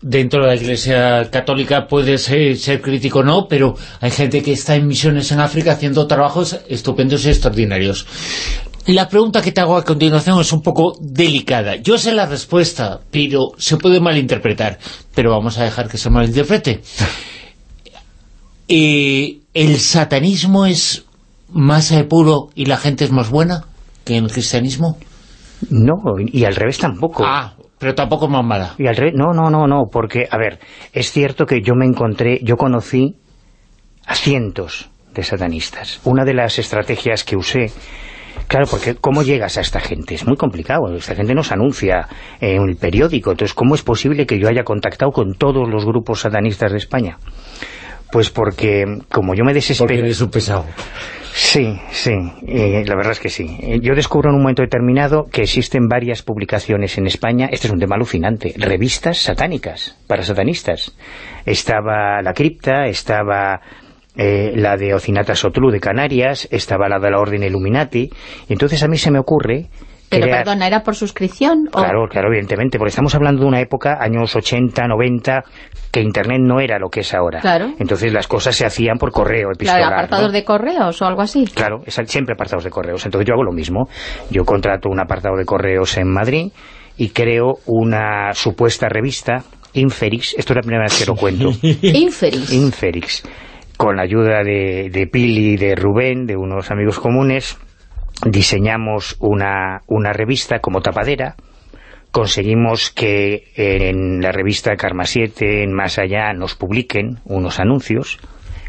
dentro de la Iglesia Católica puede ser, crítico o no, pero hay gente que está en misiones en África haciendo trabajos estupendos y extraordinarios. La pregunta que te hago a continuación es un poco delicada. Yo sé la respuesta, pero se puede malinterpretar. Pero vamos a dejar que se malinterprete. Eh, ¿El satanismo es más puro y la gente es más buena que en el cristianismo? No, y al revés tampoco. Ah, pero tampoco más mala. Y al no, no, no, no, porque, a ver, es cierto que yo me encontré, yo conocí a cientos de satanistas. Una de las estrategias que usé, claro, porque ¿cómo llegas a esta gente? Es muy complicado, esta gente nos anuncia en el periódico, entonces ¿cómo es posible que yo haya contactado con todos los grupos satanistas de España? Pues porque, como yo me desespero... Porque eres un pesado. Sí, sí, eh, la verdad es que sí. Eh, Yo descubro en un momento determinado que existen varias publicaciones en España, este es un tema alucinante, revistas satánicas, para satanistas. Estaba La Cripta, estaba eh, la de Ocinata Sotlu de Canarias, estaba la de la Orden Illuminati, y entonces a mí se me ocurre Pero crear- perdona, ¿era por suscripción? o- Claro, claro, evidentemente, porque estamos hablando de una época, años 80, 90, que Internet no era lo que es ahora. Claro. Entonces las cosas se hacían por correo epistolar. Claro, apartados ¿no? de correos o algo así. Claro, es- siempre apartados de correos. Entonces yo hago lo mismo. Yo contrato un apartado de correos en Madrid y creo una supuesta revista, Inferix, esto es la primera vez que lo cuento. Inferis. Inferix, con la ayuda de, de Pili y de Rubén, de unos amigos comunes, diseñamos una, una revista como tapadera, conseguimos que en la revista Karma 7, en Más Allá, nos publiquen unos anuncios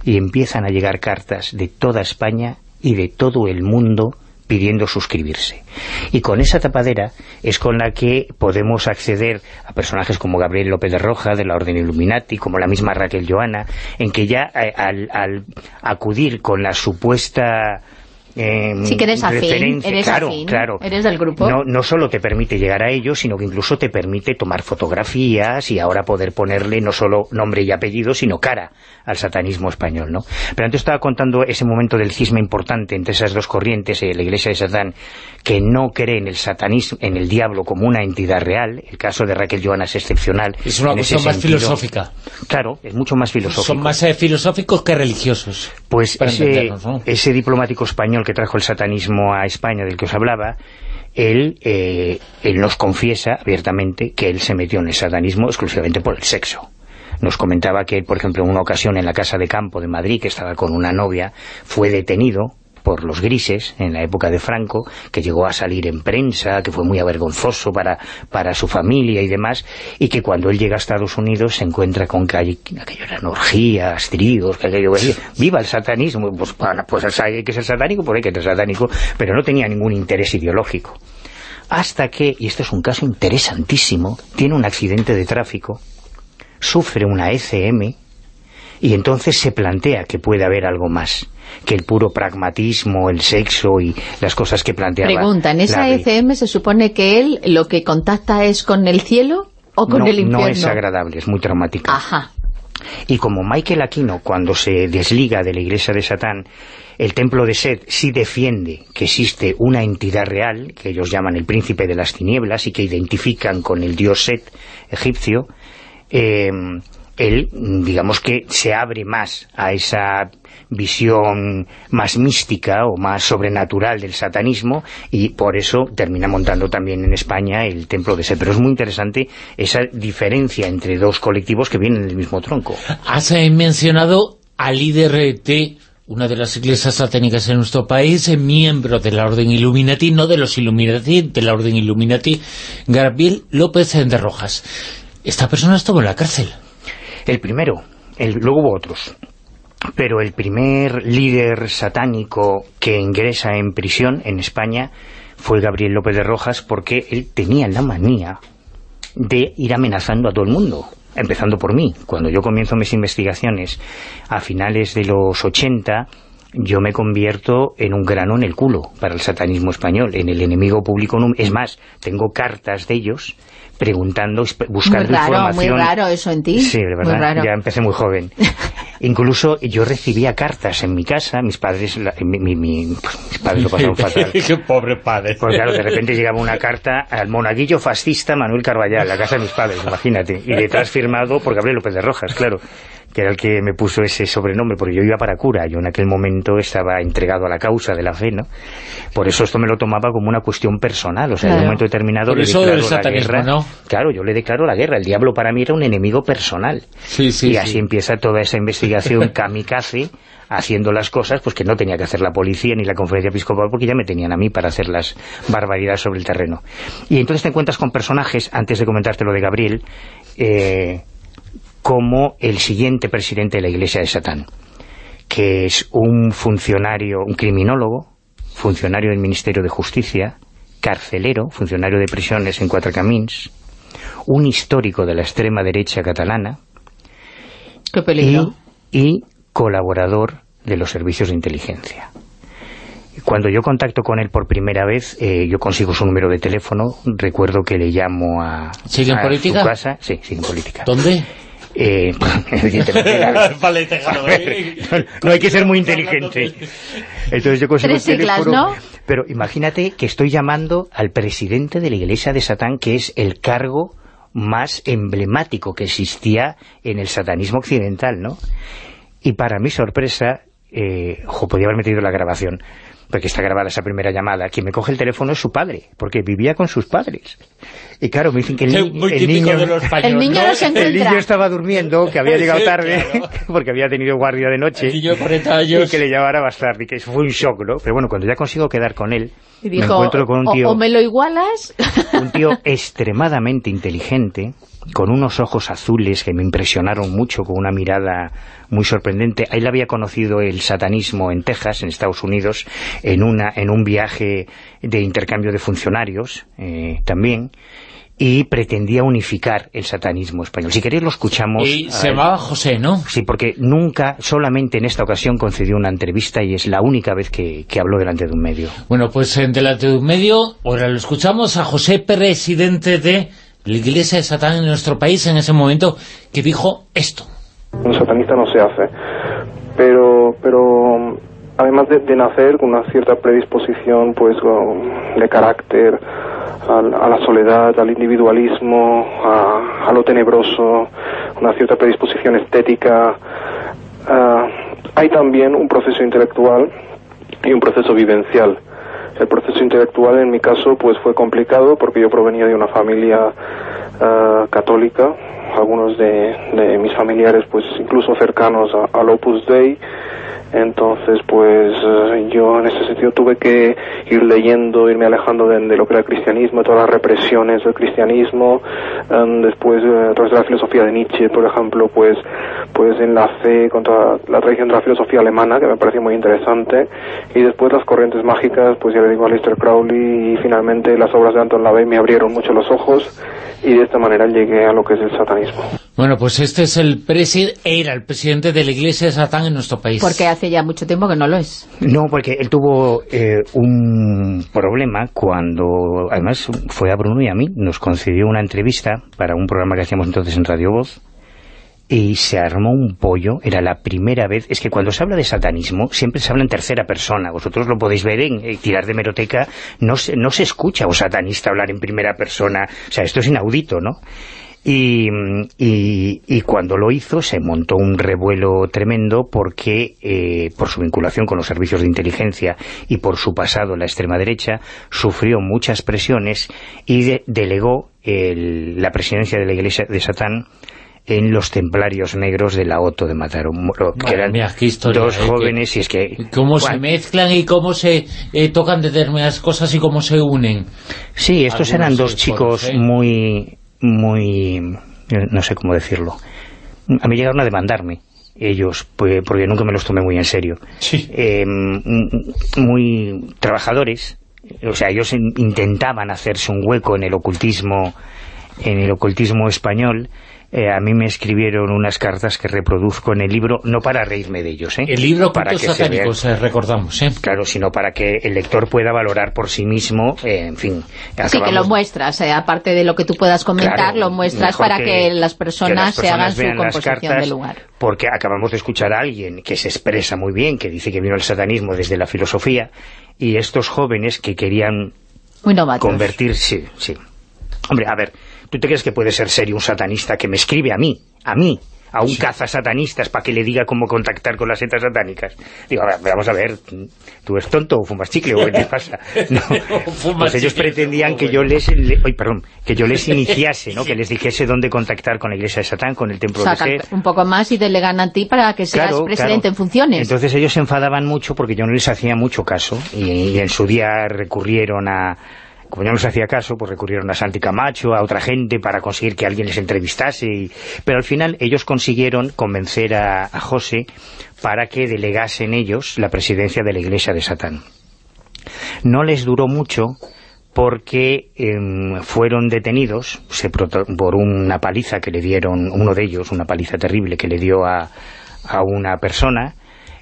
y empiezan a llegar cartas de toda España y de todo el mundo pidiendo suscribirse. Y con esa tapadera es con la que podemos acceder a personajes como Gabriel López de Roja, de la Orden Illuminati, como la misma Raquel Joana, en que ya eh, al, al acudir con la supuesta... eh, Sí que eres afín, referencia- eres claro, afín, claro. eres del grupo. No, no solo te permite llegar a ellos, sino que incluso te permite tomar fotografías y ahora poder ponerle no solo nombre y apellido, sino cara al satanismo español, ¿no? Pero antes estaba contando ese momento del cisma importante entre esas dos corrientes, eh, la Iglesia de Satán, que no cree en el satanismo, en el diablo como una entidad real, el caso de Raquel Joana es excepcional. Es una cuestión más sentido. filosófica. Claro, es mucho más filosófico. Son más eh, filosóficos que religiosos. Pues ese diplomático español que trajo el satanismo a España, del que os hablaba, él, eh, él nos confiesa abiertamente que él se metió en el satanismo exclusivamente por el sexo. Nos comentaba que, por ejemplo, en una ocasión en la casa de campo de Madrid, que estaba con una novia, fue detenido por los grises en la época de Franco, que llegó a salir en prensa, que fue muy avergonzoso para, para su familia y demás, y que cuando él llega a Estados Unidos se encuentra con que hay- aquello eran orgías, tríos, que aquello viva el satanismo, pues, pues hay que ser satánico, pues hay que ser satánico, pero no tenía ningún interés ideológico. Hasta que, y este es un caso interesantísimo, tiene un accidente de tráfico, sufre una ECM, y entonces se plantea que puede haber algo más que el puro pragmatismo, el sexo y las cosas que planteaba. Pregunta, ¿en esa la. ECM se supone que él lo que contacta es con el cielo o con no, el infierno? no es agradable, es muy traumática. Ajá. Y como Michael Aquino, cuando se desliga de la iglesia de Satán, el templo de Set sí defiende que existe una entidad real, que ellos llaman el príncipe de las tinieblas, y que identifican con el dios Set egipcio, eh, él, digamos que se abre más a esa visión más mística o más sobrenatural del satanismo y por eso termina montando también en España el templo de Set. Pero es muy interesante esa diferencia entre dos colectivos que vienen del mismo tronco. Has eh, mencionado al líder de una de las iglesias satánicas en nuestro país, eh, miembro de la Orden Illuminati, no de los Illuminati, de la Orden Illuminati, Gabriel López de Rojas. Esta persona estuvo en la cárcel. El primero, el, luego hubo otros, pero el primer líder satánico que ingresa en prisión en España fue Gabriel López de Rojas porque él tenía la manía de ir amenazando a todo el mundo, empezando por mí. Cuando yo comienzo mis investigaciones a finales de los 80, yo me convierto en un grano en el culo para el satanismo español, en el enemigo público. Es más, tengo cartas de ellos preguntando, buscando muy raro, información. muy raro eso en ti. Sí, de verdad, Muy raro. ya empecé muy joven. Incluso yo recibía cartas en mi casa, mis padres, la- mi- mi- mi- pues, mis padres lo pasaron fatal. Qué pobre padre. Porque claro, de repente llegaba una carta al monaguillo fascista Manuel Carballal, la casa de mis padres, imagínate. Y detrás firmado por Gabriel López de Rojas, claro, que era el que me puso ese sobrenombre, porque yo iba para cura, yo en aquel momento estaba entregado a la causa de la fe, ¿no? Por eso esto me lo tomaba como una cuestión personal, o sea, en Claro. un momento determinado Por le eso declaro la guerra. ¿no? Claro, yo le declaro la guerra, el diablo para mí era un enemigo personal. Sí, sí, y sí. así empieza toda esa investigación kamikaze haciendo las cosas pues que no tenía que hacer la policía ni la conferencia episcopal porque ya me tenían a mí para hacer las barbaridades sobre el terreno. Y entonces te encuentras con personajes, antes de comentarte lo de Gabriel, eh, como el siguiente presidente de la Iglesia de Satán, que es un funcionario, un criminólogo, funcionario del Ministerio de Justicia, carcelero, funcionario de prisiones en Cuatro Camins, un histórico de la extrema derecha catalana, Qué peligro. y colaborador de los servicios de inteligencia. Cuando yo contacto con él por primera vez, eh, yo consigo su número de teléfono, recuerdo que le llamo a, ¿Sigue en a política? su casa. Sí, sigue en política. ¿Dónde? Eh, Vale, déjalo, A ver, eh. no, no hay que ser muy inteligente. Entonces yo consigo Tres el siglas, teléfono, ¿no? pero imagínate que estoy llamando al presidente de la Iglesia de Satán, que es el cargo más emblemático que existía en el satanismo occidental, ¿no? Y para mi sorpresa, eh, ojo, podía haber metido la grabación, porque está grabada esa primera llamada, quien me coge el teléfono es su padre, porque vivía con sus padres. Y claro, me dicen que el, ni- el niño... de los El niño no se El encuentra. niño estaba durmiendo, que había llegado Sí, tarde, claro. porque había tenido guardia de noche. El niño de 40 años. Y que le llamara más tarde, que eso fue un shock, ¿no? Pero bueno, cuando ya consigo quedar con él, Y me dijo, encuentro con un o- tío, o, me lo igualas... un tío extremadamente inteligente, con unos ojos azules que me impresionaron mucho, con una mirada muy sorprendente. Ahí le había conocido el satanismo en Texas, en Estados Unidos, en, una, en un viaje de intercambio de funcionarios eh, también, y pretendía unificar el satanismo español. Si queréis lo escuchamos. Y se él. llamaba José, ¿no? Sí, porque nunca, solamente en esta ocasión concedió una entrevista y es la única vez que, que habló delante de un medio. Bueno, pues en delante de un medio, ahora lo escuchamos a José, presidente de la Iglesia de Satán en nuestro país en ese momento, que dijo esto. un satanista no se hace. Pero, pero además de, nacer con una cierta predisposición pues de carácter a, la soledad, al individualismo, a, a lo tenebroso, una cierta predisposición estética, ah, hay también un proceso intelectual y un proceso vivencial. El proceso intelectual en mi caso pues fue complicado porque yo provenía de una familia ah, católica, algunos de, de mis familiares pues incluso cercanos a- al Opus Dei, entonces pues eh, yo en ese sentido tuve que ir leyendo, irme alejando de, de lo que era el cristianismo, de todas las represiones del cristianismo, em, después eh, a través de la filosofía de Nietzsche, por ejemplo, pues pues enlacé contra la tradición de la filosofía alemana, que me pareció muy interesante, y después las corrientes mágicas, pues ya le digo a Aleister Crowley, y finalmente las obras de Anton LaVey me abrieron mucho los ojos, y de esta manera llegué a lo que es el satanismo. Bueno, pues este es el presidente, era el presidente de la Iglesia de Satán en nuestro país. Porque hace ya mucho tiempo que no lo es. No, porque él tuvo eh, un problema cuando, además fue a Bruno y a mí, nos concedió una entrevista para un programa que hacíamos entonces en Radio Voz, y se armó un pollo, era la primera vez, es que cuando se habla de satanismo siempre se habla en tercera persona, vosotros lo podéis ver en eh, tirar de meroteca, no se, no se escucha a un satanista hablar en primera persona, o sea, esto es inaudito, ¿no? Y, y- y cuando lo hizo se montó un revuelo tremendo porque eh, por su vinculación con los servicios de inteligencia y por su pasado en la extrema derecha sufrió muchas presiones y de- delegó el- la presidencia de la Iglesia de Satán en los templarios negros de la Oto de Mataró, que eran mía, historia, dos eh, jóvenes y es que Cómo se mezclan y cómo se eh, tocan determinadas cosas y cómo se unen. Sí, estos eran dos chicos ¿eh? muy, muy, eh, no sé cómo decirlo. A mí llegaron a demandarme ellos, pues, porque nunca me los tomé muy en serio. Eh, m- muy trabajadores, o sea, ellos in- intentaban hacerse un hueco en el ocultismo, en el ocultismo español. Eh, a mí me escribieron unas cartas que reproduzco en el libro, no para reírme de ellos, ¿eh? El libro para que se vean- eh, recordamos, ¿eh? Claro, sino para que el lector pueda valorar por sí mismo, eh, en fin. Sí, que lo muestras, eh, aparte de lo que tú puedas comentar, Claro, lo muestras para que, las personas, que se hagan su vean composición cartas, del lugar. Porque acabamos de escuchar a alguien que se expresa muy bien, que dice que vino el satanismo desde la filosofía, y estos jóvenes que querían Muy convertirse... Sí. Hombre, a ver, ¿tú te crees que puede ser serio un satanista que me escribe a mí, a mí, a un caza satanistas para que le diga cómo contactar con las setas satánicas? Digo, a ver, vamos a ver, ¿tú eres tonto o fumas chicle o qué te pasa? No, pues ellos pretendían que yo les... le- perdón, que yo les iniciase, ¿no? Que les dijese dónde contactar con la iglesia de Satán, con el templo de Set. un poco más y delegan a ti para que seas Claro, presidente claro. en funciones. Entonces ellos se enfadaban mucho porque yo no les hacía mucho caso y, y en su día recurrieron a... Como yo no les hacía caso, pues recurrieron a Santi Camacho, a otra gente para conseguir que alguien les entrevistase. y- Pero al final ellos consiguieron convencer a, José para que delegasen ellos la presidencia de la Iglesia de Satán. No les duró mucho porque em, fueron detenidos se por una paliza que le dieron, uno de ellos, una paliza terrible que le dio a, a una persona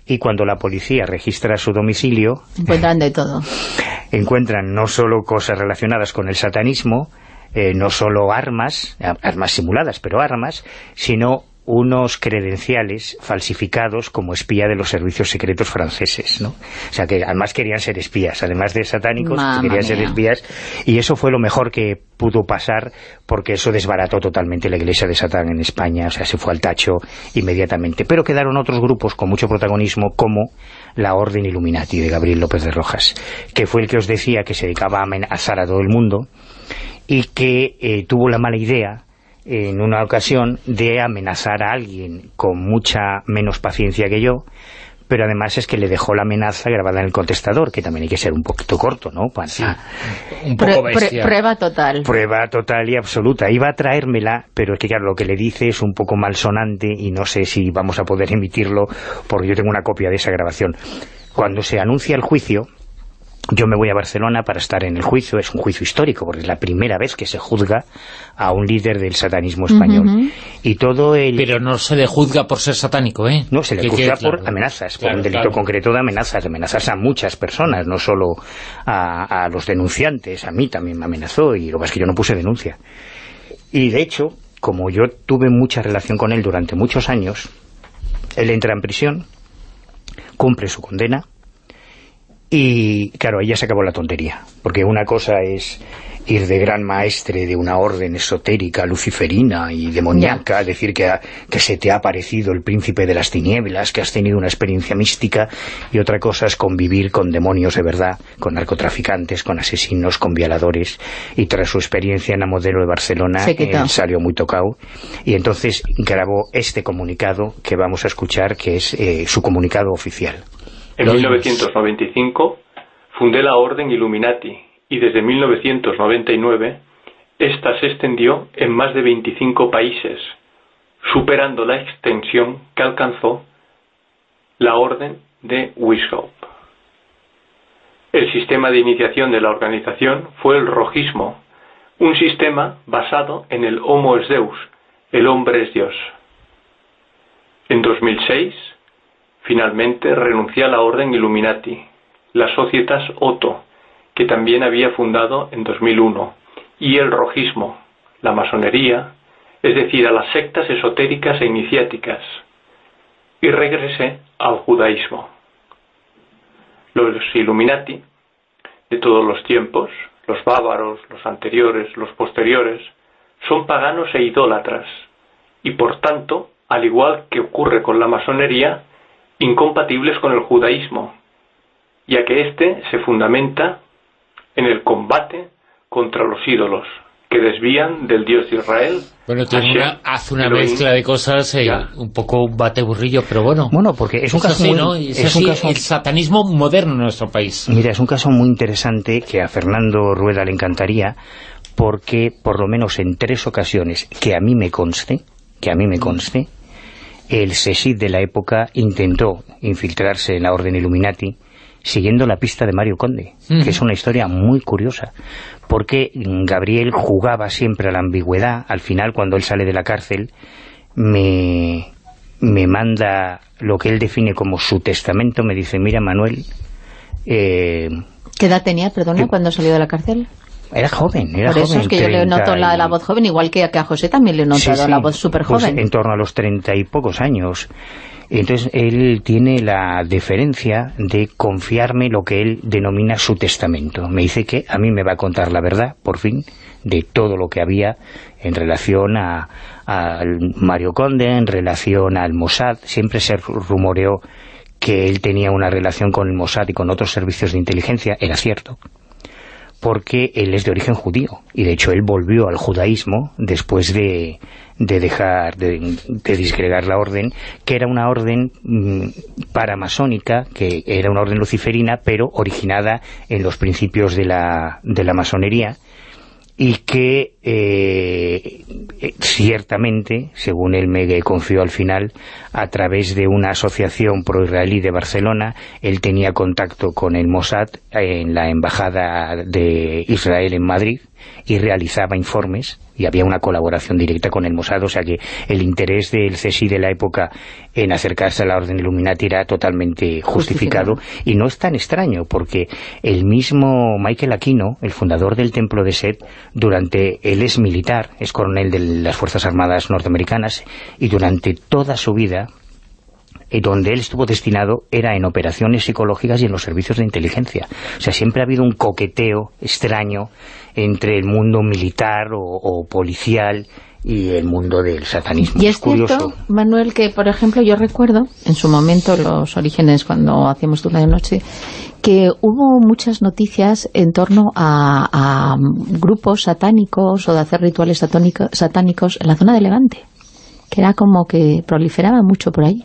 y cuando la policía registra su domicilio... Encuentran de todo. Encuentran no solo cosas relacionadas con el satanismo, eh, no solo armas, armas simuladas, pero armas, sino unos credenciales falsificados como espía de los servicios secretos franceses, ¿no? O sea, que además querían ser espías, además de satánicos, querían ser espías, y eso fue lo mejor que pudo pasar, porque eso desbarató totalmente la iglesia de Satán en España, o sea, se fue al tacho inmediatamente. Pero quedaron otros grupos con mucho protagonismo, como la Orden Illuminati de Gabriel López de Rojas, que fue el que os decía que se dedicaba a amenazar a todo el mundo, y que eh, tuvo la mala idea en una ocasión de amenazar a alguien con mucha menos paciencia que yo, pero además es que le dejó la amenaza grabada en el contestador, que también hay que ser un poquito corto, ¿no? un poco prueba total. Prueba total y absoluta. Iba a traérmela, pero es que claro, lo que le dice es un poco malsonante y no sé si vamos a poder emitirlo, porque yo tengo una copia de esa grabación. Cuando se anuncia el juicio, yo me voy a Barcelona para estar en el juicio, es un juicio histórico, porque es la primera vez que se juzga a un líder del satanismo español. y todo el... Pero no se le juzga por ser satánico, ¿eh? No, se le juzga por amenazas, por un delito concreto de amenazas, amenazas a muchas personas, no solo a, a, los denunciantes, a mí también me amenazó, y lo que es que yo no puse denuncia. Y de hecho, como yo tuve mucha relación con él durante muchos años, él entra en prisión, cumple su condena, y claro, ahí ya se acabó la tontería, porque una cosa es ir de gran maestre de una orden esotérica, luciferina y demoníaca, decir que, que se te ha aparecido el príncipe de las tinieblas, que has tenido una experiencia mística, y otra cosa es convivir con demonios de verdad, con narcotraficantes, con asesinos, con violadores, y tras su experiencia en la modelo de Barcelona salió muy tocado, y entonces grabó este comunicado que vamos a escuchar, que es eh, su comunicado oficial. En 1995 fundé la Orden Illuminati y desde 1999 esta se extendió en más de 25 países, superando la extensión que alcanzó la Orden de Wishhope. El sistema de iniciación de la organización fue el rojismo, un sistema basado en el Homo es Deus, el hombre es Dios. En 2006 Finalmente renuncié a la Orden Illuminati, la Societas Otto, que también había fundado en 2001, y el rojismo, la masonería, es decir, a las sectas esotéricas e iniciáticas, y regresé al judaísmo. Los Illuminati, de todos los tiempos, los bávaros, los anteriores, los posteriores, son paganos e idólatras, y por tanto, al igual que ocurre con la masonería, incompatibles con el judaísmo, ya que éste se fundamenta en el combate contra los ídolos que desvían del Dios de Israel. Bueno, hace una mezcla de cosas, eh, un poco un bateburrillo, pero bueno. Bueno, porque es un caso es, el satanismo moderno en nuestro país. Mira, es un caso muy interesante que a Fernando Rueda le encantaría, porque por lo menos en tres ocasiones, que a mí me conste, que a mí me conste, el SESID de la época intentó infiltrarse en la Orden Illuminati siguiendo la pista de Mario Conde, que es una historia muy curiosa, porque Gabriel jugaba siempre a la ambigüedad, al final cuando él sale de la cárcel me, me manda lo que él define como su testamento, me dice, mira Manuel... Eh, ¿Qué edad tenía, perdona, cuando salió de la cárcel? Era joven, era Por eso es que yo le noto la, la, voz joven, igual que, a José también le he notado la voz súper pues joven. en torno a los treinta y pocos años. Entonces él tiene la deferencia de confiarme lo que él denomina su testamento. Me dice que a mí me va a contar la verdad, por fin, de todo lo que había en relación a, Mario Conde, en relación al Mossad. Siempre se rumoreó que él tenía una relación con el Mossad y con otros servicios de inteligencia. Era cierto porque él es de origen judío. Y de hecho él volvió al judaísmo después de, dejar de, disgregar la orden que era una orden mm, paramasónica que era una orden luciferina pero originada en los principios de la, de la masonería y que eh, ciertamente, según él me confió al final, a través de una asociación pro-israelí de Barcelona, él tenía contacto con el Mossad en la embajada de Israel en Madrid y realizaba informes y había una colaboración directa con el Mossad, o sea que el interés del CSI de la época en acercarse a la Orden Illuminati era totalmente justificado, y no es tan extraño porque el mismo Michael Aquino, el fundador del Templo de Set, durante él es militar, es coronel de las Fuerzas Armadas norteamericanas y durante toda su vida donde él estuvo destinado era en operaciones psicológicas y en los servicios de inteligencia. O sea, siempre ha habido un coqueteo extraño entre el mundo militar o, policial y el mundo del satanismo. Y es, cierto, Manuel, que por ejemplo yo recuerdo en su momento los orígenes cuando hacíamos turno de noche que hubo muchas noticias en torno a, grupos satánicos o de hacer rituales satánicos en la zona de Levante, que era como que proliferaba mucho por ahí.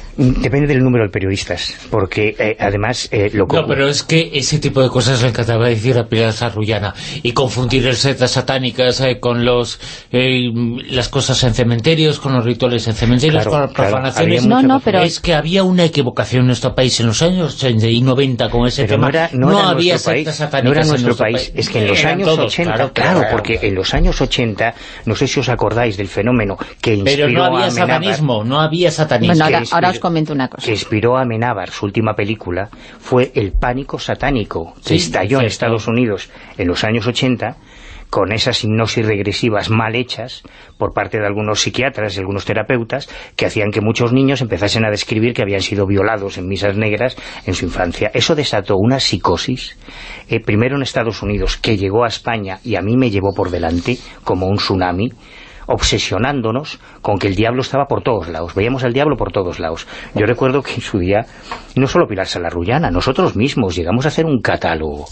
Depende del número de periodistas, porque eh, además eh, lo No, pero es que ese tipo de cosas le encantaba decir a Pilar Zarrullana y confundir el setas satánicas eh, con los las cosas en cementerios, con los rituales en cementerios, con las profanaciones. No, no, pero... Es que había una equivocación en nuestro país en los años 80 y 90 con ese tema. No, había sectas satánicas No era nuestro, país, es que en los años 80, claro, porque en los años 80, no sé si os acordáis del fenómeno que inspiró Pero no había satanismo, no había satanismo. ahora comento una cosa. Que inspiró a Amenábar, su última película, fue el pánico satánico, que estalló en Estados Unidos en los años 80, con esas hipnosis regresivas mal hechas por parte de algunos psiquiatras y algunos terapeutas que hacían que muchos niños empezasen a describir que habían sido violados en misas negras en su infancia. Eso desató una psicosis, eh, primero en Estados Unidos, que llegó a España y a mí me llevó por delante como un tsunami, obsesionándonos con que el diablo estaba por todos lados. Veíamos al diablo por todos lados. Yo recuerdo que en su día, no solo Pilar Salarrullana, nosotros mismos llegamos a hacer un catálogo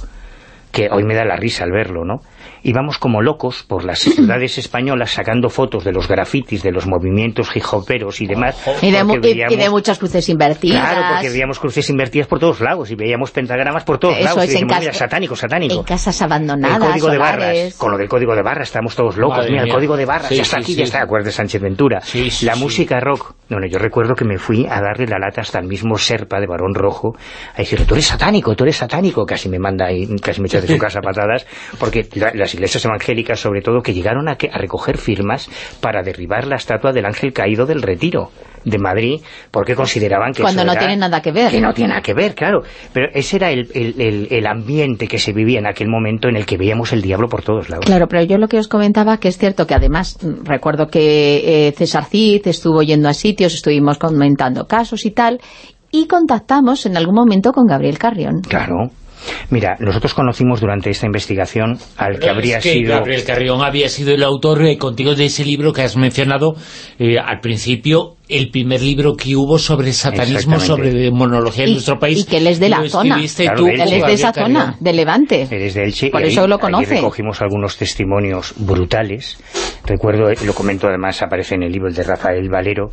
que hoy me da la risa al verlo, ¿no? Íbamos como locos por las ciudades españolas sacando fotos de los grafitis, de los movimientos hijoperos y demás. Y de, muchas cruces invertidas. Claro, porque veíamos cruces invertidas por todos lados y veíamos pentagramas por todos lados. y en satánico, satánico. En casas abandonadas, El código de barras, con lo del código de barras estamos todos locos. Mira, el código de barras, ya está aquí, ya está, acuerdas de Sánchez Ventura. la música rock. Bueno, yo recuerdo que me fui a darle la lata hasta el mismo Serpa de Barón Rojo a decirle, tú eres satánico, tú eres satánico. Casi me manda ahí, casi me echa de su casa patadas, porque las iglesias evangélicas, sobre todo, que llegaron a, a recoger firmas para derribar la estatua del ángel caído del Retiro de Madrid, porque consideraban que Cuando no tiene nada que ver. Que no tiene nada que ver, claro. Pero ese era el, el, el, ambiente que se vivía en aquel momento en el que veíamos el diablo por todos lados. Claro, pero yo lo que os comentaba, que es cierto que además, mm, recuerdo que eh, César Cid estuvo yendo a sitios, estuvimos comentando casos y tal, y contactamos en algún momento con Gabriel Carrión. Claro. Mira, nosotros conocimos durante esta investigación al que habría sido... Gabriel Carrión había sido el autor eh, contigo de ese libro que has mencionado eh, al principio, el primer libro que hubo sobre satanismo, sobre monología en nuestro país. Y que él es de la zona. él, es de esa zona, de Levante. Él es de Elche. Por eso lo conoce. recogimos algunos testimonios brutales. Recuerdo, lo comento además, aparece en el libro de Rafael Valero,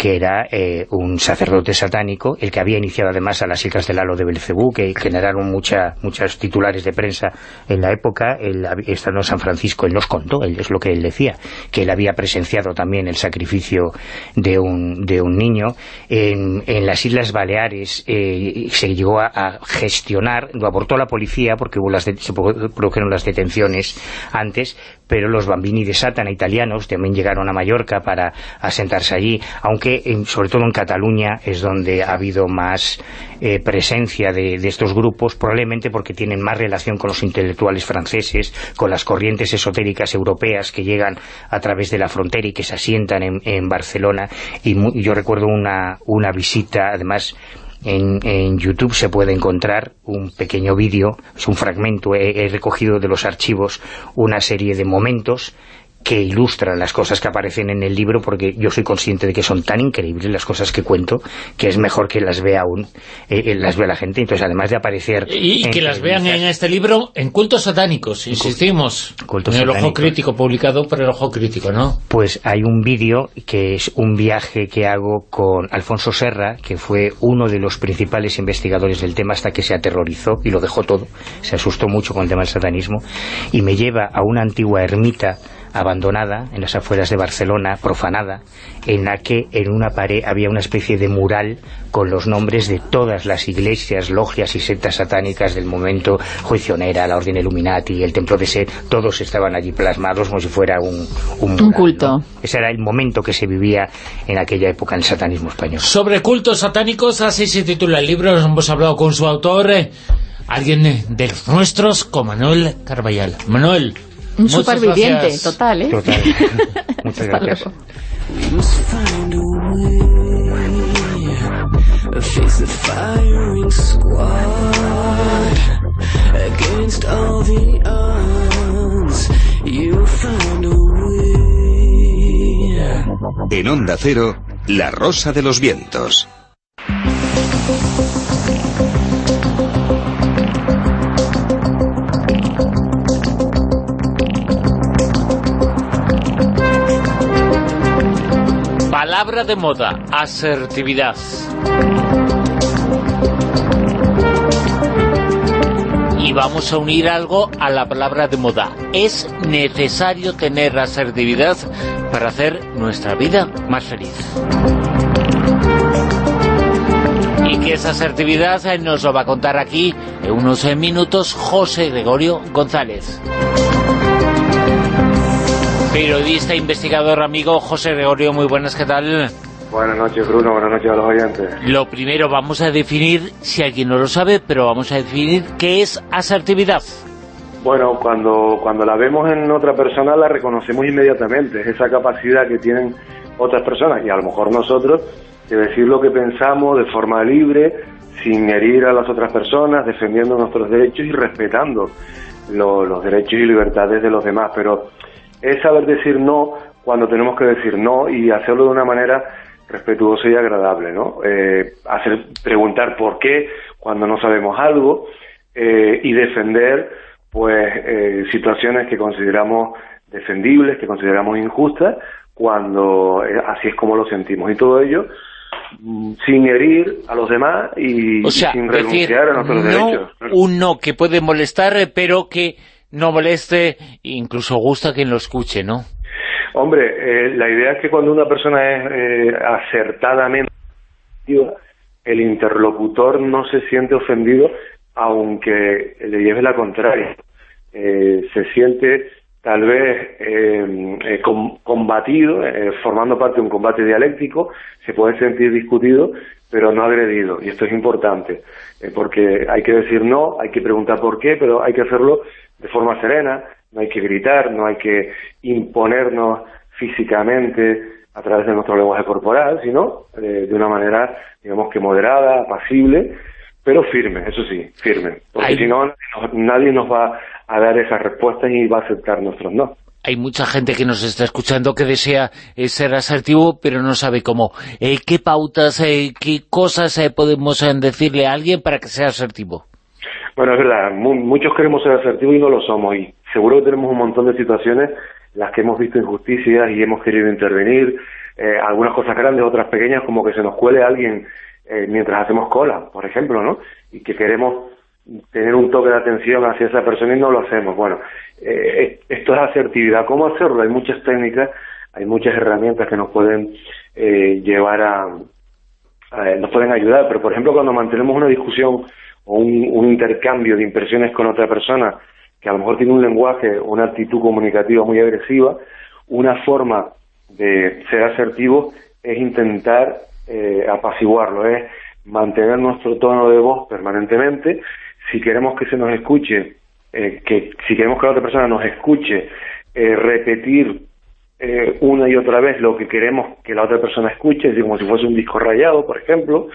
que era eh, un sacerdote satánico, el que había iniciado además a las hijas del halo de Belcebú, que generaron mucha, muchos titulares de prensa en la época, él, estando San Francisco, él nos contó, él, es lo que él decía, que él había presenciado también el sacrificio de un, de un niño. En, en las Islas Baleares eh, se llegó a, gestionar, lo abortó la policía porque hubo las se produjeron las detenciones antes, pero los bambini de Satana italianos también llegaron a Mallorca para asentarse allí, aunque sobre todo en Cataluña es donde ha habido más eh, presencia de, estos grupos, probablemente porque tienen más relación con los intelectuales franceses, con las corrientes esotéricas europeas que llegan a través de la frontera y que se asientan en, Barcelona, y yo recuerdo una, una visita, además en, YouTube se puede encontrar un pequeño vídeo, es un fragmento, he, recogido de los archivos una serie de momentos que ilustran las cosas que aparecen en el libro porque yo soy consciente de que son tan increíbles las cosas que cuento que es mejor que las vea aún eh, eh, las vea la gente. Entonces además de aparecer y, que las vean en este libro en cultos satánicos insistimos en el ojo crítico publicado por el ojo crítico ¿no? pues hay un vídeo que es un viaje que hago con Alfonso Serra que fue uno de los principales investigadores del tema hasta que se aterrorizó y lo dejó todo. Se asustó mucho con el tema del satanismo y me lleva a una antigua ermita abandonada en las afueras de Barcelona, profanada, en la que en una pared había una especie de mural con los nombres de todas las iglesias, logias y sectas satánicas del momento, Juicionera, la Orden Illuminati, el Templo de Set, todos estaban allí plasmados como si fuera un, un, mural, Un culto. ¿no? Ese era el momento que se vivía en aquella época en el satanismo español. Sobre cultos satánicos, así se titula el libro, hemos hablado con su autor, eh, alguien eh, de los nuestros, con Manuel Carballal. Manuel, Un muchas superviviente, gracias. total, ¿eh? Total. Muchas Hasta gracias. luego. We must find a way to face the firing squad against all the odds. You'll find a way. En Onda Cero, La Rosa de los Vientos. Palabra de moda, asertividad. Y vamos a unir algo a la palabra de moda. Es necesario tener asertividad para hacer nuestra vida más feliz. Y que esa asertividad eh, nos lo va a contar aquí en unos eh, minutos José Gregorio González. Periodista, investigador, amigo José Gregorio, muy buenas, ¿qué tal? Buenas noches, Bruno. Buenas noches a los oyentes. Lo primero vamos a definir, si alguien no lo sabe, pero vamos a definir qué es asertividad. Bueno, cuando, cuando la vemos en otra persona la reconocemos inmediatamente. Es esa capacidad que tienen otras personas y a lo mejor nosotros de decir lo que pensamos de forma libre, sin herir a las otras personas, defendiendo nuestros derechos y respetando lo- los derechos y libertades de los demás. Pero es saber decir no cuando tenemos que decir no y hacerlo de una manera respetuosa y agradable, ¿no? Eh, hacer preguntar por qué cuando no sabemos algo eh, y defender pues eh, situaciones que consideramos defendibles, que consideramos injustas, cuando eh, así es como lo sentimos y todo ello mm, sin herir a los demás y, O sea, y sin decir, renunciar a nuestros no derechos. un no que puede molestar, pero que no moleste, incluso gusta quien lo escuche, ¿no? Hombre, eh, la idea es que cuando una persona es eh, acertadamente el interlocutor no se siente ofendido aunque le lleve la contraria. Eh, se siente tal vez eh, eh, com- combatido, eh, formando parte de un combate dialéctico, se puede sentir discutido, pero no agredido. Y esto es importante, eh, porque hay que decir no, hay que preguntar por qué, pero hay que hacerlo de forma serena, no hay que gritar, no hay que imponernos físicamente a través de nuestro lenguaje corporal, sino eh, de una manera, digamos que moderada, apacible, pero firme, eso sí, firme. Porque si no, nadie nos va a dar esas respuestas y va a aceptar nuestros no. Hay mucha gente que nos está escuchando que desea eh, ser asertivo, pero no sabe cómo. Eh, ¿Qué pautas, eh, qué cosas podemos decirle a alguien para que sea asertivo? Bueno, es verdad, mu- muchos queremos ser asertivos y no lo somos, y seguro que tenemos un montón de situaciones en las que hemos visto injusticias y hemos querido intervenir, eh, algunas cosas grandes, otras pequeñas, como que se nos cuele alguien eh, mientras hacemos cola, por ejemplo, ¿no? Y que queremos tener un toque de atención hacia esa persona y no lo hacemos. Bueno, eh, esto es asertividad. ¿Cómo hacerlo? Hay muchas técnicas, hay muchas herramientas que nos pueden eh, llevar a- nos pueden ayudar, pero por ejemplo cuando mantenemos una discusión o un, intercambio de impresiones con otra persona que a lo mejor tiene un lenguaje una actitud comunicativa muy agresiva, una forma de ser asertivo es intentar eh, apaciguarlo, es mantener nuestro tono de voz permanentemente. Si queremos que se nos escuche, eh, que si queremos que la otra persona nos escuche, eh, repetir eh, una y otra vez lo que queremos que la otra persona escuche, es como si fuese un disco rayado, por ejemplo,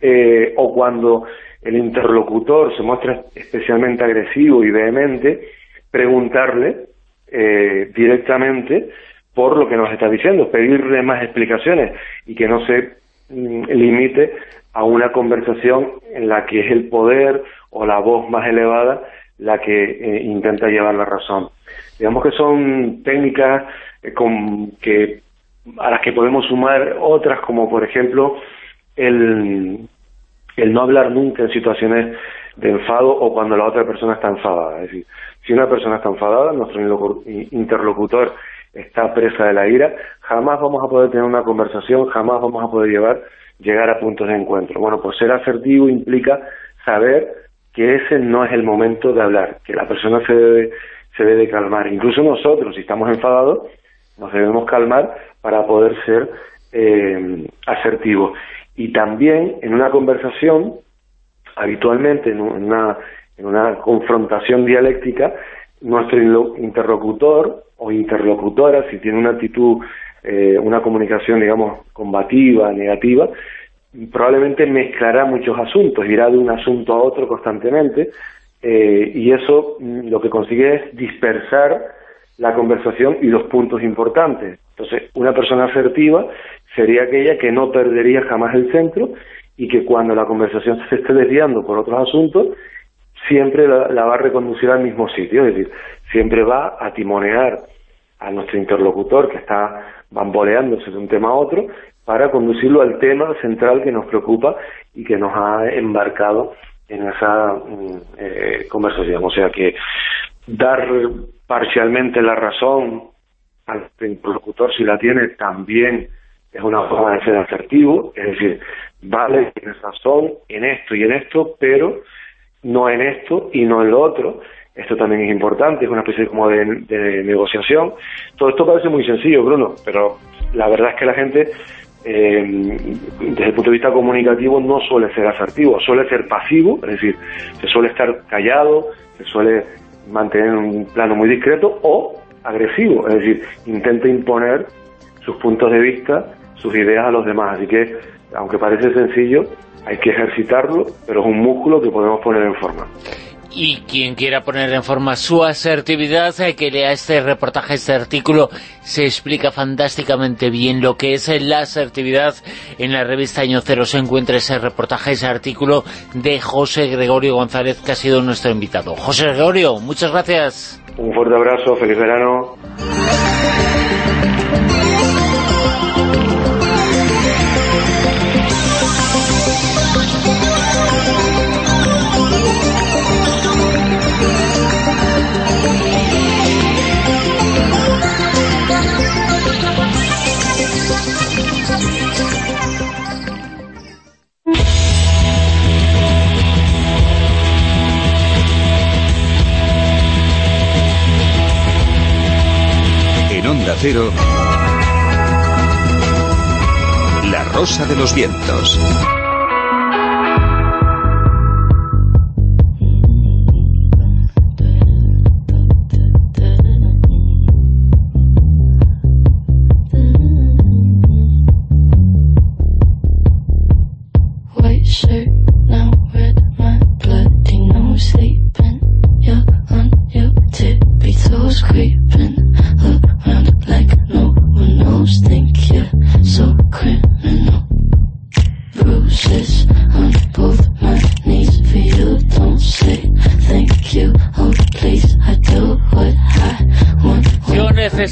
eh, o cuando el interlocutor se muestra especialmente agresivo y vehemente, preguntarle eh, directamente por lo que nos está diciendo, pedirle más explicaciones y que no se mm, limite a una conversación en la que es el poder o la voz más elevada la que eh, intenta llevar la razón. Digamos que son técnicas eh, con, que a las que podemos sumar otras, como por ejemplo el, el no hablar nunca en situaciones de enfado o cuando la otra persona está enfadada. Es decir, si una persona está enfadada, nuestro interlocutor está presa de la ira, jamás vamos a poder tener una conversación, jamás vamos a poder llevar, llegar a puntos de encuentro. Bueno, pues ser asertivo implica saber que ese no es el momento de hablar, que la persona se debe, se debe calmar. Incluso nosotros, si estamos enfadados, nos debemos calmar para poder ser eh, asertivos. Y también en una conversación, habitualmente en una, en una confrontación dialéctica, nuestro interlocutor o interlocutora, si tiene una actitud, eh, una comunicación, digamos, combativa, negativa, probablemente mezclará muchos asuntos, irá de un asunto a otro constantemente, eh, y eso mm, lo que consigue es dispersar la conversación y los puntos importantes. Entonces, una persona asertiva sería aquella que no perdería jamás el centro y que cuando la conversación se esté desviando por otros asuntos, siempre la, va a reconducir al mismo sitio, es decir, siempre va a timonear a nuestro interlocutor que está bamboleándose de un tema a otro para conducirlo al tema central que nos preocupa y que nos ha embarcado en esa mm, eh, conversación. O sea que dar parcialmente la razón al interlocutor, si la tiene, también es una forma de ser asertivo, es decir, vale, tienes razón en esto y en esto, pero no en esto y no en lo otro. Esto también es importante, es una especie como de, negociación. Todo esto parece muy sencillo, Bruno, pero la verdad es que la gente, eh, desde el punto de vista comunicativo, no suele ser asertivo, suele ser pasivo, es decir, se suele estar callado, se suele mantener un plano muy discreto o agresivo, es decir, intenta imponer sus puntos de vista, sus ideas a los demás. Así que, aunque parece sencillo, hay que ejercitarlo, pero es un músculo que podemos poner en forma. Y quien quiera poner en forma su asertividad, hay que lea este reportaje, este artículo, se explica fantásticamente bien lo que es la asertividad. En la revista Año Cero se encuentra ese reportaje, ese artículo de José Gregorio González, que ha sido nuestro invitado. José Gregorio, muchas gracias. Un fuerte abrazo, feliz verano. La Rosa de los Vientos.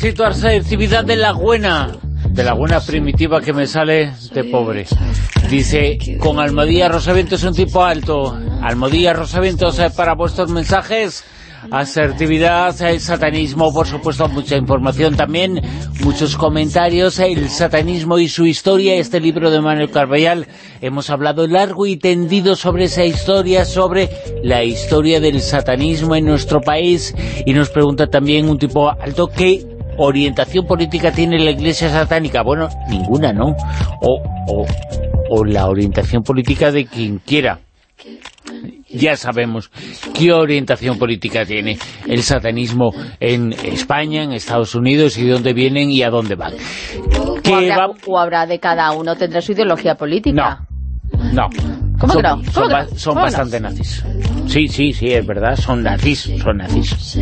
Necesito asertividad de la buena, de la buena primitiva que me sale de pobre. Dice, con Almodía Rosavientos es un tipo alto. Almodía Rosavientos eh, para vuestros mensajes. Asertividad, el satanismo, por supuesto, mucha información también, muchos comentarios, el satanismo y su historia, este libro de Manuel Carballal. Hemos hablado largo y tendido sobre esa historia, sobre la historia del satanismo en nuestro país, y nos pregunta también un tipo alto que orientación política tiene la Iglesia satánica? Bueno, ninguna, ¿no? O, o, o la orientación política de quien quiera. Ya sabemos qué orientación política tiene el satanismo en España, en Estados Unidos, y dónde vienen y a dónde van. O habrá, o habrá, de cada uno, tendrá su ideología política. No, no. ¿Cómo son, que no? son, ¿Cómo ba que no? son ¿Cómo bastante nazis. Sí, sí, sí, es verdad, son nazis, son nazis.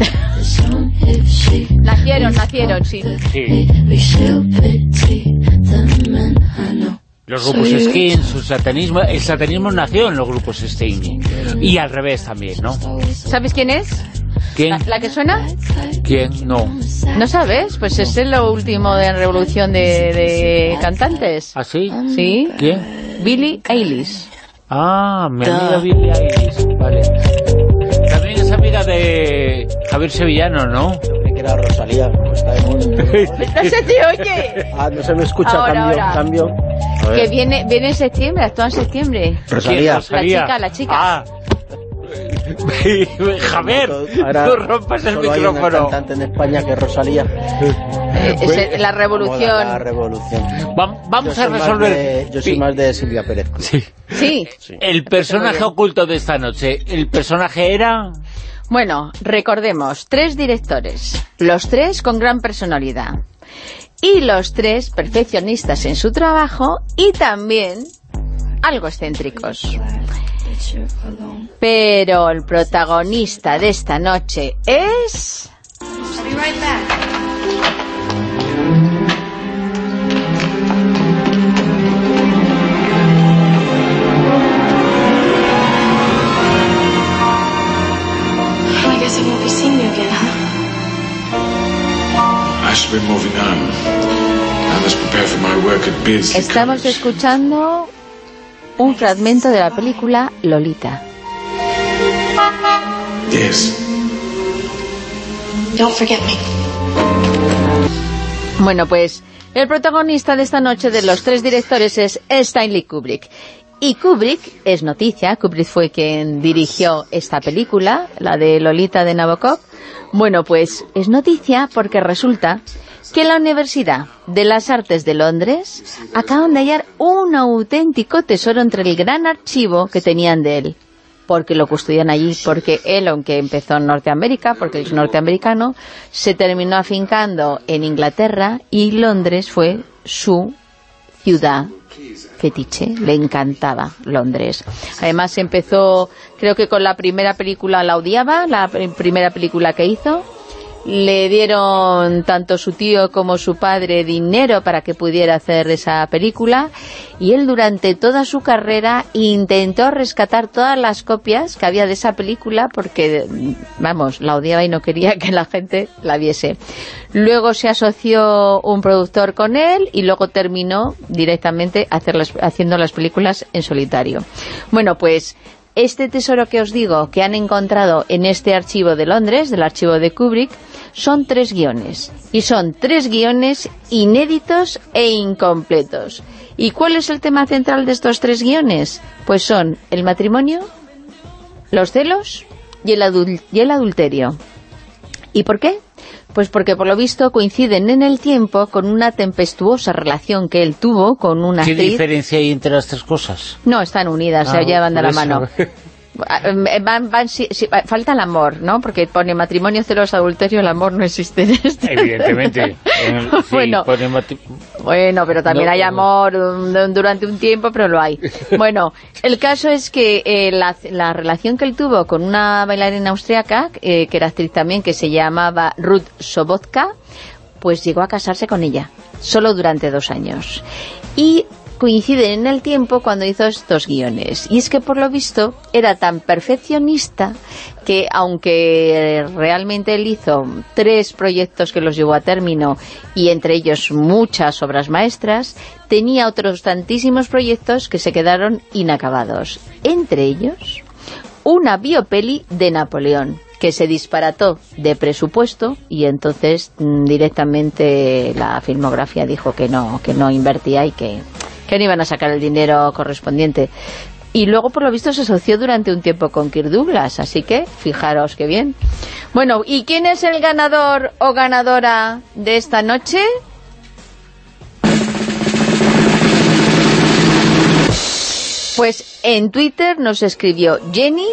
Nacieron, nacieron, sí. Los grupos Skin, su satanismo, el satanismo nació en los grupos Sting. Y al revés también, ¿no? ¿Sabes quién es? ¿Quién? ¿La, la que suena? ¿Quién? No. ¿No sabes? Pues es lo último de Revolución de, de Cantantes. ¿Ah, sí? Sí. ¿Quién? Billie Eilish. Ah, mi amiga Billie Eilish, vale. También es amiga de Javier Sevillano, ¿no? que era Rosalía. Pues está de moda. ¿No se te oye? Ah, no se me escucha, Ahora, cambio, ahora. cambio. Que viene, viene en septiembre, actúa en septiembre. Rosalía. La chica, la chica. Ah. Javier, Ahora no rompas el solo hay una micrófono. cantante en España que es Rosalía. Eh, es la revolución. La revolución. vamos a resolver. de- yo soy más de Silvia Pérez. Sí. Sí. El personaje oculto de esta noche, el personaje era... Bueno, recordemos, tres directores, los tres con gran personalidad, y los tres perfeccionistas en su trabajo y también algo excéntricos. Pero el protagonista de esta noche es... I guess I won't be seeing you again, huh? I should be moving on. I must prepare for my work at Beardsley Estamos escuchando un fragmento de la película Lolita. Yes. Don't forget me. Bueno, pues el protagonista de esta noche de los tres directores es Stanley Kubrick. Y Kubrick es noticia, Kubrick fue quien dirigió esta película, la de Lolita de Nabokov. Bueno, pues es noticia porque resulta que la Universidad de las Artes de Londres acaban de hallar un auténtico tesoro entre el gran archivo que tenían de él. Porque lo custodian allí, porque él, aunque empezó en Norteamérica, porque es norteamericano, se terminó afincando en Inglaterra y Londres fue su ciudad fetiche, le encantaba Londres. Además empezó, creo que con la primera película la odiaba, la pr- primera película que hizo, le dieron tanto su tío como su padre dinero para que pudiera hacer esa película y él durante toda su carrera intentó rescatar todas las copias que había de esa película porque, vamos, la odiaba y no quería que la gente la viese. Luego se asoció un productor con él y luego terminó directamente hacer las- haciendo las películas en solitario. Bueno, pues este tesoro que os digo que han encontrado en este archivo de Londres, del archivo de Kubrick, son tres guiones. Y son tres guiones inéditos e incompletos. ¿Y cuál es el tema central de estos tres guiones? Pues son el matrimonio, los celos y el, y el adulterio. ¿Y por qué? Pues porque por lo visto coinciden en el tiempo con una tempestuosa relación que él tuvo con una ¿Qué actriz. diferencia hay entre las tres cosas? No, están unidas, Ah, se llevan de la mano. Eh, Van, van, sí, ah, falta el amor, ¿no? Porque pone matrimonio, celos, adulterio, el amor no existe en este. Evidentemente. Eh, sí, Bueno. pero también No, hay amor durante un tiempo, pero lo hay. Bueno, el caso es que eh, la, la relación que él tuvo con una bailarina austriaca, eh, que era actriz también, que se llamaba Ruth Sobotka, pues llegó a casarse con ella, solo durante dos años. Y coinciden en el tiempo cuando hizo estos guiones. Y es que por lo visto era tan perfeccionista que aunque realmente él hizo tres proyectos que los llevó a término y entre ellos muchas obras maestras, tenía otros tantísimos proyectos que se quedaron inacabados. Entre ellos, una biopeli de Napoleón que se disparató de presupuesto y entonces mm, directamente la filmografía dijo que no, que no invertía y que, que no iban a sacar el dinero correspondiente. Y luego, por lo visto, se asoció durante un tiempo con Kirk Douglas, así que fijaros qué bien. Bueno, ¿y quién es el ganador o ganadora de esta noche? Pues en Twitter nos escribió Jenny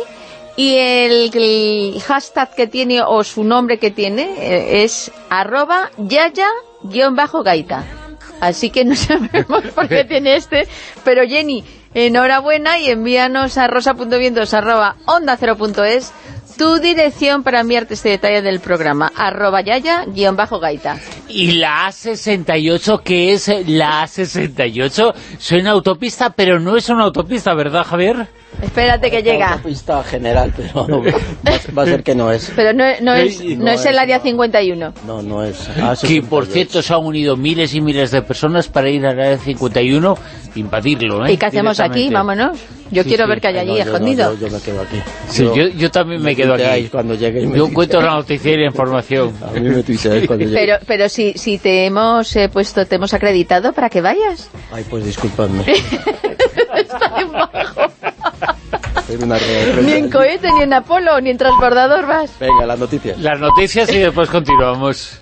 y el, el hashtag que tiene o su nombre que tiene eh, es arroba yaya-gaita. Así que no sabemos por qué tiene este. Pero Jenny, enhorabuena y envíanos a rosa.vientos.onda0.es tu dirección para enviarte este detalle del programa, arroba yaya-gaita. Y la A68, que es la A68, suena autopista, pero no es una autopista, ¿verdad, Javier? Espérate que llega. Una pista general, pero va, va a ser que no es. Pero no, no es, No no es el es, área 51. No, no es. Que por cierto se han unido miles y miles de personas para ir al área 51 invadirlo, ¿eh? ¿Y qué hacemos aquí? Vámonos. Yo Sí, quiero sí. ver que hay allí no, yo no, escondido. yo, yo me quedo aquí. Sí, yo, yo también me quedo aquí. tuiteáis cuando llegue Yo cuento la noticia y la información. A mí me tuiteáis cuando llegue. Pero, pero si, si te hemos eh, puesto, te hemos acreditado para que vayas. Ay, pues disculpadme. Bajo. Ni en cohete, ni en Apolo, ni en transbordador vas. Venga, las noticias. Las noticias y después continuamos.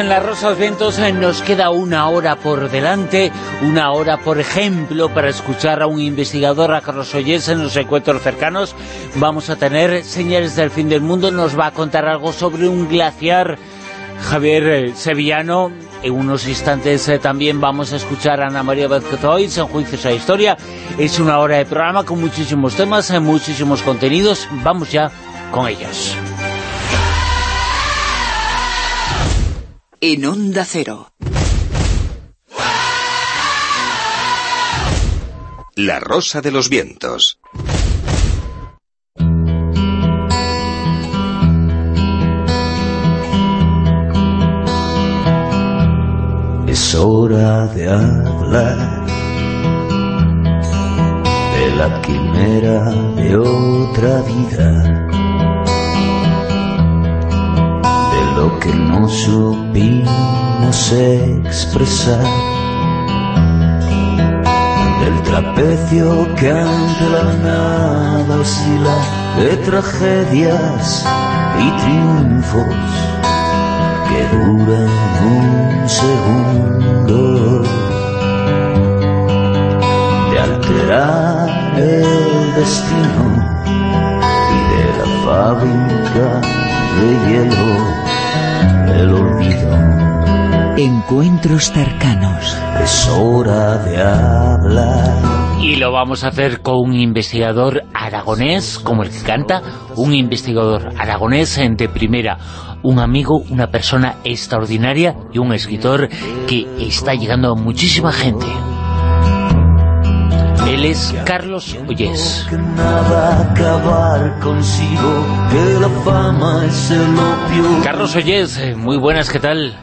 En La Rosa de Vientos, eh, nos queda una hora por delante, una hora, por ejemplo, para escuchar a un investigador, a Carlos Ollés, en los encuentros cercanos. Vamos a tener señales del fin del mundo, nos va a contar algo sobre un glaciar. Javier eh, Sevillano, en unos instantes eh, también vamos a escuchar a Ana María Vázquez en Juicios a Historia. Es una hora de programa con muchísimos temas, eh, muchísimos contenidos. Vamos ya con ellos. En Onda Cero. La Rosa de los Vientos. Es hora de hablar de la quimera de otra vida, lo que no supimos expresar, del trapecio que ante la nada oscila, de tragedias y triunfos que duran un segundo. De alterar el destino y de la fábrica de hielo el olvido Encuentros cercanos. es hora de hablar Y lo vamos a hacer con un investigador aragonés, como el que canta, un investigador aragonés en de primera, un amigo, una persona extraordinaria y un escritor que está llegando a muchísima gente. Él es Carlos Ollés. que nada acabar consigo que la fama es el opio Carlos Ollés, eh, muy buenas, ¿qué tal?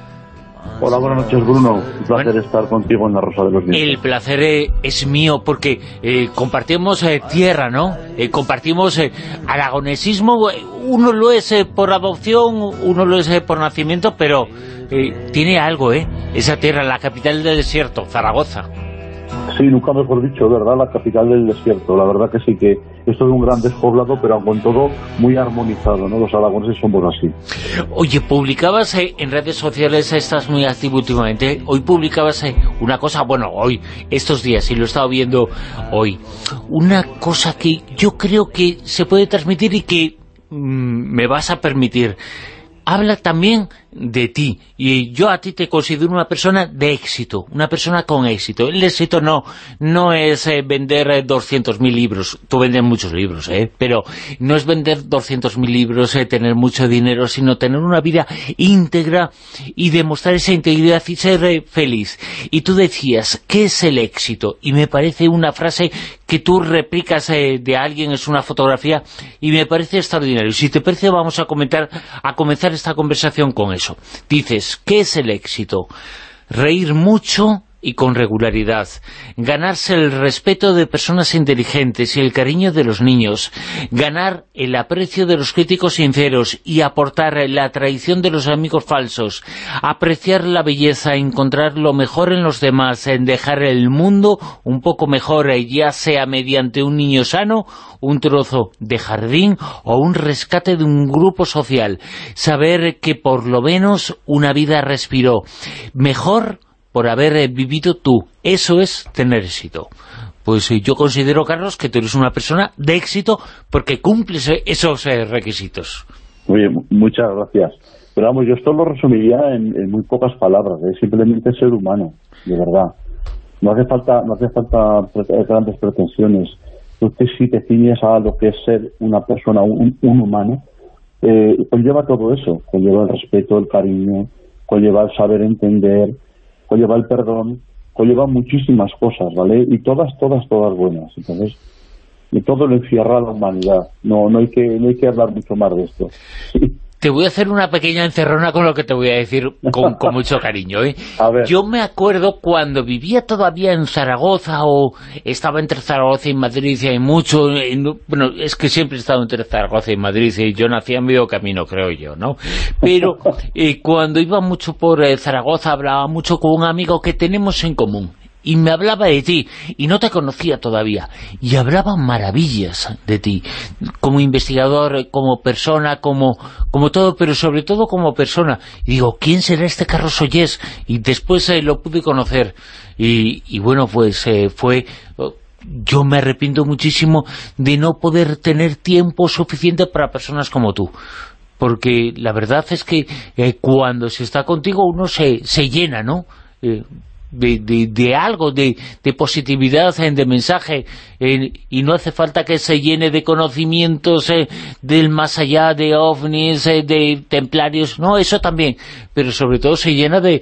Hola, buenas noches Bruno. Un placer estar contigo en la Rosa de los Vientos. El placer eh, es mío porque eh, compartimos eh, tierra, ¿no? Eh, compartimos eh, aragonesismo, uno lo es eh, por adopción, uno lo es eh, por nacimiento, pero eh, tiene algo, ¿eh? Esa tierra, la capital del desierto, Zaragoza. Sí, nunca mejor dicho, ¿verdad? La capital del desierto. La verdad que sí que esto es un gran despoblado, pero con todo muy armonizado, ¿no? Los aragoneses somos así. Oye, publicabas eh, en redes sociales, estás muy activo últimamente, hoy publicabas eh, una cosa, bueno, hoy, estos días, y lo he estado viendo hoy, una cosa que yo creo que se puede transmitir y que mm, me vas a permitir. Habla también de ti, y yo a ti te considero una persona de éxito, una persona con éxito. El éxito no, no es eh, vender eh, 200.000 libros, tú vendes muchos libros, ¿eh? pero no es vender 200.000 libros, eh, tener mucho dinero, sino tener una vida íntegra y demostrar esa integridad y ser eh, feliz. Y tú decías, ¿qué es el éxito? Y me parece una frase que tú replicas eh, de alguien, es una fotografía, y me parece extraordinario. Si te parece, vamos a comentar, a comenzar esta conversación con eso. Dices, ¿qué es el éxito? Reír mucho y con regularidad, ganarse el respeto de personas inteligentes y el cariño de los niños, ganar el aprecio de los críticos sinceros y aportar la traición de los amigos falsos, apreciar la belleza, encontrar lo mejor en los demás, en dejar el mundo un poco mejor, ya sea mediante un niño sano, un trozo de jardín o un rescate de un grupo social, saber que por lo menos una vida respiró, mejor por haber eh, vivido tú. Eso es tener éxito. Pues eh, yo considero, Carlos, que tú eres una persona de éxito porque cumples eh, esos requisitos. Oye, mu- muchas gracias. Pero vamos, yo esto lo resumiría en, muy pocas palabras, ¿eh? simplemente ser humano, de verdad. No hace falta, no hace falta grandes pretensiones. te, si te ciñes a lo que es ser una persona, un, un humano, eh, conlleva todo eso, conlleva el respeto, el cariño, conlleva el saber entender, conlleva el perdón, conlleva muchísimas cosas, ¿vale? Y todas, todas, todas buenas. Entonces, y todo lo encierra la humanidad. No, no hay que, no hay que hablar mucho más de esto. Te voy a hacer una pequeña encerrona con lo que te voy a decir con, con mucho cariño. ¿eh? Yo me acuerdo cuando vivía todavía en Zaragoza o estaba entre Zaragoza y Madrid y hay mucho... bueno, es que siempre he estado entre Zaragoza y Madrid y yo nací en medio camino, creo yo, ¿no? Pero eh, cuando iba mucho por eh, Zaragoza hablaba mucho con un amigo que tenemos en común y me hablaba de ti, y no te conocía todavía, y hablaba maravillas de ti, como investigador, como persona, como, como todo, pero sobre todo como persona. Y digo, ¿quién será este Carlos Ollés? Y después eh, lo pude conocer, y, bueno, pues eh, fue yo me arrepiento muchísimo de no poder tener tiempo suficiente para personas como tú porque la verdad es que eh, cuando se está contigo uno se, se llena, ¿no? De, de, algo, de, de, positividad, de mensaje, y no hace falta que se llene de conocimientos eh, del más allá, de ovnis, eh, de templarios, no, eso también, pero sobre todo se llena de,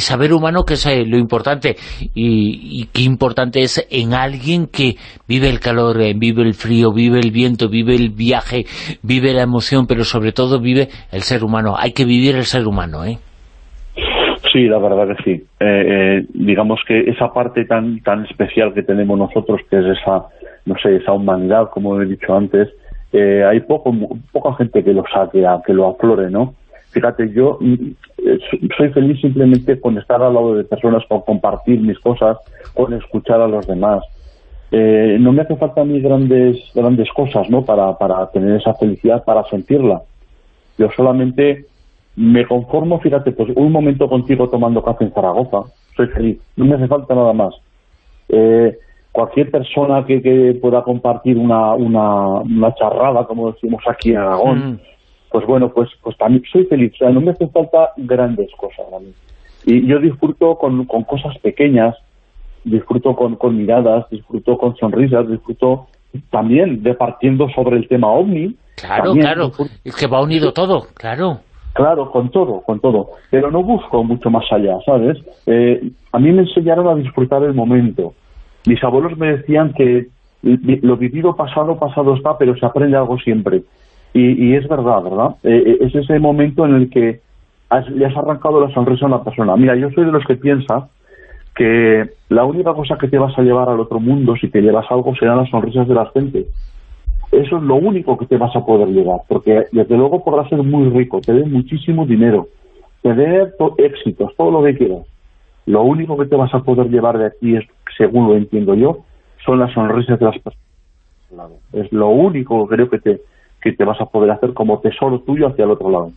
saber humano, que es eh, lo importante, y, y, qué importante es en alguien que vive el calor, vive el frío, vive el viento, vive el viaje, vive la emoción, pero sobre todo vive el ser humano, hay que vivir el ser humano, ¿eh? Sí, la verdad que sí. Eh, eh, digamos que esa parte tan tan especial que tenemos nosotros, que es esa, no sé, esa humanidad, como he dicho antes, eh, hay poco poca gente que lo saque, que lo aflore, ¿no? Fíjate, yo mm, soy feliz simplemente con estar al lado de personas, con compartir mis cosas, con escuchar a los demás. no me hace falta a mí grandes grandes cosas, ¿no? Para, para tener esa felicidad, para sentirla. Yo solamente me conformo, fíjate, pues un momento contigo tomando café en Zaragoza, soy feliz, no me hace falta nada más. Eh, cualquier persona que, que, pueda compartir una, una, una, charrada, como decimos aquí en Aragón, mm. pues bueno, pues, pues también soy feliz, o sea, no me hace falta grandes cosas a mí. Y yo disfruto con, con cosas pequeñas, disfruto con, con miradas, disfruto con sonrisas, disfruto también departiendo sobre el tema OVNI. Claro, claro, es que va unido todo, claro. Claro, con todo, con todo. Pero no busco mucho más allá, ¿sabes? Eh, a mí me enseñaron a disfrutar el momento. Mis abuelos me decían que lo vivido pasado, pasado está, pero se aprende algo siempre. Y, es verdad, ¿verdad? Eh, eh, es ese momento en el que le has arrancado la sonrisa a una persona. Mira, yo soy de los que piensa que la única cosa que te vas a llevar al otro mundo, si te llevas algo, serán las sonrisas de la gente. Eso es lo único que te vas a poder llevar, porque desde luego podrás ser muy rico, te den muchísimo dinero, tener éxitos, todo lo que quieras. Lo único que te vas a poder llevar de aquí, es, según lo entiendo yo, son las sonrisas de las personas. Es lo único creo que te, que te vas a poder hacer como tesoro tuyo hacia el otro lado.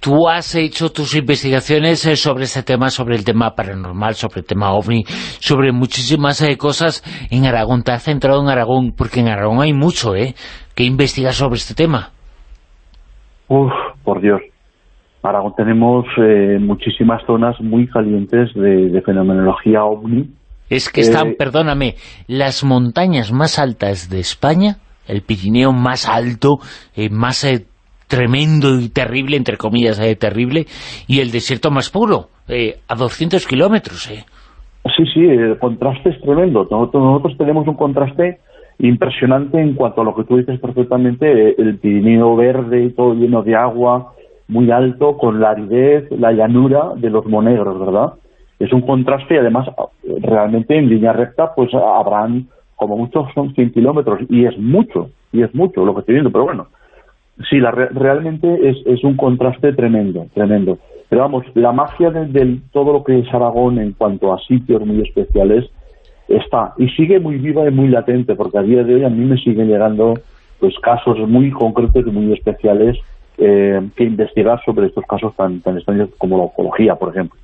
Tú has hecho tus investigaciones eh, sobre este tema, sobre el tema paranormal, sobre el tema OVNI, sobre muchísimas eh, cosas en Aragón. Te has centrado en Aragón, porque en Aragón hay mucho, ¿eh?, que investigar sobre este tema. Uf, por Dios. Aragón tenemos eh, muchísimas zonas muy calientes de, fenomenología OVNI. Es que están, perdóname, las montañas más altas de España, el Pirineo más alto, más tremendo y terrible, entre comillas, eh, terrible, y el desierto más puro, eh, a 200 kilómetros. Eh. Sí, sí, el contraste es tremendo. Nosotros, tenemos un contraste impresionante en cuanto a lo que tú dices perfectamente, el Pirineo verde, todo lleno de agua, muy alto, con la aridez, la llanura de los monegros, ¿verdad? Es un contraste y además realmente en línea recta pues habrán como muchos son 100 kilómetros y es mucho, y es mucho lo que estoy viendo, pero bueno, Sí, la, realmente es, es, un contraste tremendo, tremendo. Pero vamos, la magia de, todo lo que es Aragón en cuanto a sitios muy especiales está y sigue muy viva y muy latente, porque a día de hoy a mí me siguen llegando pues casos muy concretos y muy especiales eh, que investigar sobre estos casos tan, tan extraños como la oncología, por ejemplo.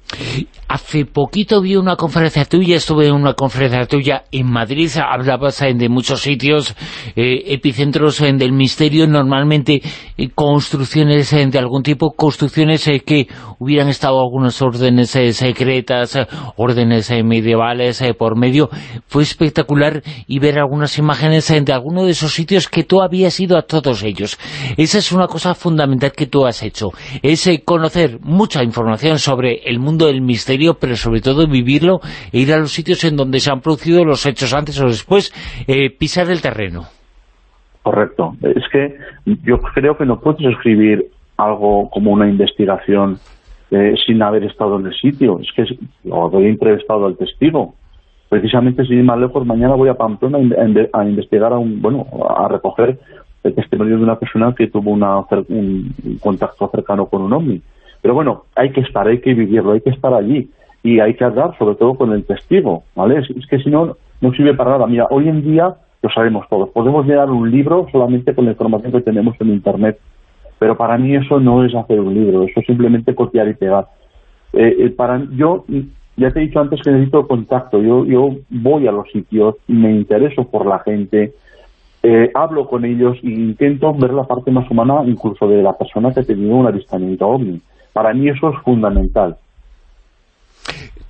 Hace poquito vi una conferencia tuya, estuve en una conferencia tuya en Madrid, hablabas de muchos sitios, eh, epicentros del misterio, normalmente eh, construcciones eh, de algún tipo, construcciones eh, que hubieran estado algunas órdenes eh, secretas, órdenes medievales por medio. Fue espectacular y ver algunas imágenes de alguno de esos sitios que tú habías ido a todos ellos. Esa es una cosa fundamental que tú has hecho, es eh, conocer mucha información sobre el mundo del misterio, pero sobre todo vivirlo e ir a los sitios en donde se han producido los hechos antes o después, eh, pisar el terreno. Correcto. Es que yo creo que no puedes escribir algo como una investigación eh, sin haber estado en el sitio. Es que es, o doy entrevistado al testigo. Precisamente, sin ir más lejos, mañana voy a Pamplona a investigar, a un, bueno, a recoger el testimonio de una persona que tuvo una, un, contacto cercano con un ovni. Pero bueno, hay que estar, hay que vivirlo, hay que estar allí. Y hay que hablar, sobre todo, con el testigo, ¿vale? Es, que si no, no sirve para nada. Mira, hoy en día lo sabemos todos. Podemos llenar un libro solamente con la información que tenemos en Internet. Pero para mí eso no es hacer un libro, eso es simplemente copiar y pegar. Eh, eh, para yo ya te he dicho antes que necesito contacto yo yo voy a los sitios me intereso por la gente eh, hablo con ellos e intento ver la parte más humana incluso de la persona que ha tenido un avistamiento ovni para mí eso es fundamental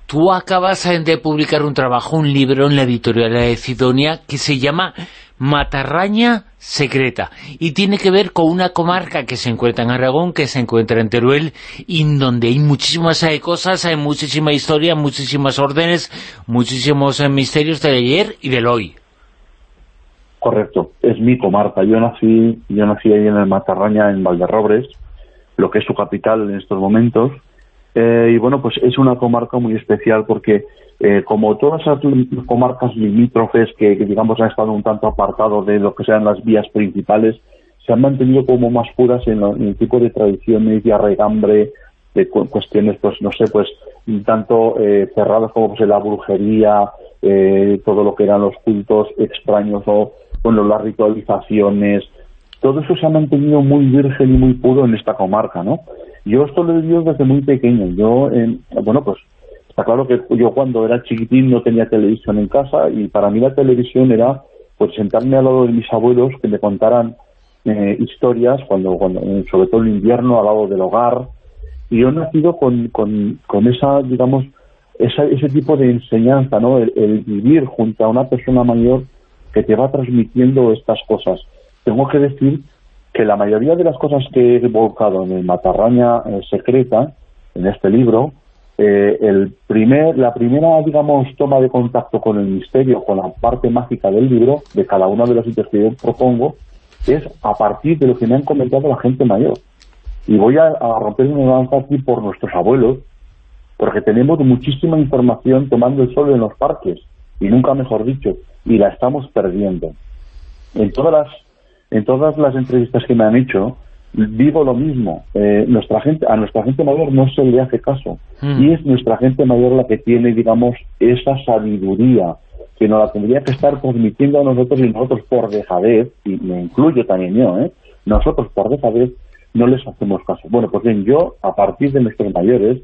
Tú acabas eh, de publicar un trabajo, un libro en la editorial de Cidonia que se llama Matarraña Secreta y tiene que ver con una comarca que se encuentra en Aragón, que se encuentra en Teruel y donde hay muchísimas eh, cosas, hay muchísima historia, muchísimas órdenes, muchísimos misterios del ayer y del hoy. Correcto, es mi comarca. Yo nací, yo nací ahí en el Matarraña, en Valderrobres, lo que es su capital en estos momentos. Eh, y bueno, pues es una comarca muy especial porque, eh, como todas las comarcas limítrofes que, digamos, han estado un tanto apartados de lo que sean las vías principales, se han mantenido como más puras en, lo- en el tipo de tradiciones y arraigambre de cu- cuestiones, pues no sé, pues tanto eh, cerradas como pues, la brujería, eh, todo lo que eran los cultos extraños o bueno, las ritualizaciones, todo eso se ha mantenido muy virgen y muy puro en esta comarca, ¿no? Yo esto lo he vivido desde muy pequeño. Yo, eh, bueno, pues está claro que yo cuando era chiquitín no tenía televisión en casa y para mí la televisión era pues sentarme al lado de mis abuelos que me contaran eh, historias, cuando, cuando eh, sobre todo en invierno, al lado del hogar. Y yo he nacido con, con, con esa, digamos, esa, ese tipo de enseñanza, ¿no? El, el vivir junto a una persona mayor que te va transmitiendo estas cosas. Tengo que decir que la mayoría de las cosas que he volcado en el Matarraña eh, Secreta, en este libro, eh, el primer, la primera, digamos, toma de contacto con el misterio, con la parte mágica del libro, de cada uno de los sitios que yo propongo, es a partir de lo que me han comentado la gente mayor. Y voy a, a romper una lanza aquí por nuestros abuelos, porque tenemos muchísima información tomando el sol en los parques, y nunca mejor dicho, y la estamos perdiendo. En todas las, en todas las entrevistas que me han hecho, digo lo mismo. Eh, nuestra gente, a nuestra gente mayor no se le hace caso. Mm. Y es nuestra gente mayor la que tiene, digamos, esa sabiduría que nos la tendría que estar transmitiendo a nosotros y nosotros por dejadez, y me incluyo también yo, ¿eh? nosotros por dejadez no les hacemos caso. Bueno, pues bien, yo, a partir de nuestros mayores,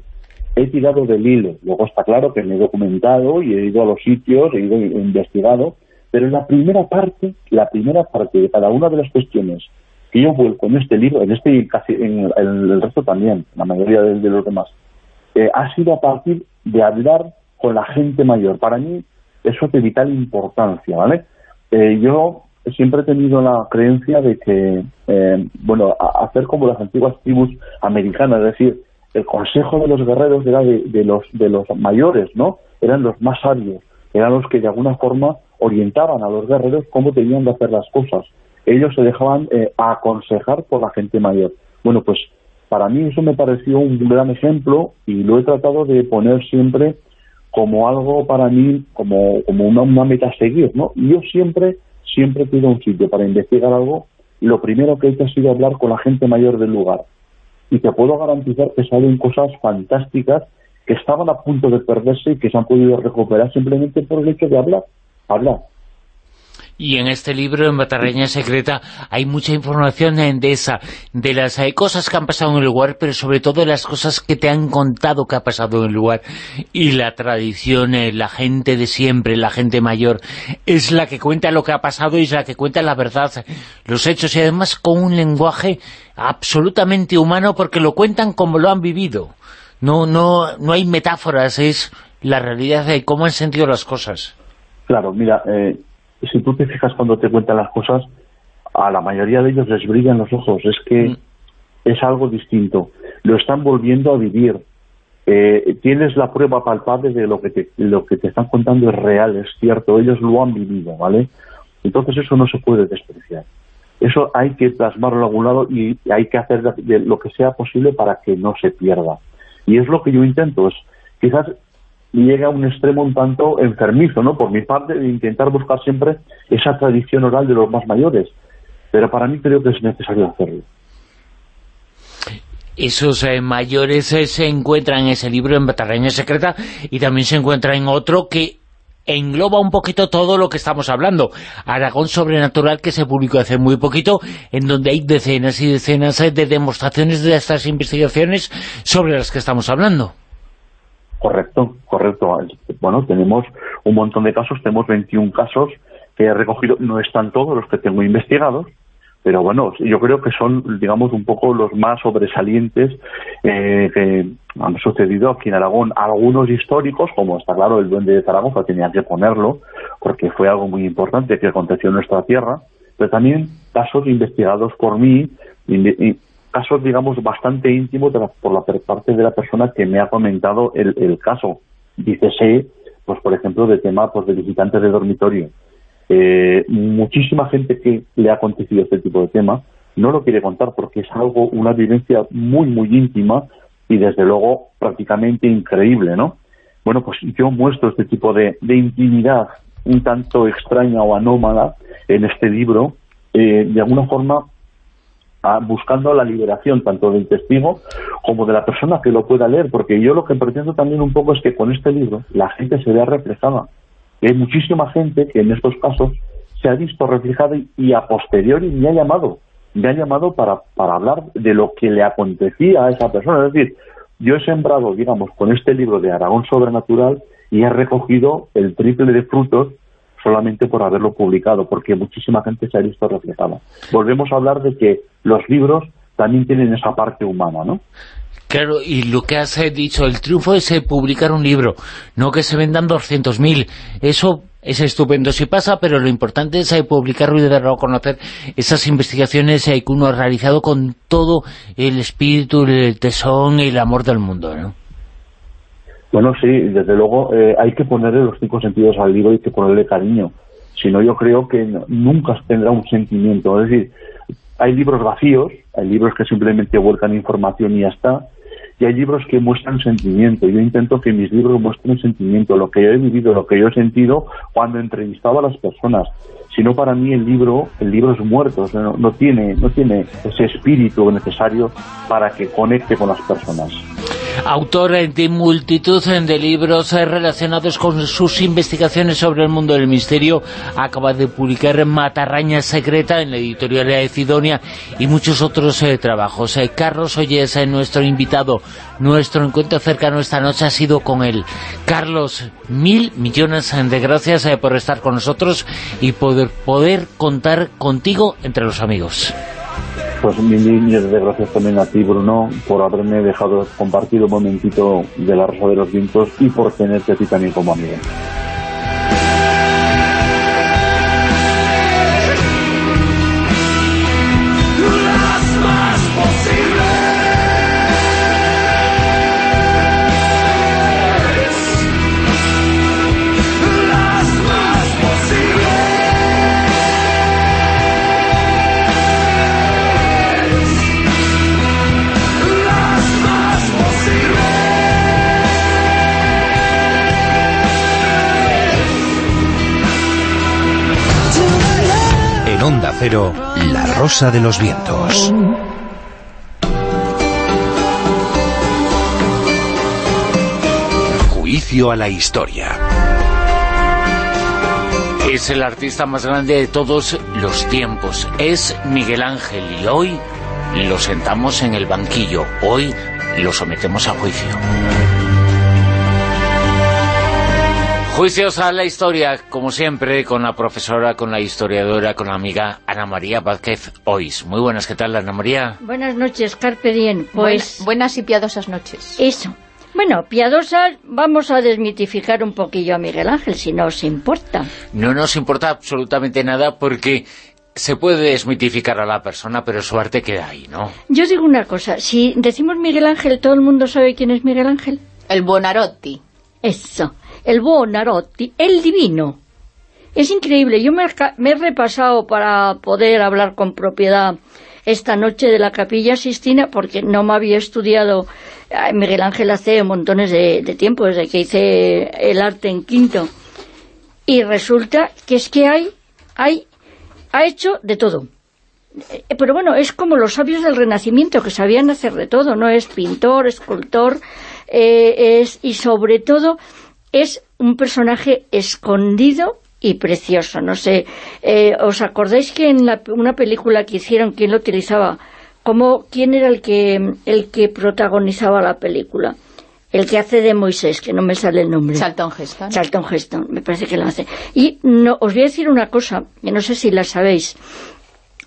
he tirado del hilo. Luego está claro que me he documentado y he ido a los sitios, he ido he investigado, pero la primera parte, la primera parte de cada una de las cuestiones que yo vuelco en este libro, en este y casi en, el resto también, la mayoría de, los demás, eh, ha sido a partir de hablar con la gente mayor. Para mí eso es de vital importancia, ¿vale? Eh, yo siempre he tenido la creencia de que, eh, bueno, hacer como las antiguas tribus americanas, es decir, el consejo de los guerreros era de, los de los mayores, ¿no? Eran los más sabios, eran los que de alguna forma orientaban a los guerreros cómo tenían de hacer las cosas. Ellos se dejaban eh, aconsejar por la gente mayor. Bueno, pues para mí eso me pareció un gran ejemplo y lo he tratado de poner siempre como algo para mí, como, una, meta a seguir, ¿no? Yo siempre, siempre pido un sitio para investigar algo, lo primero que he hecho ha sido hablar con la gente mayor del lugar. Y te puedo garantizar que salen cosas fantásticas que estaban a punto de perderse y que se han podido recuperar simplemente por el hecho de hablar. Hablar. Y en este libro, en Batarreña Secreta, hay mucha información de esa, de las eh, cosas que han pasado en el lugar, pero sobre todo las cosas que te han contado que ha pasado en el lugar. Y la tradición, eh, la gente de siempre, la gente mayor, es la que cuenta lo que ha pasado y es la que cuenta la verdad, los hechos, y además con un lenguaje absolutamente humano porque lo cuentan como lo han vivido. No, no, no hay metáforas, es la realidad de cómo han sentido las cosas. Claro, mira, eh, si tú te fijas cuando te cuentan las cosas, a la mayoría de ellos les brillan los ojos, es que Mm. es algo distinto, lo están volviendo a vivir, Eh, tienes la prueba palpable de lo que, te, lo que te están contando es real, es cierto, ellos lo han vivido, ¿vale? Entonces eso no se puede despreciar. Eso hay que plasmarlo a algún lado y hay que hacer de- lo que sea posible para que no se pierda. Y es lo que yo intento, es quizás llega a un extremo un tanto enfermizo, ¿no? Por mi parte, de intentar buscar siempre esa tradición oral de los más mayores. Pero para mí creo que es necesario hacerlo. Esos eh, mayores eh, se encuentran en ese libro, en Batarreña Secreta, y también se encuentra en otro que engloba un poquito todo lo que estamos hablando. Aragón Sobrenatural, que se publicó hace muy poquito, en donde hay decenas y decenas eh, de demostraciones de estas investigaciones sobre las que estamos hablando. Correcto, correcto. Bueno, tenemos un montón de casos, tenemos 21 casos que he recogido, no están todos los que tengo investigados, pero bueno, yo creo que son, digamos, un poco los más sobresalientes eh, que han sucedido aquí en Aragón. Algunos históricos, como está claro el Duende de Zaragoza, tenía que ponerlo, porque fue algo muy importante que aconteció en nuestra tierra, pero también casos investigados por mí, casos, digamos, bastante íntimos de la- por la parte de la persona que me ha comentado el, el caso. Dícese, pues por ejemplo, de tema pues, de visitantes de dormitorio. Eh, muchísima gente que le ha acontecido este tipo de tema no lo quiere contar porque es algo, una vivencia muy, muy íntima y desde luego prácticamente increíble, ¿no? Bueno, pues yo muestro este tipo de, de intimidad un tanto extraña o anómala en este libro, eh, de alguna forma buscando la liberación tanto del testigo como de la persona que lo pueda leer, porque yo lo que pretendo también un poco es que con este libro la gente se vea reflejada. Y hay muchísima gente que en estos casos se ha visto reflejada y, y a posteriori me ha llamado, me ha llamado para, para hablar de lo que le acontecía a esa persona. Es decir, yo he sembrado, digamos, con este libro de Aragón Sobrenatural y he recogido el triple de frutos solamente por haberlo publicado, porque muchísima gente se ha visto reflejada. Volvemos a hablar de que los libros también tienen esa parte humana, ¿no? Claro, y lo que has eh, dicho, el triunfo es eh, publicar un libro, no que se vendan 200.000. Eso es estupendo si pasa, pero lo importante es eh, publicarlo y darlo a conocer esas investigaciones que uno ha realizado con todo el espíritu, el tesón y el amor del mundo, ¿no? Bueno, sí, desde luego eh, hay que ponerle los cinco sentidos al libro y hay que ponerle cariño. Si no, yo creo que nunca tendrá un sentimiento. Es decir, hay libros vacíos, hay libros que simplemente vuelcan información y ya está, y hay libros que muestran sentimiento. Yo intento que mis libros muestren sentimiento, lo que yo he vivido, lo que yo he sentido cuando entrevistaba a las personas. Si no, para mí el libro, el libro es muerto, no, no tiene, no tiene ese espíritu necesario para que conecte con las personas. Autor de multitud de libros eh, relacionados con sus investigaciones sobre el mundo del misterio, acaba de publicar Matarraña Secreta en la editorial de Cidonia y muchos otros eh, trabajos. Eh, Carlos Oyes, eh, nuestro invitado, nuestro encuentro cercano esta noche ha sido con él. Carlos, mil millones de gracias eh, por estar con nosotros y poder, poder contar contigo entre los amigos. Pues mil millones de gracias también a ti, Bruno, por haberme dejado compartir un momentito de la Rosa de los Vientos y por tenerte a ti también como amigo. Onda Cero, La Rosa de los Vientos. Juicio a la historia. Es el artista más grande de todos los tiempos. Es Miguel Ángel y hoy lo sentamos en el banquillo. Hoy lo sometemos a juicio. Juicios a la historia, como siempre, con la profesora, con la historiadora, con la amiga Ana María Vázquez Ois. Muy buenas, ¿qué tal, Ana María? Buenas noches, Carpe Diem. Pues... buenas y piadosas noches. Eso. Bueno, piadosas, vamos a desmitificar un poquillo a Miguel Ángel, si no os importa. No nos importa absolutamente nada porque se puede desmitificar a la persona, pero su arte queda ahí, ¿no? Yo digo una cosa, si decimos Miguel Ángel, ¿todo el mundo sabe quién es Miguel Ángel? El Buonarotti. Eso el Buonarotti, el divino. Es increíble, yo me, he repasado para poder hablar con propiedad esta noche de la Capilla Sistina porque no me había estudiado Miguel Ángel hace montones de, tiempo, desde que hice el arte en quinto. Y resulta que es que hay, hay, ha hecho de todo. Eh, pero bueno, es como los sabios del Renacimiento, que sabían hacer de todo, ¿no? Es pintor, escultor, eh, es, y sobre todo es un personaje escondido y precioso. No sé, eh, ¿os acordáis que en una película que hicieron, quién lo utilizaba? ¿Cómo, ¿Quién era el que, el que protagonizaba la película? El que hace de Moisés, que no me sale el nombre. Charlton Heston. Charlton Heston, me parece que lo hace. Y no, os voy a decir una cosa, que no sé si la sabéis,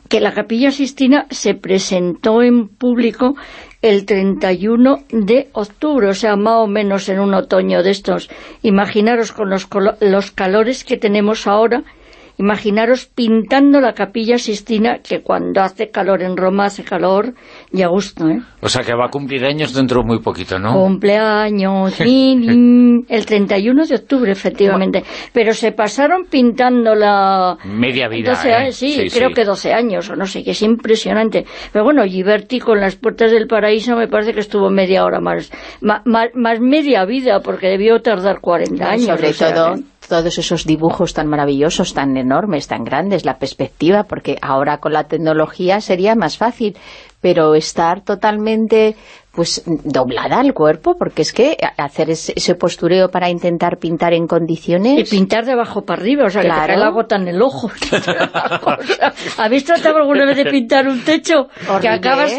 que la Capilla Sistina se presentó en público el 31 de octubre, o sea, más o menos en un otoño de estos. Imaginaros con los, los calores que tenemos ahora, Imaginaros pintando la Capilla Sistina, que cuando hace calor en Roma hace calor y a gusto, ¿eh? O sea que va a cumplir años dentro muy poquito, ¿no? Cumpleaños, el 31 de octubre, efectivamente. Pero se pasaron pintando la... Media vida, ¿eh? sí, creo que 12 años, o no sé, que es impresionante. Pero bueno, Giberti con las puertas del paraíso me parece que estuvo media hora más. Más, media vida, porque debió tardar 40 años. Sobre todo todos esos dibujos tan maravillosos, tan enormes, tan grandes, la perspectiva, porque ahora con la tecnología sería más fácil, pero estar totalmente pues doblada al cuerpo, porque es que hacer ese, postureo para intentar pintar en condiciones... Y pintar de abajo para arriba, o sea, que te el agua tan el ojo. ¿Habéis tratado alguna vez de pintar un techo? Que acabas,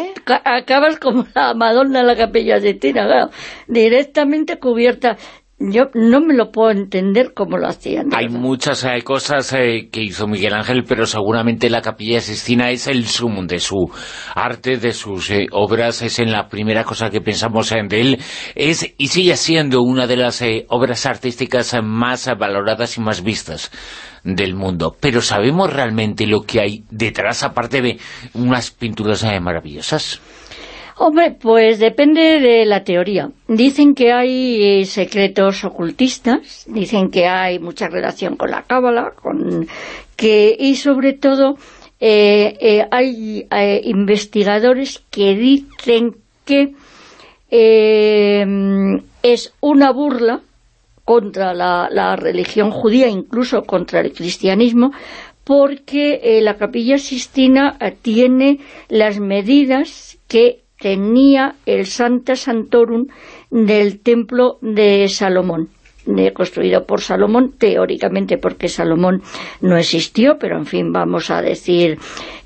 acabas como la Madonna en la capilla de Tina, directamente cubierta yo no me lo puedo entender cómo lo hacían. Hay muchas eh, cosas eh, que hizo Miguel Ángel, pero seguramente la Capilla Sistina es el sumo de su arte, de sus eh, obras, es en la primera cosa que pensamos en de él, es y sigue siendo una de las obras artísticas más valoradas y más vistas del mundo. Pero ¿sabemos realmente lo que hay detrás, aparte de unas pinturas maravillosas? Hombre, pues depende de la teoría. Dicen que hay eh, secretos ocultistas, dicen que hay mucha relación con la cábala, con que y sobre todo eh, eh, hay investigadores que dicen que es una burla contra la, la, religión judía, incluso contra el cristianismo, porque la capilla sistina tiene las medidas que tenía el Santa Santorum del templo de Salomón construido por Salomón, teóricamente porque Salomón no existió, pero en fin, vamos a decir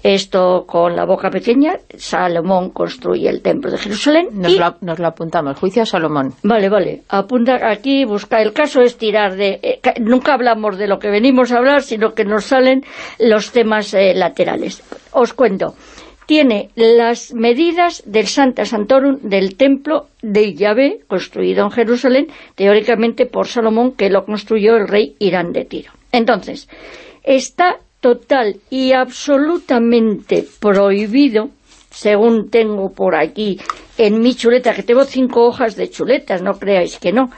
esto con la boca pequeña, Salomón construye el templo de Jerusalén. Nos, lo, nos lo, apuntamos, juicio a Salomón. Vale, vale, apunta aquí, busca, el caso es tirar de... Eh, nunca hablamos de lo que venimos a hablar, sino que nos salen los temas eh, laterales. Os cuento tiene las medidas del Santa Santorum del templo de Yahvé, construido en Jerusalén, teóricamente por Salomón, que lo construyó el rey Irán de Tiro. Entonces, está total y absolutamente prohibido, según tengo por aquí en mi chuleta, que tengo cinco hojas de chuletas, no creáis que no.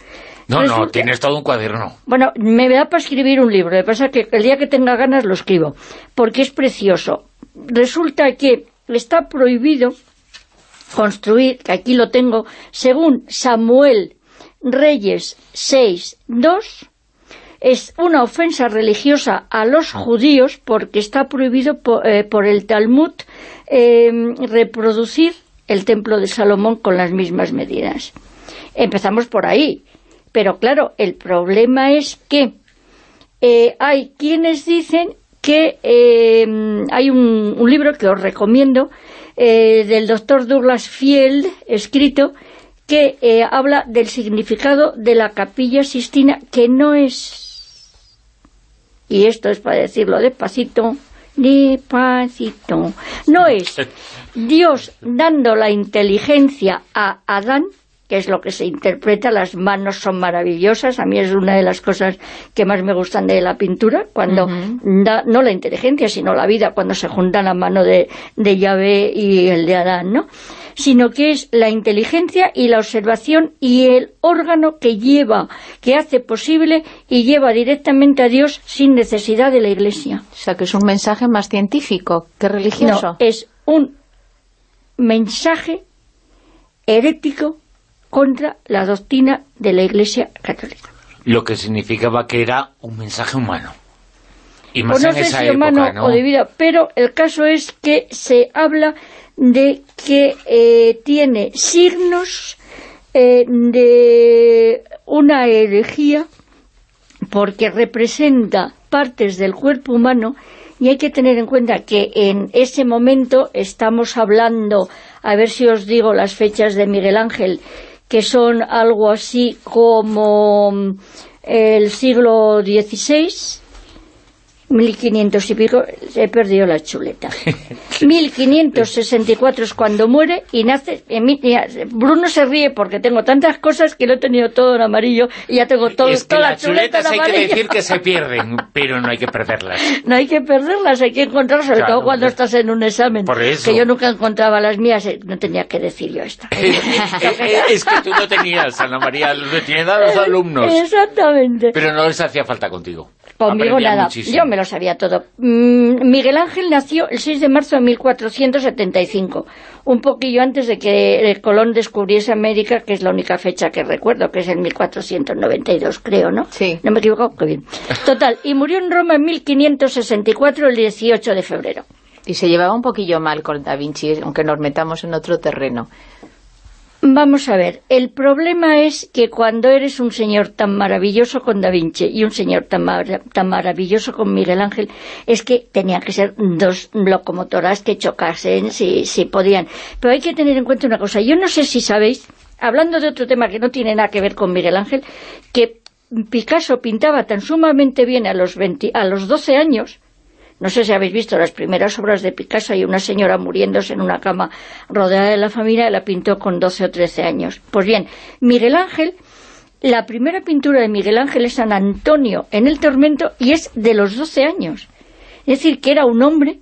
No, no, tienes todo un cuaderno. Bueno, me da para escribir un libro, lo que pasa es que el día que tenga ganas lo escribo, porque es precioso. Resulta que está prohibido construir, que aquí lo tengo, según Samuel Reyes 6.2, es una ofensa religiosa a los judíos porque está prohibido eh, por, el Talmud em, reproducir el templo de Salomón con las mismas medidas. Empezamos por ahí, pero claro, el problema es que eh, hay quienes dicen que eh, hay un, un, libro que os recomiendo eh, del doctor Douglas Field, escrito, que eh, habla del significado de la capilla Sistina, que no es, y esto es para decirlo despacito, despacito, no es Dios dando la inteligencia a Adán, que es lo que se interpreta, las manos son maravillosas, a mí es una de las cosas que más me gustan de la pintura, cuando da, no la inteligencia, sino la vida, cuando se junta la mano de, de Yahvé y el de Adán, ¿no? sino que es la inteligencia y la observación y el órgano que lleva, que hace posible y lleva directamente a Dios sin necesidad de la Iglesia. O sea, que es un mensaje más científico que religioso. No, es un mensaje herético contra la doctrina de la Iglesia Católica. Lo que significaba que era un mensaje humano. Y más pues no en sé esa si época, humano ¿no? o de vida, pero el caso es que se habla de que eh, tiene signos eh, de una herejía porque representa partes del cuerpo humano y hay que tener en cuenta que en ese momento estamos hablando, a ver si os digo las fechas de Miguel Ángel, que son algo así como mm, el siglo XVI, 1500 y pico, he perdido la chuleta. 1564 es cuando muere y nace... en mi- Bruno se ríe porque tengo tantas cosas que lo he tenido todo en amarillo y ya tengo todo, es que toda la las chuleta en chuletas hay que amarillo. decir que se pierden, pero no hay que perderlas. No hay que perderlas, hay que encontrarlas, sobre Claro, todo cuando estás en un examen. Por eso. Que yo nunca encontraba las mías, eh, no tenía que decir yo esto. Es que tú no tenías, Ana María, lo tenían a los alumnos. Exactamente. Pero no les hacía falta contigo. Conmigo nada, muchísimo. yo me lo sabía todo. Mm, Miguel Ángel nació el 6 de marzo de 1475, un poquillo antes de que eh, Colón descubriese América, que es la única fecha que recuerdo, que es en 1492, creo, ¿no? Sí. No me equivoco, qué bien. Total, y murió en Roma en 1564, el 18 de febrero. Y se llevaba un poquillo mal con Da Vinci, aunque nos metamos en otro terreno. Vamos a ver, el problema es que cuando eres un señor tan maravilloso con Da Vinci y un señor tan, mar- tan maravilloso con Miguel Ángel, es que tenían que ser dos locomotoras que chocasen si, si podían. Pero hay que tener en cuenta una cosa, yo no sé si sabéis, hablando de otro tema que no tiene nada que ver con Miguel Ángel, que Picasso pintaba tan sumamente bien a los, 20 a los 12 años, no sé si habéis visto las primeras obras de Picasso, hay una señora muriéndose en una cama rodeada de la familia, la pintó con 12 o 13 años. Pues bien, Miguel Ángel, la primera pintura de Miguel Ángel es San Antonio en el tormento y es de los 12 años. Es decir, que era un hombre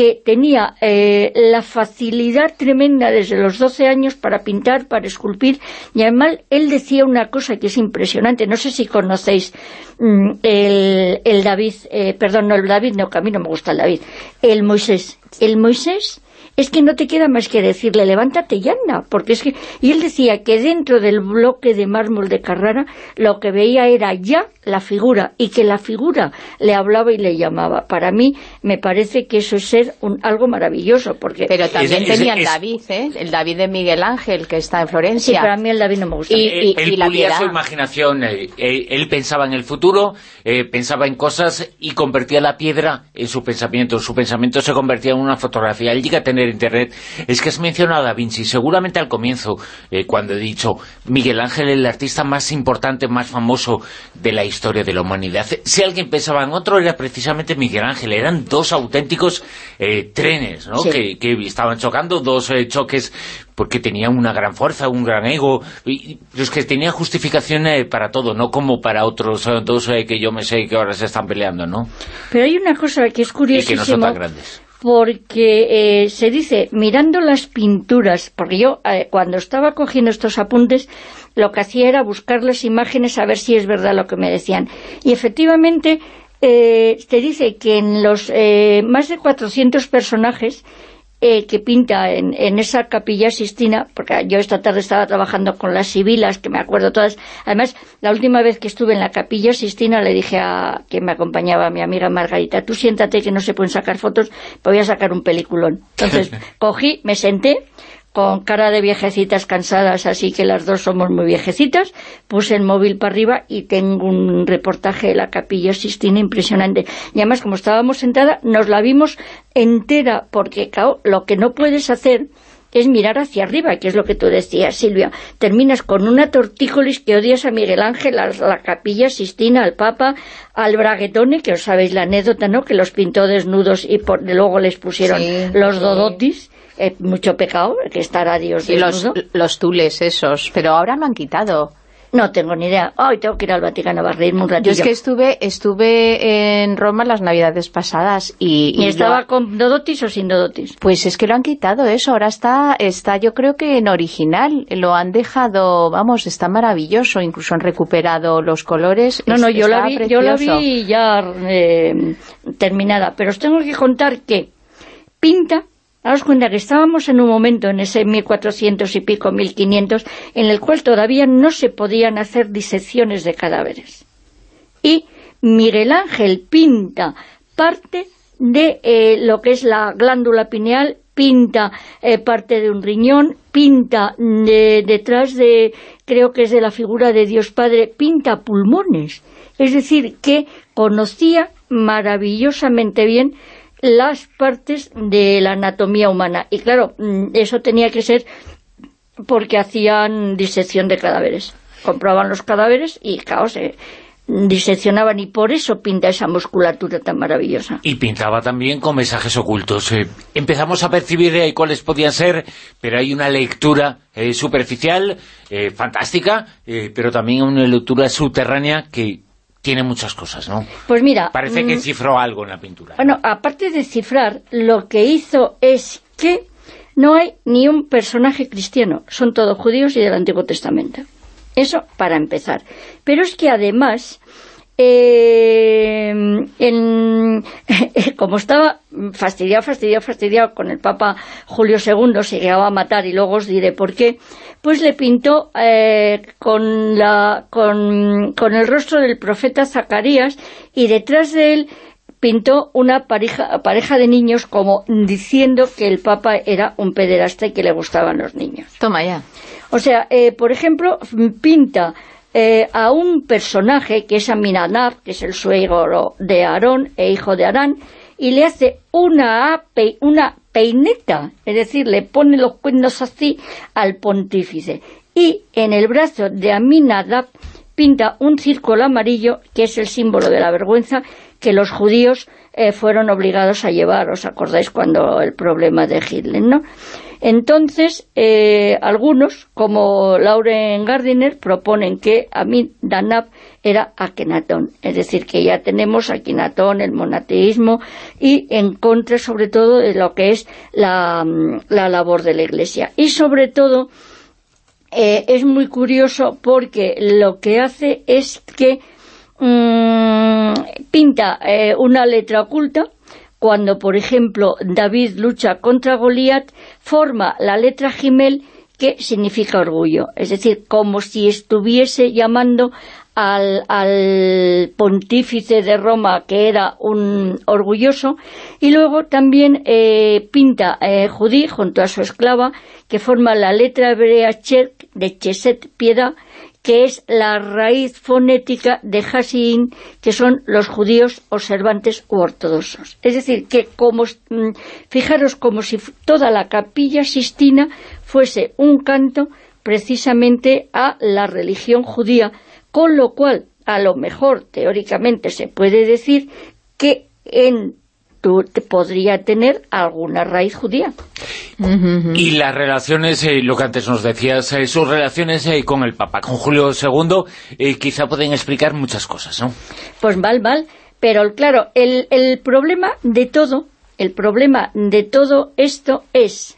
que tenía eh, la facilidad tremenda desde los 12 años para pintar, para esculpir, y además él decía una cosa que es impresionante, no sé si conocéis mm, el, el David, eh, perdón, no el David, no, que a mí no me gusta el David, el Moisés. El Moisés es que no te queda más que decirle, levántate y anda, porque es que... Y él decía que dentro del bloque de mármol de Carrara lo que veía era ya la figura, y que la figura le hablaba y le llamaba. Para mí me parece que eso es ser un, algo maravilloso, porque... Pero también Es- es- tenía el David, ¿eh? El David de Miguel Ángel, que está en Sí, Florencia. pero a mí el David no me gusta. Y- Eh, él la pulía piedad. su imaginación, eh, eh, él pensaba en el futuro, eh, pensaba en cosas y convertía la piedra en su pensamiento. Su pensamiento se convertía en una fotografía. Él llega a tener internet. Es que has mencionado a Da Vinci, seguramente al comienzo, eh, cuando he dicho Miguel Ángel, el artista más importante, más famoso de la historia de la humanidad. Si alguien pensaba en otro, era precisamente Miguel Ángel. Eran dos auténticos eh, trenes, ¿no? Sí. Que, que estaban chocando, dos eh, choques porque tenía una gran fuerza, un gran ego, y, es que tenía justificación eh, para todo, no como para otros dos que yo me sé que ahora se están peleando, ¿no? Pero hay una cosa que es Y que no son tan grandes. Porque eh, se dice, mirando las pinturas, porque yo eh, cuando estaba cogiendo estos apuntes, lo que hacía era buscar las imágenes a ver si es verdad lo que me decían. Y efectivamente, eh, dice que en los eh, más de 400 personajes eh, que pinta en, en esa capilla Sistina, porque yo esta tarde estaba trabajando con las sibilas, que me acuerdo todas. Además, la última vez que estuve en la capilla Sistina le dije a quien me acompañaba, a mi amiga Margarita, tú siéntate que no se pueden sacar fotos, voy a sacar un peliculón. Entonces, cogí, me senté, con cara de viejecitas cansadas, así que las dos somos muy viejecitas, puse el móvil para arriba y tengo un reportaje de la Capilla Sistina impresionante. Y además, como estábamos sentada, nos la vimos entera, porque lo que no puedes hacer es mirar hacia arriba, que es lo que tú decías, Silvia. Terminas con una tortícolis que odias a Miguel Ángel, a la Capilla Sistina, al Papa, al Braguetone, que os sabéis la anécdota, ¿no?, que los pintó desnudos y por, luego les pusieron los dodotis, eh, mucho pecado, que estará Dios sí, los, los tules esos, pero ahora lo han quitado. No tengo ni idea. Hoy tengo que ir al Vaticano a barrirme un ratito. Yo es que estuve estuve en Roma las navidades pasadas y... ¿Y, estaba con dodotis o sin dodotis? Pues es que lo han quitado eso. Ahora está, está yo creo que en original. Lo han dejado, vamos, está maravilloso. Incluso han recuperado los colores. No, no, yo la, vi, yo la vi ya eh, terminada. Pero os tengo que contar que pinta Daos cuenta que estábamos en un momento, en ese 1400 y pico, 1500, en el cual todavía no se podían hacer disecciones de cadáveres. Y Miguel Ángel pinta parte de eh, lo que es la glándula pineal, pinta eh, parte de un riñón, pinta detrás de, creo que es de la figura de Dios Padre, pinta pulmones. Es decir, que conocía maravillosamente bien las partes de la anatomía humana. Y claro, mm, eso tenía que ser porque hacían disección de cadáveres. Comprobaban los cadáveres y, claro, se diseccionaban y por eso pinta esa musculatura tan maravillosa. Y pintaba también con mensajes ocultos. Eh, empezamos a percibir ahí cuáles podían ser, pero hay una lectura eh, superficial, eh, fantástica, pero también una lectura subterránea que tiene muchas cosas, ¿no? Pues mira... Parece que mm, cifró algo en la pintura. Bueno, aparte de cifrar, lo que hizo es que no hay ni un personaje cristiano, son todos judíos y del Antiguo Testamento. Eso para empezar. Pero es que además eh, como estaba fastidiado, fastidiado, fastidiado con el Papa Julio II, se llegaba a matar y luego os diré por qué, pues le pintó eh, con, la, con, con el rostro del profeta Zacarías y detrás de él pintó una pareja, pareja de niños como diciendo que el Papa era un pederasta y que le gustaban los niños. Toma ya. O sea, eh, por ejemplo, pinta eh, a un personaje que es Aminadab, que es el suegro de Aarón e hijo de Arán, y le hace una, una peineta, es decir, le pone los cuernos así al pontífice. Y en el brazo de Aminadab pinta un círculo amarillo, que es el símbolo de la vergüenza que los judíos eh, fueron obligados a llevar, ¿os acordáis cuando el problema de Hitler, no? Entonces, eh, algunos, como Lauren Gardiner, proponen que Amin Danab era Akenatón, es decir, que ya tenemos Akenatón, el monateísmo, y en contra sobre todo de lo que es la, labor de la Iglesia. Y sobre todo, eh, es muy curioso porque lo que hace es que mm, pinta eh, una letra oculta, cuando, por ejemplo, David lucha contra Goliat, forma la letra Gimel, que significa orgullo. Es decir, como si estuviese llamando al, pontífice de Roma, que era un orgulloso, y luego también eh, pinta eh, Judí, junto a su esclava, que forma la letra hebrea Cherk de Cheset Piedad, que es la raíz fonética de Hasidim, que son los judíos observantes u ortodoxos. Es decir, que como, mm, fijaros como si toda la capilla sistina fuese un canto precisamente a la religión judía, con lo cual, a lo mejor, teóricamente, se puede decir que en tú podría tener alguna raíz judía. Y las relaciones, eh, lo que antes nos decías, eh, sus relaciones eh, con el Papa, con Julio II, quizá pueden explicar muchas cosas, ¿no? Pues mal, mal, pero claro, el, el problema de todo, el problema de todo esto es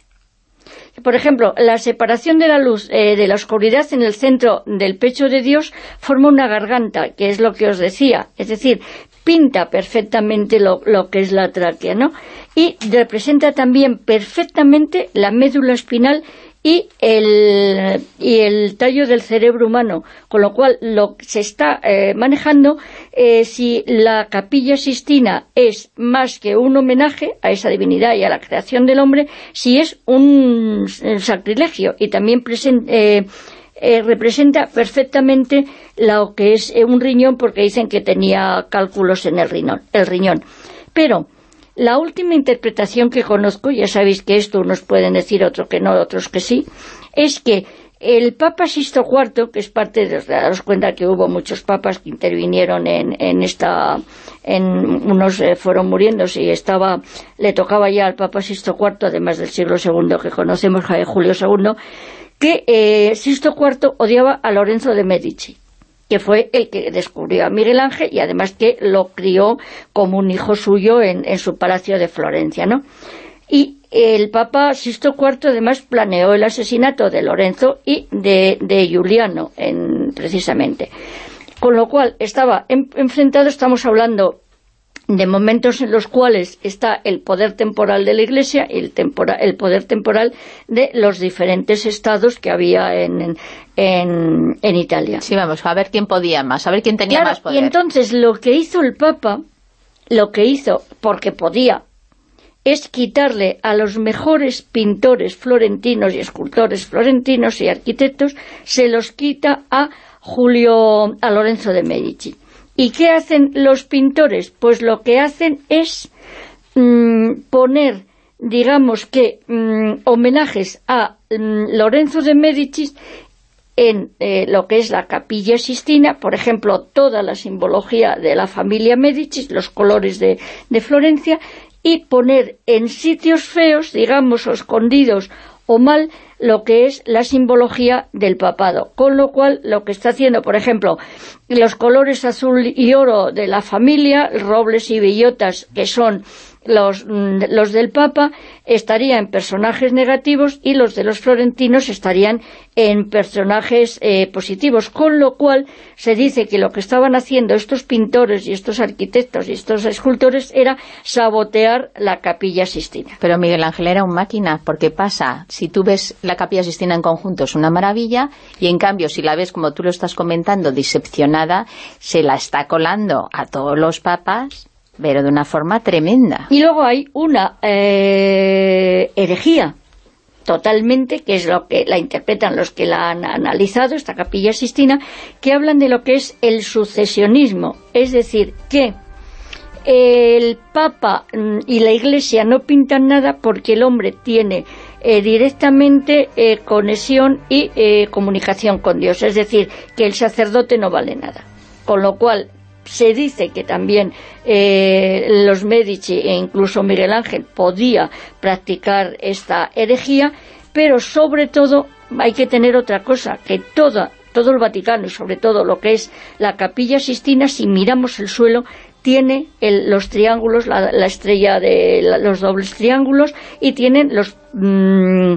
por ejemplo, la separación de la luz de la oscuridad en el centro del pecho de Dios forma una garganta, que es lo que os decía. Es decir, pinta perfectamente lo, que es la tráquea, ¿no? Y representa también perfectamente la médula espinal y el, y el tallo del cerebro humano, con lo cual lo se está eh, manejando eh, si la capilla sistina es más que un homenaje a esa divinidad y a la creación del hombre, si es un, sacrilegio y también eh, representa perfectamente lo que es un riñón porque dicen que tenía cálculos en el riñón. El riñón. Pero la última interpretación que conozco, ya sabéis que esto unos pueden decir, otros que no, otros que sí, es que el Papa Sisto IV, que es parte de daros cuenta que hubo muchos papas que intervinieron en, en esta, en unos eh, fueron muriéndose y estaba, le tocaba ya al Papa Sisto IV, además del siglo II que conocemos, Julio II, que eh, Sisto IV odiaba a Lorenzo de Medici que fue el que descubrió a Miguel Ángel y además que lo crió como un hijo suyo en, su palacio de Florencia, ¿no? Y el Papa Sisto IV además planeó el asesinato de Lorenzo y de, de Juliano, en, precisamente. Con lo cual estaba enfrentado, estamos hablando de momentos en los cuales está el poder temporal de la Iglesia y el, el poder temporal de los diferentes estados que había en, en, en, Italia. Sí, vamos, a ver quién podía más, a ver quién tenía más poder. Y entonces lo que hizo el Papa, lo que hizo, porque podía, es quitarle a los mejores pintores florentinos y escultores florentinos y arquitectos, se los quita a Julio, a Lorenzo de Medici. ¿Y qué hacen los pintores? Pues lo que hacen es mm, poner, digamos que, mm, homenajes a mm, Lorenzo de Medici en eh, lo que es la capilla Sistina, por ejemplo, toda la simbología de la familia Medici, los colores de, de Florencia, y poner en sitios feos, digamos, escondidos o mal, lo que es la simbología del papado. Con lo cual, lo que está haciendo, por ejemplo, los colores azul y oro de la familia, robles y bellotas, que son los, mm, los del Papa estarían personajes negativos y los de los florentinos estarían en personajes eh, positivos, con lo cual se dice que lo que estaban haciendo estos pintores y estos arquitectos y estos escultores era sabotear la capilla Sistina. Pero Miguel Ángel era un máquina, porque pasa, si tú ves la capilla Sistina en conjunto es una maravilla, y en cambio si la ves como tú lo estás comentando, diseccionada, se la está colando a todos los papas pero de una forma tremenda. Y luego hay una eh, herejía, totalmente, que es lo que la interpretan los que la han analizado, esta capilla sistina, que hablan de lo que es el sucesionismo, es decir, que el Papa mm, y la Iglesia no pintan nada porque el hombre tiene eh, directamente eh, conexión y comunicación con Dios, es decir, que el sacerdote no vale nada. Con lo cual, se dice que también eh, los Medici e incluso Miguel Ángel podía practicar esta herejía, pero sobre todo hay que tener otra cosa, que toda, todo el Vaticano y sobre todo lo que es la Capilla Sistina, si miramos el suelo, tiene los triángulos, la, estrella de los dobles triángulos y tienen los mm,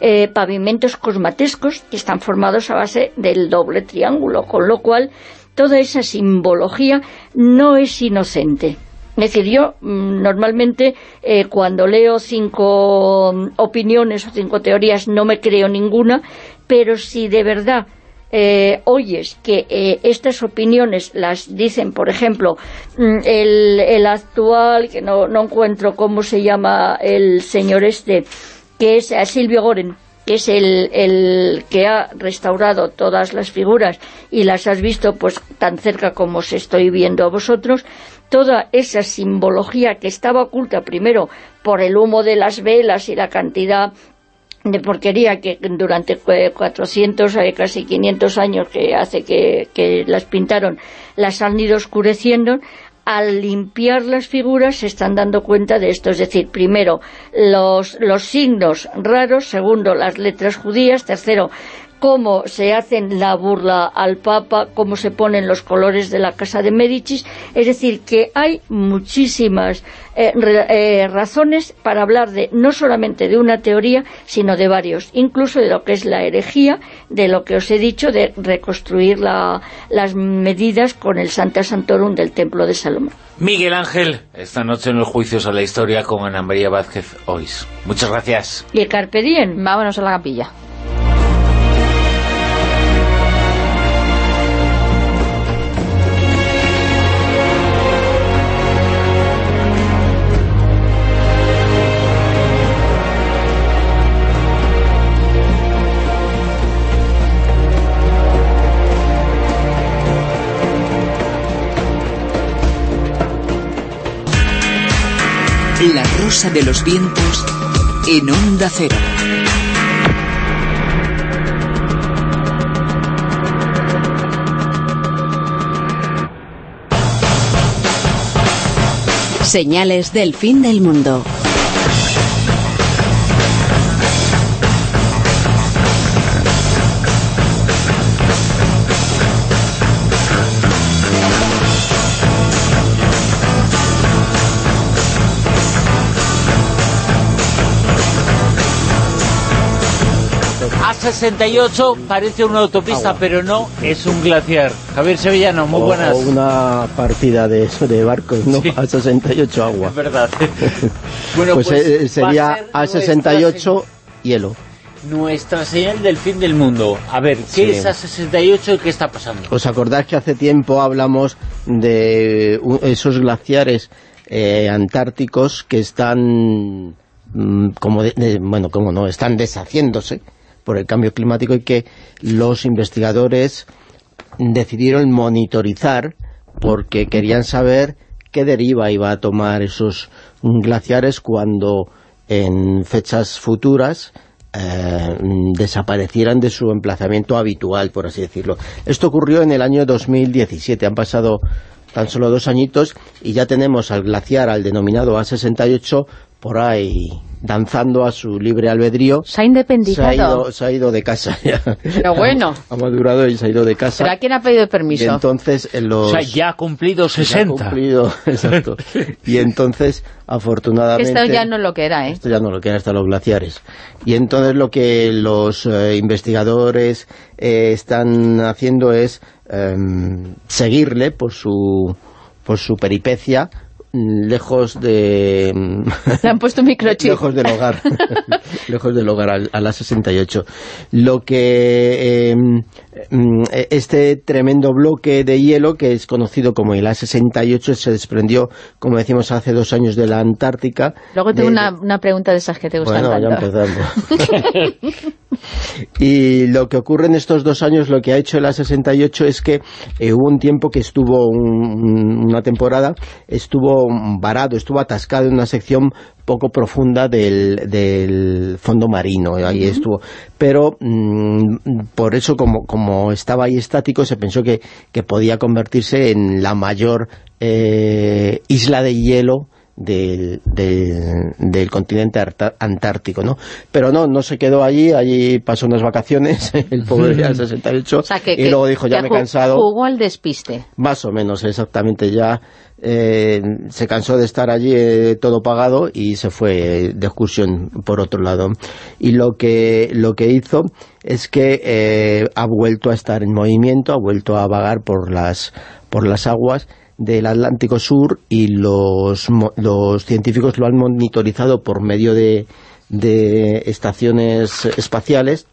eh, pavimentos cosmatescos que están formados a base del doble triángulo, con lo cual toda esa simbología no es inocente. Es decir, yo mm, normalmente eh, cuando leo cinco mm, opiniones o cinco teorías no me creo ninguna, pero si de verdad eh, oyes que eh, estas opiniones las dicen, por ejemplo, mm, el, actual, que no, no encuentro cómo se llama el señor este, que es Silvio Goren, que es el, que ha restaurado todas las figuras y las has visto pues tan cerca como os estoy viendo a vosotros, toda esa simbología que estaba oculta primero por el humo de las velas y la cantidad de porquería que durante 400, eh, casi 500 años que hace que, que las pintaron, las han ido oscureciendo, al limpiar las figuras se están dando cuenta de esto, es decir, primero los, los signos raros, segundo las letras judías, tercero cómo se hacen la burla al Papa, cómo se ponen los colores de la Casa de Médicis, es decir, que hay muchísimas eh, eh, razones para hablar de no solamente de una teoría, sino de varios, incluso de lo que es la herejía, de lo que os he dicho, de reconstruir las medidas con el Santa Santorum del Templo de Salomón. Miguel Ángel, esta noche en los juicios a la historia con Ana María Vázquez Ois. Muchas gracias. Y el Carpe Diem. Vámonos a la capilla. La rosa de los vientos en Onda Cero. Señales del fin del mundo. A68 parece una autopista, pero no, es un glaciar. Javier Sevillano, muy buenas. O una partida de, de barcos, ¿no? A 68 agua. Es verdad. bueno, pues pues, eh, sería a a 68 hielo. Nuestra señal del fin del mundo. A ver, ¿qué Sí. es A68 y qué está pasando? ¿Os acordáis que hace tiempo hablamos de esos glaciares eh, antárticos que están, mm, como de- de- bueno, como no, están deshaciéndose por el cambio climático y que los investigadores decidieron monitorizar porque querían saber qué deriva iba a tomar esos glaciares cuando en fechas futuras eh, desaparecieran de su emplazamiento habitual, por así decirlo. Esto ocurrió en el año 2017, han pasado tan solo dos añitos y ya tenemos al glaciar, al denominado A68, por ahí danzando a su libre albedrío. Se ha independizado. Se ha ido, se ha ido de casa ya. Pero bueno. Ha madurado y se ha ido de casa. ¿Pero a quién ha pedido Y permiso? entonces en los... O sea, ya ha cumplido 60. Ya ha cumplido, exacto. Y entonces, afortunadamente... Esto ya no es lo que era, ¿eh? Esto ya no lo quedan hasta los glaciares. Y entonces lo que los eh, investigadores eh, están haciendo es em, seguirle por su, por su peripecia lejos de... Le han puesto microchip. lejos del hogar. lejos del hogar, al, a la 68. Lo que... eh, mm, este tremendo bloque de hielo, que es conocido como el A68, se desprendió, como decimos, hace dos años de la Antártica. Luego tengo de- una, una pregunta de esas que te gustan bueno, ya tanto. empezamos. y lo que ocurre en estos dos años, lo que ha hecho el A68 es que eh, hubo un tiempo que estuvo, un- una temporada, estuvo varado, estuvo atascado en una sección poco profunda del, del fondo marino, ahí estuvo. Pero mm, por eso, como, como estaba ahí estático, se pensó que, que podía convertirse en la mayor eh, isla de hielo del, del, del continente antártico, ¿no? Pero no, no se quedó allí, allí pasó unas vacaciones, el pobre al 68, O sea, que, y que- luego dijo, ya me he cansado, Jugó al despiste. más o menos, exactamente, ya eh, se cansó de estar allí eh, todo pagado y se fue de excursión por otro lado. Y lo que, lo que hizo es que eh, ha vuelto a estar en movimiento, ha vuelto a vagar por las, por las aguas del Atlántico Sur y los, los científicos lo han monitorizado por medio de, de estaciones espaciales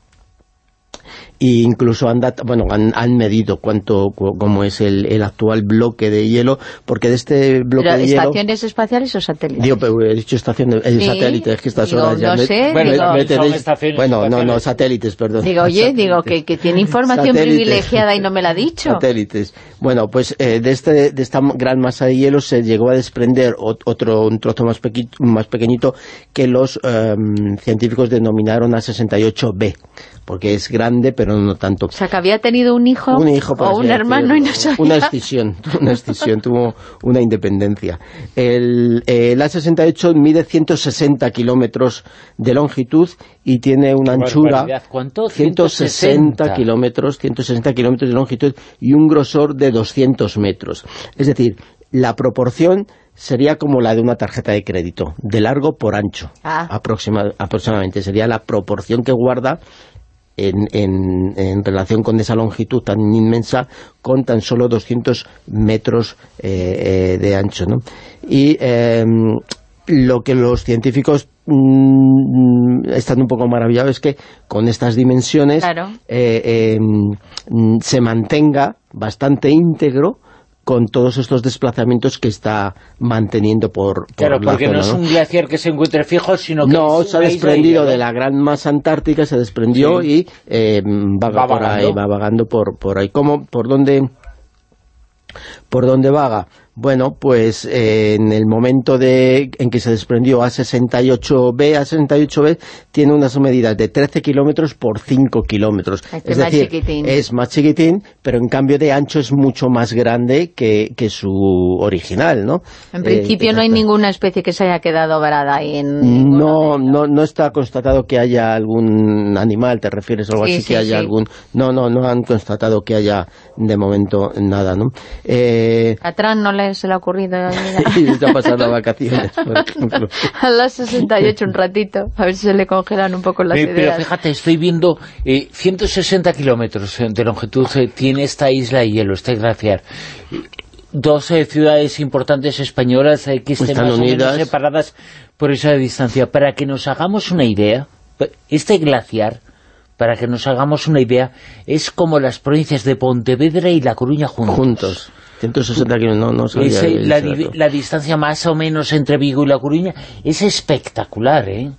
e incluso han, dat- bueno, han, han medido cuánto cu- cómo es el, el actual bloque de hielo, porque de este bloque ¿Pero de hielo... estaciones espaciales o satélites? Digo, pero he dicho estación de, eh, Sí. satélite, es que estas Digo, horas ya no me- sé, digo- me tenéis- bueno, no, no, satélites, perdón. Digo, oye, digo que, que tiene información Satélites. privilegiada y no me la ha dicho. Satélites. Bueno, pues eh, de, este, de esta gran masa de hielo se llegó a desprender ot- otro un trozo más, pequi- más pequeñito que los em, científicos denominaron a 68B, porque es grande pero no tanto. O sea, que había tenido un hijo, Un hijo, por o así un hermano y no sabía. Una escisión, una escisión, tuvo una independencia. El, el A68 mide 160 kilómetros de longitud y tiene una anchura... ¿Cuánto? 160 kilómetros, 160 kilómetros de longitud y un grosor de 200 metros. Es decir, la proporción sería como la de una tarjeta de crédito, de largo por ancho, Ah. aproxima- aproximadamente. Sería la proporción que guarda en, en- en relación con esa longitud tan inmensa con tan solo 200 metros eh, eh, de ancho. ¿no? Y eh, lo que los científicos mm, están un poco maravillados es que con estas dimensiones Claro. eh, mm, se mantenga bastante íntegro con todos estos desplazamientos que está manteniendo por, por Claro, la porque zona, no es un glaciar que se encuentre fijo, sino que no, se ha desprendido de la gran masa antártica, se desprendió Sí. y eh, vaga Va por vagando. ahí, va vagando por, por ahí. ¿Cómo? ¿Por dónde, ¿Por dónde vaga? Bueno, pues eh, en el momento de, en que se desprendió A68B, A68B tiene unas medidas de 13 kilómetros por 5 kilómetros. Este es más decir, chiquitín. es más chiquitín, pero en cambio de ancho es mucho más grande que, que su original, ¿no? En Eh, principio no hay ninguna especie que se haya quedado varada ahí en... No, no, no está constatado que haya algún animal, te refieres algo Sí, así, sí, que haya sí. algún... No, no, no han constatado que haya de momento nada, ¿no? Eh, no le, se le ha ocurrido y está pasando vacaciones, por ejemplo. a las 68 un ratito, a ver si se le congelan un poco las Eh, pero ideas. fíjate, estoy viendo eh, 160 kilómetros de longitud eh, tiene esta isla de hielo, este glaciar. Dos eh, ciudades importantes españolas eh, que estén más unidas. separadas por esa distancia. Para que nos hagamos una idea, este glaciar, para que nos hagamos una idea, es como las provincias de Pontevedra y La Coruña juntos. Juntos. 160 kilómetros, no, no sabía la, ese di- la distancia más o menos entre Vigo y La Coruña es espectacular, ¿eh?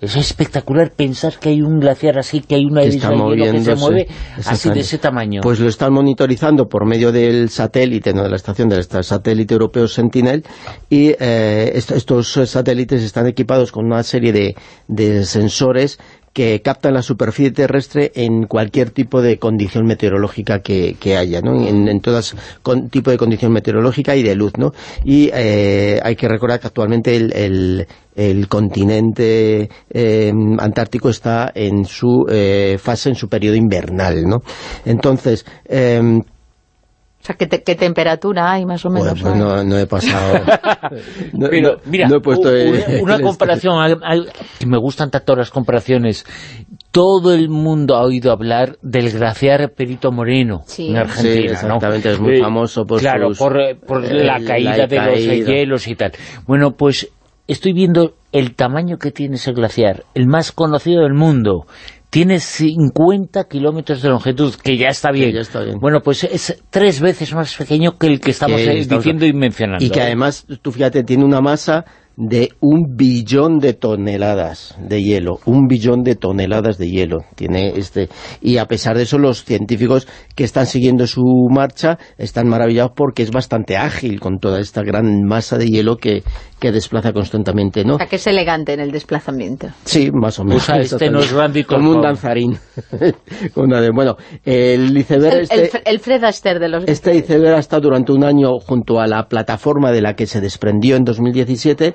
Es espectacular pensar que hay un glaciar así, que hay una isla que se mueve así de ese tamaño. Pues lo están monitorizando por medio del satélite, no de la estación del satélite europeo Sentinel, y eh, est- estos satélites están equipados con una serie de, de sensores que captan la superficie terrestre en cualquier tipo de condición meteorológica que, haya, ¿no? En, en todas tipo de condición meteorológica y de luz, ¿no? Y eh, hay que recordar que actualmente el, el, el continente eh, antártico está en su eh, fase, en su periodo invernal, ¿no? Entonces, eh, O sea, ¿qué, te- qué temperatura hay más o menos? pues no, no he pasado... no, Pero, no- mira, no he puesto el- una, el comparación, que me gustan tanto las comparaciones. Todo el mundo ha oído hablar del glaciar Perito Moreno Sí. en Argentina, Sí, ¿no? exactamente, es muy famoso por Claro, sus- por, eh, por eh, la la caída de los eh, hielos y tal. Bueno, pues estoy viendo el tamaño que tiene ese glaciar, el más conocido del mundo. Tiene 50 kilómetros de longitud, que ya está bien. ya está bien. Bueno, pues es tres veces más pequeño que el que estamos Que eh, estamos- diciendo y mencionando. Y que además, tú fíjate, tiene una masa de un billón de toneladas de hielo, un billón de toneladas de hielo tiene este y a pesar de eso los científicos que están siguiendo su marcha están maravillados porque es bastante ágil con toda esta gran masa de hielo que, que desplaza constantemente, ¿no? O sea, que es elegante en el desplazamiento. Sí, más o menos. Usa este no es Randy Como un danzarín. Una de- bueno, el iceberg... El, este- el Fred Astaire de los... este iceberg ha estado durante un año junto a la plataforma de la que se desprendió en 2017,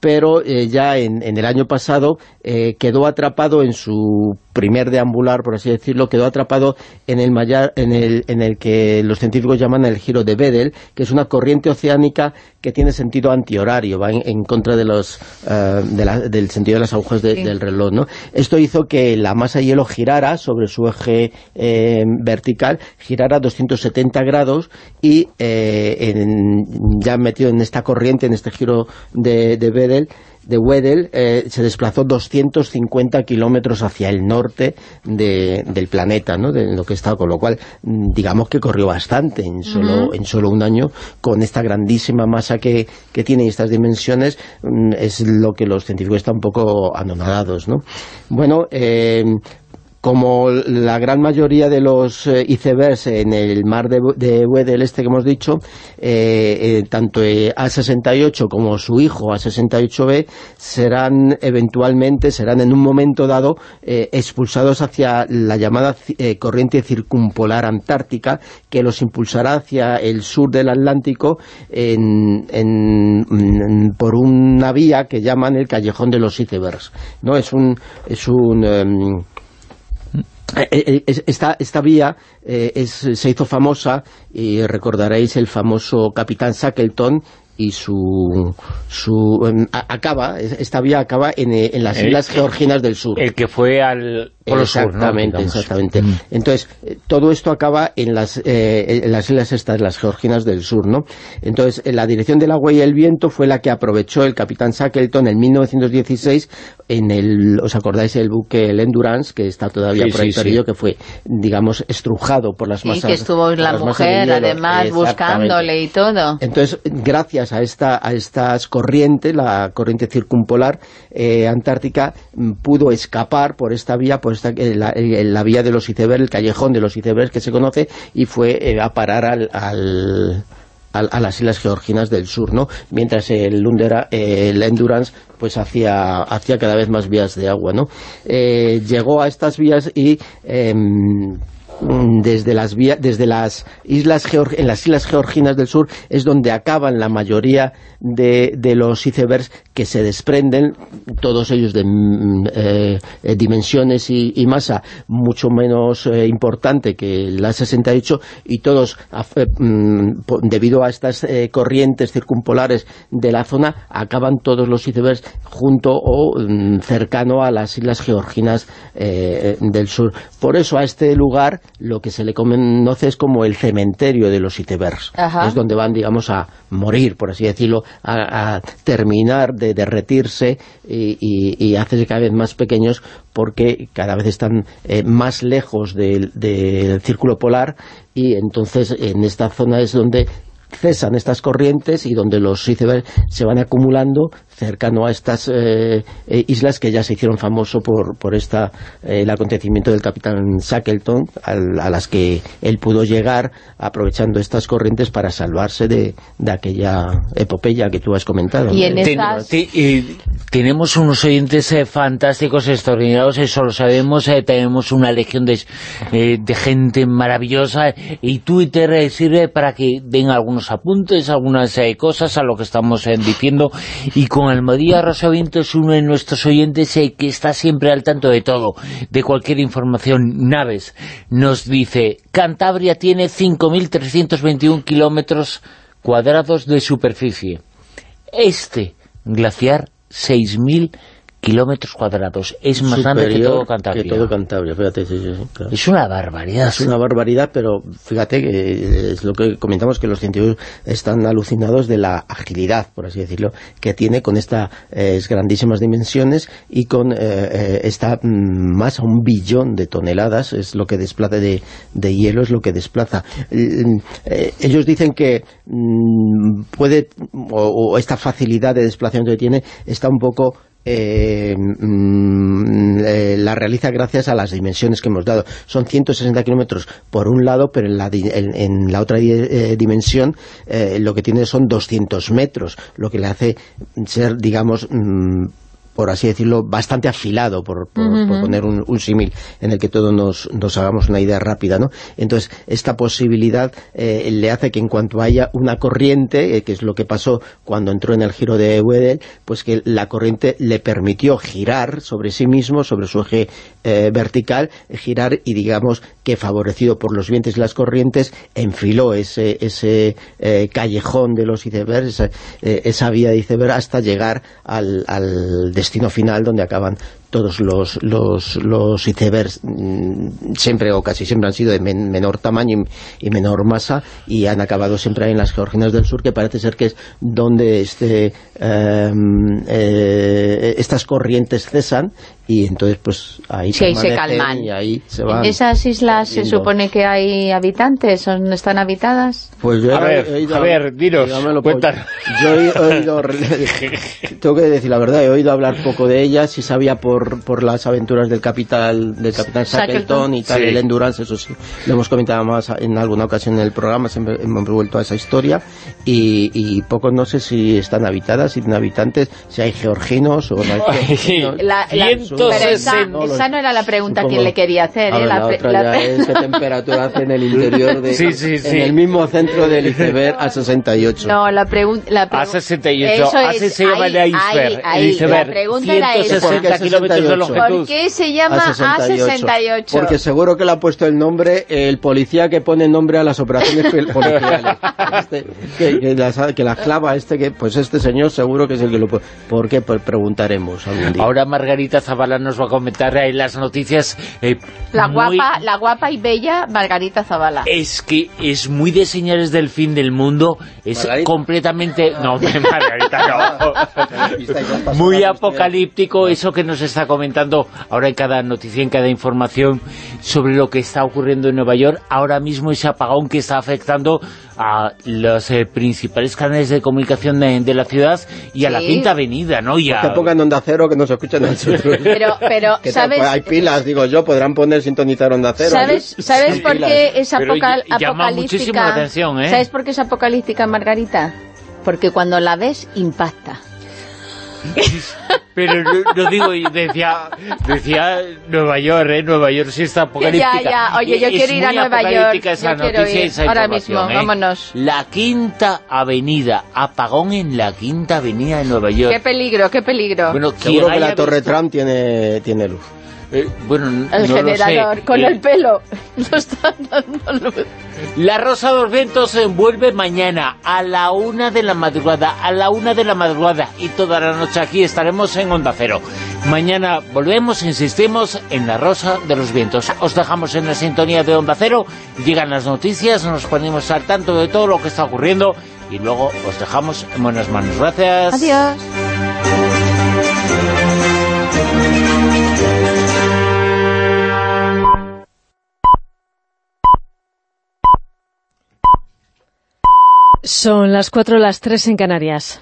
pero eh, ya en, en el año pasado eh, quedó atrapado en su primer deambular, por así decirlo, quedó atrapado en el, mayar- en el, en el que los científicos llaman el giro de Vedel, que es una corriente oceánica que tiene sentido antihorario, va en, en contra de los, de la- del sentido de las agujas de- Sí. del reloj. ¿no? Esto hizo que la masa de hielo girara sobre su eje eh, vertical, girara 270 grados y en- ya metido en esta corriente, en este giro de, de De Weddell eh, se desplazó 250 kilómetros hacia el norte de- del planeta, ¿no? de lo que estaba, con lo cual mm, digamos que corrió bastante en solo, en solo un año con esta grandísima masa que, que tiene y estas dimensiones mm, es lo que los científicos están un poco anonadados, ¿no? Bueno, eh, como la gran mayoría de los eh, icebergs en el mar de, de Weddell este que hemos dicho, eh, eh, tanto eh, A68 como su hijo A68B serán eventualmente, serán en un momento dado eh, expulsados hacia la llamada corriente circumpolar antártica que los impulsará hacia el sur del Atlántico en- en- por una vía que llaman el callejón de los icebergs. ¿no? Es un... Es un em, esta, esta vía eh, es- se hizo famosa y recordaréis el famoso capitán Shackleton y su, su em, acaba, es- esta vía acaba en, eh, en las El- islas georginas del sur. El que fue al Polo Sur, ¿no? Exactamente. Mm. exactamente. Entonces, eh, todo esto acaba en las, eh, en las islas estas, las georginas del sur, ¿no? Entonces, eh, la dirección del agua y el viento fue la que aprovechó el capitán Shackleton en 1916 en el, ¿os acordáis el buque el Endurance, que está todavía Sí, por ahí sí, que fue, digamos, estrujado por las masas que estuvo la mujer, hielo. además, Exactamente. buscándole y todo. Entonces, gracias a esta a estas corrientes, la corriente circumpolar eh, antártica, mm, pudo escapar por esta vía, por esta, eh, la, eh, la vía de los icebergs, el callejón de los icebergs que se conoce, y fue a parar al, al, a, las islas georginas del sur, ¿no? Mientras el, Lundera, el Endurance pues hacía, hacía cada vez más vías de agua, ¿no? Llegó a estas vías y em, desde las desde las islas en las islas georginas del sur es donde acaban la mayoría de, los icebergs que se desprenden, todos ellos de mm, eh, eh, dimensiones y, masa mucho menos eh, importante que la 68 y todos eh, mm, debido a estas corrientes circumpolares de la zona acaban todos los icebergs junto o mm, cercano a las islas georginas del sur. Por eso a este lugar lo que se le conoce es como el cementerio de los icebergs. Ajá. Es donde van, digamos, a morir, por así decirlo, a, a terminar de derretirse y, y, y hacerse cada vez más pequeños porque cada vez están eh, más lejos del, del círculo polar y entonces en esta zona es donde cesan estas corrientes y donde los icebergs se van acumulando cercano a estas eh, eh, islas que ya se hicieron famoso por, por esta, eh, el acontecimiento del capitán Shackleton al- a las que él pudo llegar aprovechando estas corrientes para salvarse de, de aquella epopeya que tú has comentado. Y en ¿no? estas- Ten- te- tenemos unos oyentes eh, fantásticos, extraordinarios, eso lo sabemos, eh, tenemos una legión de, eh, de gente maravillosa eh, y Twitter eh, sirve para que den algunos apuntes, algunas eh, cosas a lo que estamos eh, diciendo y con Almadía Rosaviento es uno de nuestros oyentes que está siempre al tanto de todo, de cualquier información. Naves nos dice, Cantabria tiene 5.321 kilómetros cuadrados de superficie. Este glaciar, 6.000 kilómetros cuadrados. Es más grande que todo Cantabria. que todo Cantabria, fíjate, sí, sí, sí, claro. Es una barbaridad. Es una barbaridad, pero fíjate que es lo que comentamos, que los científicos están alucinados de la agilidad, por así decirlo, que tiene con estas grandísimas dimensiones y con eh, eh, esta mm, masa, un billón de toneladas, es lo que desplaza de, de hielo, es lo que desplaza. Eh, ellos dicen que mm, puede, o, o esta facilidad de desplazamiento que tiene, está un poco eh, mm, eh, la realiza gracias a las dimensiones que hemos dado. Son 160 kilómetros por un lado, pero en la, en la otra di- eh, dimensión eh, lo que tiene son 200 metros, lo que le hace ser, digamos, mm, por así decirlo, bastante afilado, por, por- poner un, un símil en el que todos nos, nos hagamos una idea rápida, ¿no? Entonces, esta posibilidad eh, le hace que en cuanto haya una corriente, eh, que es lo que pasó cuando entró en el giro de Weddell, pues que la corriente le permitió girar sobre sí mismo, sobre su eje eh, vertical, girar y digamos que favorecido por los vientos y las corrientes, enfiló ese, ese callejón de los icebergs, esa, esa vía de iceberg hasta llegar al, al destino final donde acaban todos los, los, los icebergs mm, siempre o casi siempre han sido de men- menor tamaño y, y menor masa y han acabado siempre ahí en las Georginas del Sur que parece ser que es donde este, em, eh, estas corrientes cesan y entonces pues ahí Sí, ahí se calman. y ahí se van ¿En esas islas se supone que hay habitantes? ¿Son, ¿Están habitadas? Pues yo A he- ver, he oído- a ver, dinos, cuéntanos. Yo he oído, tengo que decir la verdad, he oído hablar poco de ellas y sabía por, por las aventuras del capital del capitán Shackleton y tal, Sí. el Endurance, eso sí, lo hemos comentado más en alguna ocasión en el programa, siempre hemos vuelto a esa historia y, y poco no sé si están habitadas, si tienen habitantes, si hay georginos o no hay georginos. La- la- pero esa, esa no era la pregunta que le quería hacer. A ¿eh? ver, la, pre- otra la ya es qué temperatura hace en el interior de, Sí, sí, sí. en el mismo centro del iceberg a 68. No, la pregunta... La pregu- A68, Eso así es, se llama el iceberg, ahí, ahí. iceberg. La pregunta era esa. 160 kilómetros de longitud. ¿Por qué se llama A68? Porque seguro que le ha puesto el nombre el policía que pone nombre a las operaciones pol- policiales. Este, que, que las, que las clava este, que pues este señor seguro que es el que lo pone. ¿Por qué? Pues preguntaremos algún día. Ahora Margarita Zavala nos va a comentar ahí las noticias. eh, La muy- guapa, la guapa y bella Margarita Zavala. Es que es muy de señales del fin del mundo, es completamente... No, Margarita, no. muy apocalíptico eso que nos está está comentando ahora en cada noticia, en cada información sobre lo que está ocurriendo en Nueva York, ahora mismo ese apagón que está afectando a los eh, principales canales de comunicación de, de la ciudad y a la. Quinta Avenida, ¿no? Y a- Que pongan Onda Cero, que nos su Pero. ¿sabes, Pues hay pilas, digo yo, podrán poner sintonizar Onda Cero. ¿sabes. ¿sabes por qué es apocal- apocalíptica? atención, ¿eh? ¿Sabes por qué es apocalíptica, Margarita? Porque cuando la ves, impacta. Pero no, no digo, y decía, decía Nueva York, ¿eh? Nueva York sí está apocalíptica. Ya, ya, oye, yo Es quiero ir a Nueva York, esa yo noticia ir. esa Ahora mismo, ¿eh? vámonos. La Quinta Avenida, apagón en la Quinta Avenida de Nueva York. Qué peligro, qué peligro. Bueno, Seguro que la Torre visto- Trump tiene, tiene luz. Eh, bueno, el no lo sé. generador, con Eh, el pelo. No está dando luz. La Rosa de los Vientos se envuelve mañana a la una de la madrugada, a la una de la madrugada y toda la noche aquí estaremos en Onda Cero. Mañana volvemos, insistimos, en La Rosa de los Vientos. Os dejamos en la sintonía de Onda Cero, llegan las noticias, nos ponemos al tanto de todo lo que está ocurriendo y luego os dejamos en buenas manos. Gracias. Adiós. Son las 4 las 3 en Canarias.